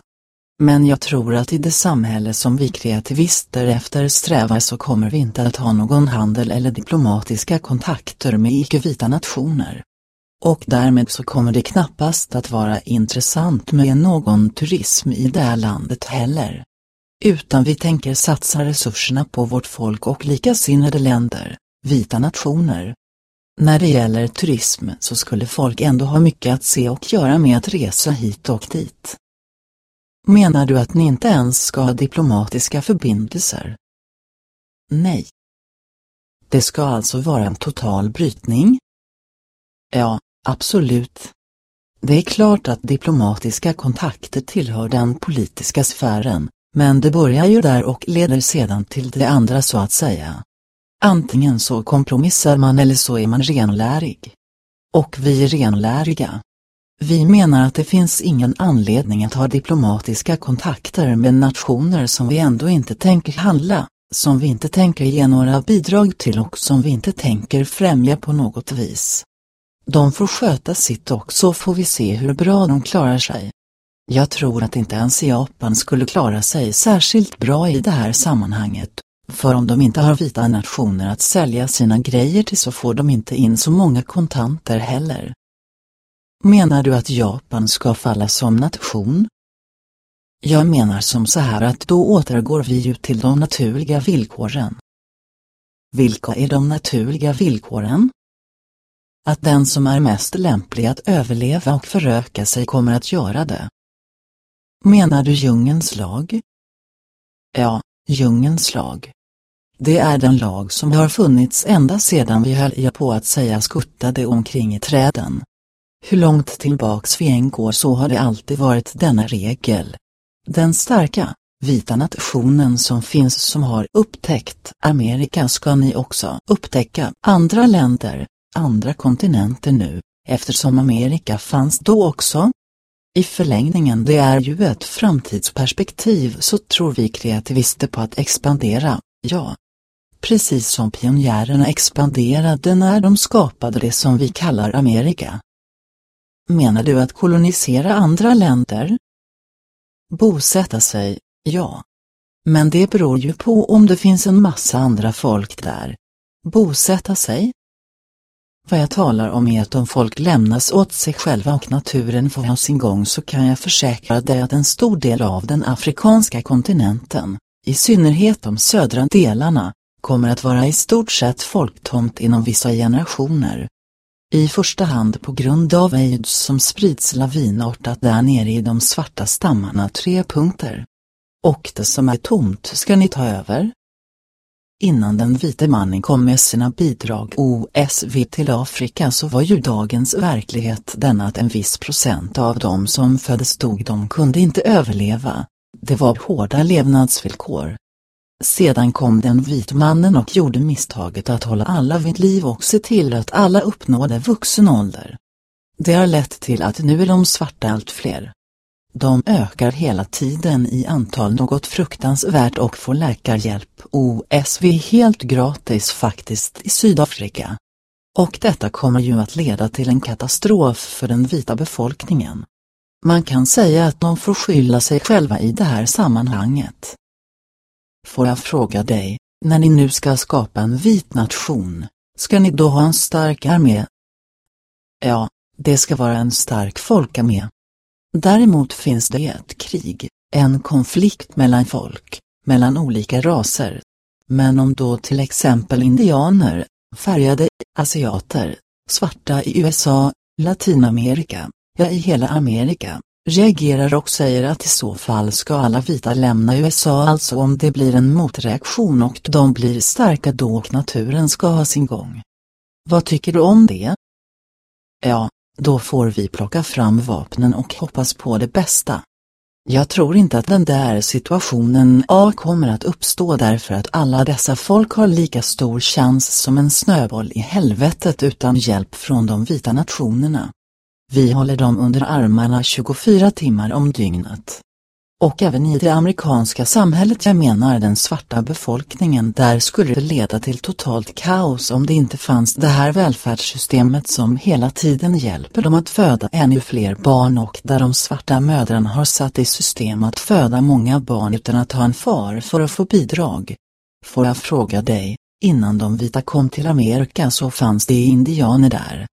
Men jag tror att i det samhälle som vi kreativister eftersträvar så kommer vi inte att ha någon handel eller diplomatiska kontakter med icke-vita nationer. Och därmed så kommer det knappast att vara intressant med någon turism i det här landet heller. Utan vi tänker satsa resurserna på vårt folk och likasinnade länder, vita nationer. När det gäller turism så skulle folk ändå ha mycket att se och göra med att resa hit och dit. Menar du att ni inte ens ska ha diplomatiska förbindelser? Nej. Det ska alltså vara en total brytning? Ja, absolut. Det är klart att diplomatiska kontakter tillhör den politiska sfären, men det börjar ju där och leder sedan till det andra så att säga. Antingen så kompromissar man eller så är man renlärig. Och vi är renläriga. Vi menar att det finns ingen anledning att ha diplomatiska kontakter med nationer som vi ändå inte tänker handla, som vi inte tänker ge några bidrag till och som vi inte tänker främja på något vis. De får sköta sitt och så får vi se hur bra de klarar sig. Jag tror att inte ens Japan skulle klara sig särskilt bra i det här sammanhanget, för om de inte har vita nationer att sälja sina grejer till så får de inte in så många kontanter heller. Menar du att Japan ska falla som nation? Jag menar som så här att då återgår vi ju till de naturliga villkoren. Vilka är de naturliga villkoren? Att den som är mest lämplig att överleva och föröka sig kommer att göra det. Menar du djungens lag? Ja, djungens lag. Det är den lag som har funnits ända sedan vi höll på att säga skuttade omkring i träden. Hur långt tillbaks vi än går så har det alltid varit denna regel. Den starka, vita nationen som finns som har upptäckt Amerika ska ni också upptäcka andra länder, andra kontinenter nu, eftersom Amerika fanns då också. I förlängningen det är ju ett framtidsperspektiv så tror vi kreativister på att expandera, ja. precis som pionjärerna expanderade när de skapade det som vi kallar Amerika. Menar du att kolonisera andra länder? Bosätta sig, ja. Men det beror ju på om det finns en massa andra folk där. Bosätta sig? Vad jag talar om är att om folk lämnas åt sig själva och naturen får ha sin gång så kan jag försäkra dig att en stor del av den afrikanska kontinenten, i synnerhet de södra delarna, kommer att vara i stort sett folktomt inom vissa generationer. I första hand på grund av aids som sprids lavinartat där nere i de svarta stammarna tre punkter. Och det som är tomt ska ni ta över? Innan den vite mannen kom med sina bidrag OSV till Afrika så var ju dagens verklighet den att en viss procent av dem som föddes dog de kunde inte överleva. Det var hårda levnadsvillkor. Sedan kom den vit mannen och gjorde misstaget att hålla alla vid liv och se till att alla uppnådde vuxen ålder. Det har lett till att nu är de svarta allt fler. De ökar hela tiden i antal något fruktansvärt och får läkarhjälp OSV helt gratis faktiskt i Sydafrika. Och detta kommer ju att leda till en katastrof för den vita befolkningen. Man kan säga att de får skylla sig själva i det här sammanhanget. Får jag fråga dig, när ni nu ska skapa en vit nation, ska ni då ha en stark armé? Ja, det ska vara en stark folkarmé. Däremot finns det ett krig, en konflikt mellan folk, mellan olika raser. Men om då till exempel indianer, färgade, asiater, svarta i USA, Latinamerika, ja i hela Amerika, reagerar och säger att i så fall ska alla vita lämna USA alltså om det blir en motreaktion och de blir starka då och naturen ska ha sin gång. Vad tycker du om det? Ja, då får vi plocka fram vapnen och hoppas på det bästa. Jag tror inte att den där situationen A kommer att uppstå därför att alla dessa folk har lika stor chans som en snöboll i helvetet utan hjälp från de vita nationerna. Vi håller dem under armarna 24 timmar om dygnet. Och även i det amerikanska samhället jag menar den svarta befolkningen där skulle det leda till totalt kaos om det inte fanns det här välfärdssystemet som hela tiden hjälper dem att föda ännu fler barn och där de svarta mödrarna har satt i system att föda många barn utan att ha en far för att få bidrag. Får jag fråga dig, innan de vita kom till Amerika så fanns det indianer där.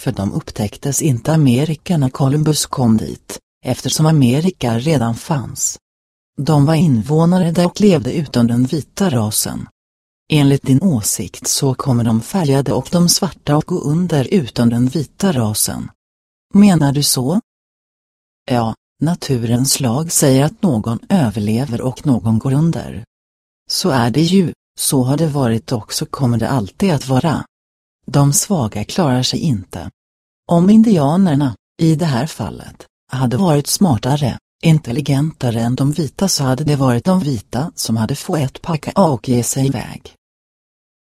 För de upptäcktes inte Amerika när Columbus kom dit eftersom Amerika redan fanns. De var invånare där och levde utan den vita rasen. Enligt din åsikt så kommer de färgade och de svarta att gå under utan den vita rasen. Menar du så? Ja, naturens lag säger att någon överlever och någon går under. Så är det ju, så har det varit och så kommer det alltid att vara. De svaga klarar sig inte. Om indianerna, i det här fallet, hade varit smartare, intelligentare än de vita så hade det varit de vita som hade fått packa och ge sig iväg.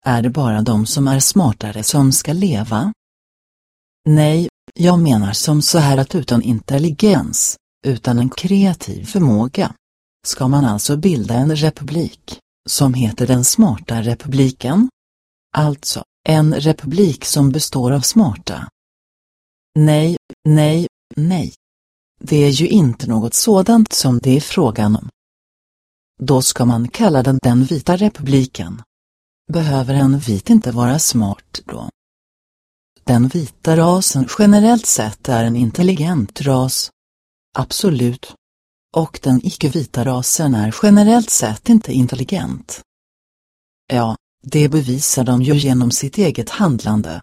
Är det bara de som är smartare som ska leva? Nej, jag menar som så här att utan intelligens, utan en kreativ förmåga, ska man alltså bilda en republik, som heter den smarta republiken? Alltså, en republik som består av smarta. Nej, nej, nej. Det är ju inte något sådant som det är frågan om. Då ska man kalla den den vita republiken. Behöver en vit inte vara smart då? Den vita rasen generellt sett är en intelligent ras. Absolut. Och den icke-vita rasen är generellt sett inte intelligent. Ja, det bevisar de ju genom sitt eget handlande.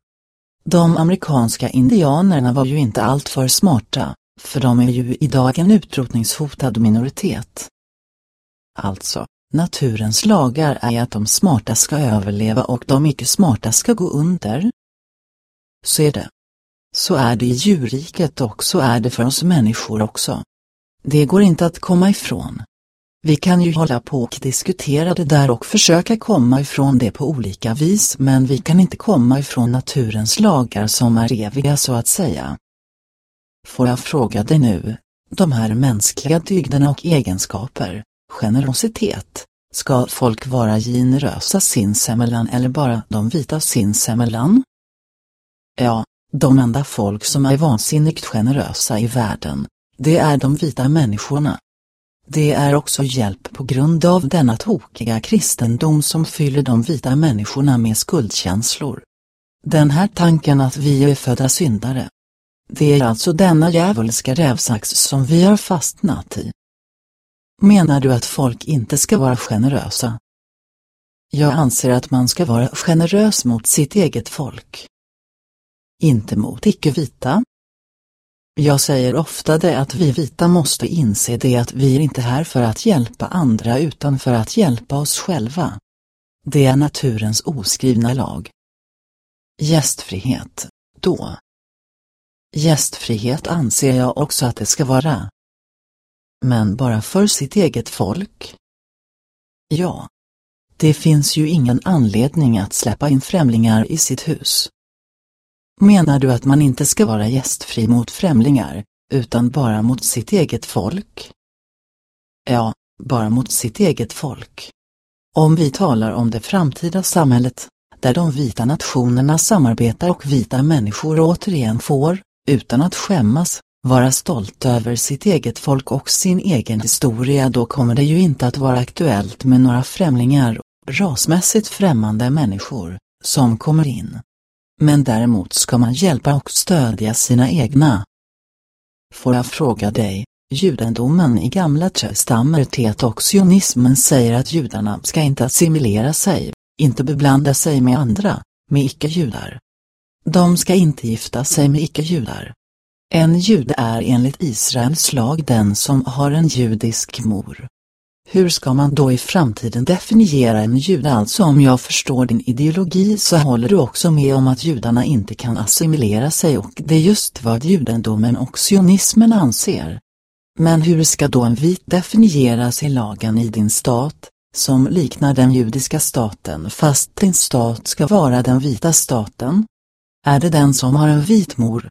De amerikanska indianerna var ju inte alltför smarta, för de är ju idag en utrotningshotad minoritet. Alltså, naturens lagar är att de smarta ska överleva och de icke-smarta ska gå under. Så är det. Så är det i djurriket och så är det för oss människor också. Det går inte att komma ifrån. Vi kan ju hålla på och diskutera det där och försöka komma ifrån det på olika vis men vi kan inte komma ifrån naturens lagar som är eviga så att säga. Får jag fråga dig nu, de här mänskliga dygderna och egenskaper, generositet, Ska folk vara generösa sinsemellan eller bara de vita sinsemellan? Ja, de enda folk som är vansinnigt generösa i världen, det är de vita människorna. Det är också hjälp på grund av denna tokiga kristendom som fyller de vita människorna med skuldkänslor. Den här tanken att vi är födda syndare. Det är alltså denna djävulska rävsax som vi har fastnat i. Menar du att folk inte ska vara generösa? Jag anser att man ska vara generös mot sitt eget folk. Inte mot icke-vita. Jag säger ofta det att vi vita måste inse det att vi är inte här för att hjälpa andra utan för att hjälpa oss själva. Det är naturens oskrivna lag. Gästfrihet, då. Gästfrihet anser jag också att det ska vara. Men bara för sitt eget folk? Ja. Det finns ju ingen anledning att släppa in främlingar i sitt hus. Menar du att man inte ska vara gästfri mot främlingar, utan bara mot sitt eget folk? Ja, bara mot sitt eget folk. Om vi talar om det framtida samhället, där de vita nationerna samarbetar och vita människor återigen får, utan att skämmas, vara stolt över sitt eget folk och sin egen historia då kommer det ju inte att vara aktuellt med några främlingar, rasmässigt främmande människor, som kommer in. Men däremot ska man hjälpa och stödja sina egna. Får jag fråga dig, judendomen i Gamla testamentet och sionismen säger att judarna ska inte assimilera sig, inte beblanda sig med andra, med icke-judar. De ska inte gifta sig med icke-judar. En jude är enligt Israels lag den som har en judisk mor. Hur ska man då i framtiden definiera en jude? Alltså om jag förstår din ideologi så håller du också med om att judarna inte kan assimilera sig och det är just vad judendomen och sionismen anser. Men hur ska då en vit definieras i lagen i din stat, som liknar den judiska staten fast din stat ska vara den vita staten? Är det den som har en vit mor?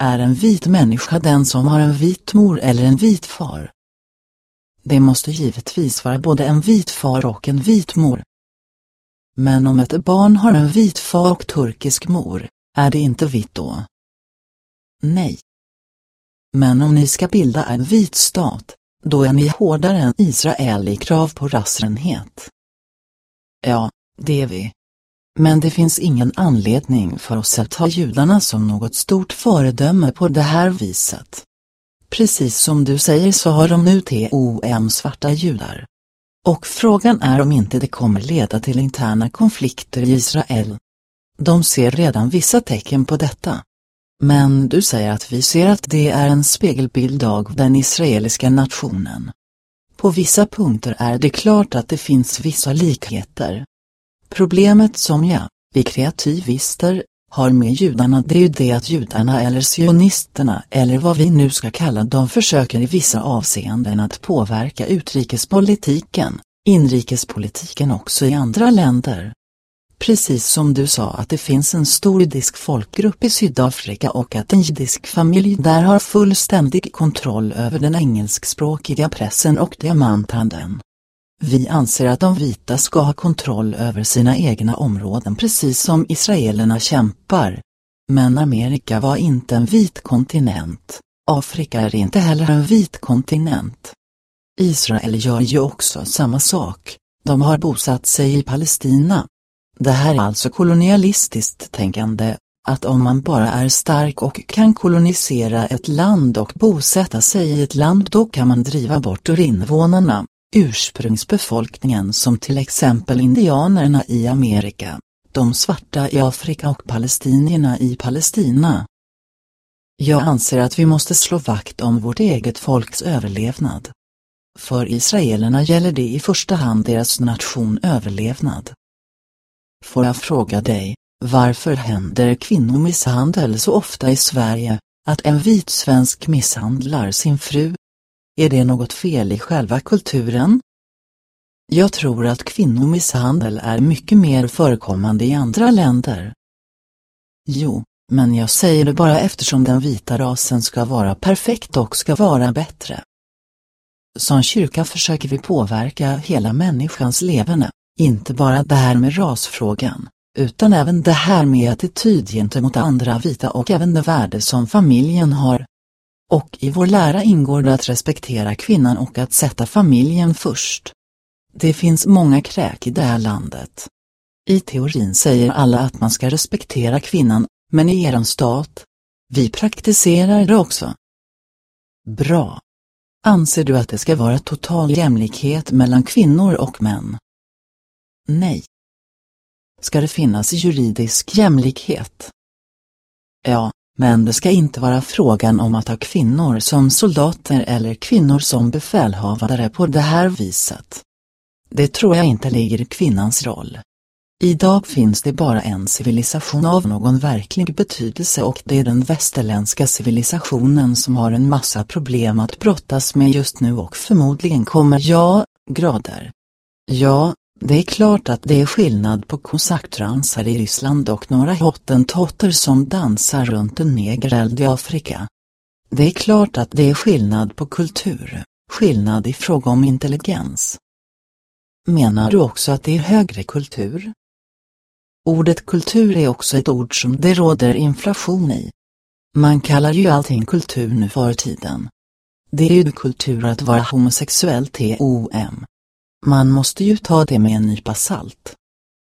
Är en vit människa den som har en vit mor eller en vit far? Det måste givetvis vara både en vit far och en vit mor. Men om ett barn har en vit far och turkisk mor, är det inte vitt då? Nej. Men om ni ska bilda en vit stat, då är ni hårdare än Israel i krav på rasrenhet. Ja, det är vi. Men det finns ingen anledning för oss att ha judarna som något stort föredöme på det här viset. Precis som du säger så har de nu TOM svarta judar. Och frågan är om inte det kommer leda till interna konflikter i Israel. De ser redan vissa tecken på detta. Men du säger att vi ser att det är en spegelbild av den israeliska nationen. På vissa punkter är det klart att det finns vissa likheter. Problemet som jag, vi kreativister, har med judarna det är ju det att judarna eller sionisterna eller vad vi nu ska kalla dem försöker i vissa avseenden att påverka utrikespolitiken, inrikespolitiken också i andra länder. Precis som du sa att det finns en stor judisk folkgrupp i Sydafrika och att en judisk familj där har fullständig kontroll över den engelskspråkiga pressen och diamanthandeln. Vi anser att de vita ska ha kontroll över sina egna områden precis som israelerna kämpar. Men Amerika var inte en vit kontinent. Afrika är inte heller en vit kontinent. Israel gör ju också samma sak. De har bosatt sig i Palestina. Det här är alltså kolonialistiskt tänkande, att om man bara är stark och kan kolonisera ett land och bosätta sig i ett land då kan man driva bort ur invånarna ursprungsbefolkningen som till exempel indianerna i Amerika, de svarta i Afrika och palestinierna i Palestina. Jag anser att vi måste slå vakt om vårt eget folks överlevnad. För israelerna gäller det i första hand deras nation överlevnad. Får jag fråga dig, varför händer kvinnomisshandel så ofta i Sverige, att en vit svensk misshandlar sin fru, är det något fel i själva kulturen? Jag tror att kvinnomisshandel är mycket mer förekommande i andra länder. Jo, men jag säger det bara eftersom den vita rasen ska vara perfekt och ska vara bättre. Som kyrka försöker vi påverka hela människans levande, inte bara det här med rasfrågan, utan även det här med attityd gentemot andra vita och även det värde som familjen har. Och i vår lära ingår det att respektera kvinnan och att sätta familjen först. Det finns många kräk i det här landet. I teorin säger alla att man ska respektera kvinnan, men i er stat? Vi praktiserar det också. Bra. Anser du att det ska vara total jämlikhet mellan kvinnor och män? Nej. Ska det finnas juridisk jämlikhet? Ja, men det ska inte vara frågan om att ha kvinnor som soldater eller kvinnor som befälhavare på det här viset. Det tror jag inte ligger i kvinnans roll. Idag finns det bara en civilisation av någon verklig betydelse och det är den västerländska civilisationen som har en massa problem att brottas med just nu och förmodligen kommer ja, grader. Ja, det är klart att det är skillnad på kosacktransar i Ryssland och några hottentotter som dansar runt en negereld i Afrika. Det är klart att det är skillnad på kultur, skillnad i fråga om intelligens. Menar du också att det är högre kultur? Ordet kultur är också ett ord som det råder inflation i. Man kallar ju allting kultur nu för tiden. Det är ju kultur att vara homosexuell TOM. Man måste ju ta det med en nypa salt.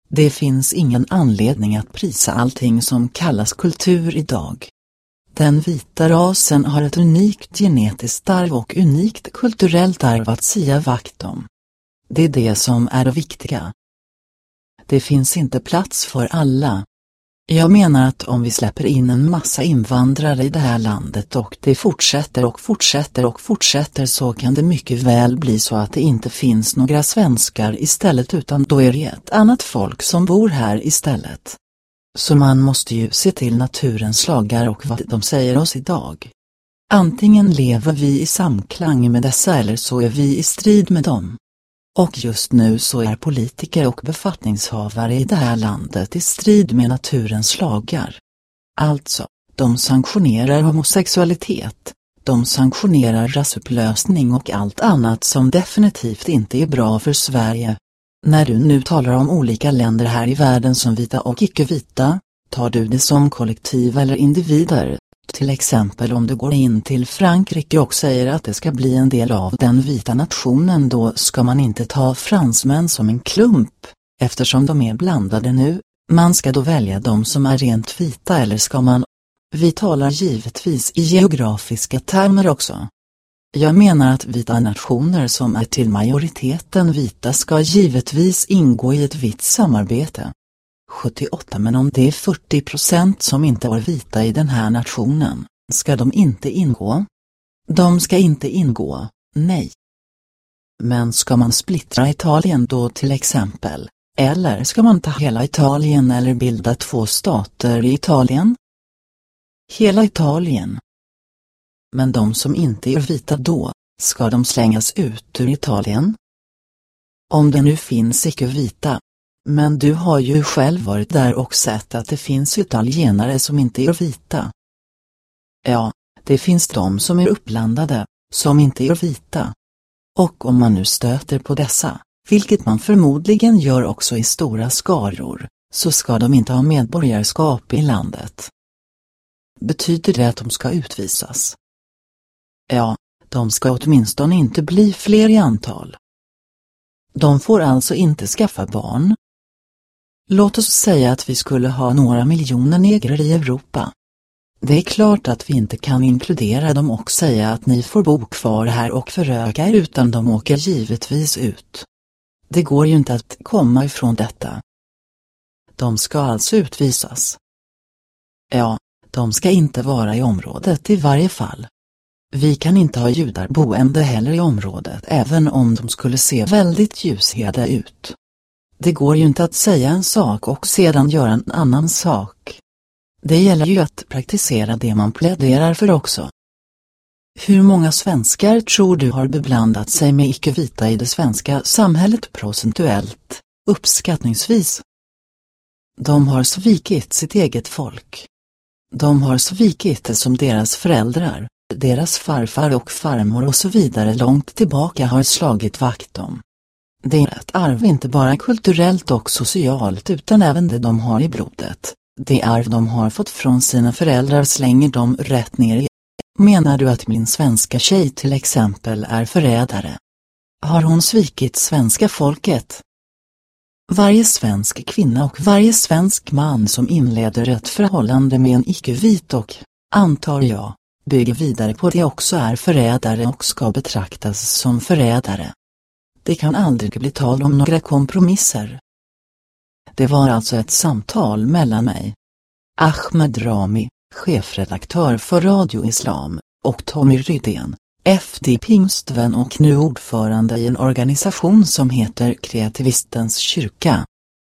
Det finns ingen anledning att prisa allting som kallas kultur idag. Den vita rasen har ett unikt genetiskt arv och unikt kulturellt arv att sia vakt om. Det är det som är det viktiga. Det finns inte plats för alla. Jag menar att om vi släpper in en massa invandrare i det här landet och det fortsätter och fortsätter och fortsätter så kan det mycket väl bli så att det inte finns några svenskar istället utan då är det ett annat folk som bor här istället. Så man måste ju se till naturens lagar och vad de säger oss idag. Antingen lever vi i samklang med dessa eller så är vi i strid med dem. Och just nu så är politiker och befattningshavare i det här landet i strid med naturens lagar. Alltså, de sanktionerar homosexualitet, de sanktionerar rasupplösning och allt annat som definitivt inte är bra för Sverige. När du nu talar om olika länder här i världen som vita och icke-vita, tar du det som kollektiv eller individer, till exempel om du går in till Frankrike och säger att det ska bli en del av den vita nationen då ska man inte ta fransmän som en klump, eftersom de är blandade nu, man ska då välja de som är rent vita eller ska man? Vi talar givetvis i geografiska termer också. Jag menar att vita nationer som är till majoriteten vita ska givetvis ingå i ett vitt samarbete. 78 men om det är 40 procent som inte är vita i den här nationen, ska de inte ingå? De ska inte ingå, nej. Men ska man splittra Italien då till exempel, eller ska man ta hela Italien eller bilda två stater i Italien? Hela Italien. Men de som inte är vita då, ska de slängas ut ur Italien? Om det nu finns icke-vita, men du har ju själv varit där och sett att det finns italienare som inte är vita. Ja, det finns de som är uppblandade, som inte är vita. Och om man nu stöter på dessa, vilket man förmodligen gör också i stora skaror, så ska de inte ha medborgarskap i landet. Betyder det att de ska utvisas? Ja, de ska åtminstone inte bli fler i antal. De får alltså inte skaffa barn, Låt oss säga att vi skulle ha några miljoner negrer i Europa. Det är klart att vi inte kan inkludera dem och säga att ni får bo kvar här och föröka er utan de åker givetvis ut. Det går ju inte att komma ifrån detta. De ska alltså utvisas. Ja, de ska inte vara i området i varje fall. Vi kan inte ha judar boende heller i området även om de skulle se väldigt ljushyade ut. Det går ju inte att säga en sak och sedan göra en annan sak. Det gäller ju att praktisera det man pläderar för också. Hur många svenskar tror du har beblandat sig med icke-vita i det svenska samhället procentuellt, uppskattningsvis? De har svikit sitt eget folk. De har svikit det som deras föräldrar, deras farfar och farmor och så vidare långt tillbaka har slagit vakt om. Det är ett arv inte bara kulturellt och socialt utan även det de har i blodet. Det arv de har fått från sina föräldrar slänger de rätt ner i. Menar du att min svenska tjej till exempel är förrädare? Har hon svikit svenska folket? Varje svensk kvinna och varje svensk man som inleder ett förhållande med en icke-vit och, antar jag, bygger vidare på det också är förrädare och ska betraktas som förrädare. Det kan aldrig bli tal om några kompromisser. Det var alltså ett samtal mellan mig, Ahmed Rami, chefredaktör för Radio Islam, och Tommy Rydén, FD Pingstvän och nu ordförande i en organisation som heter Kreativistens kyrka.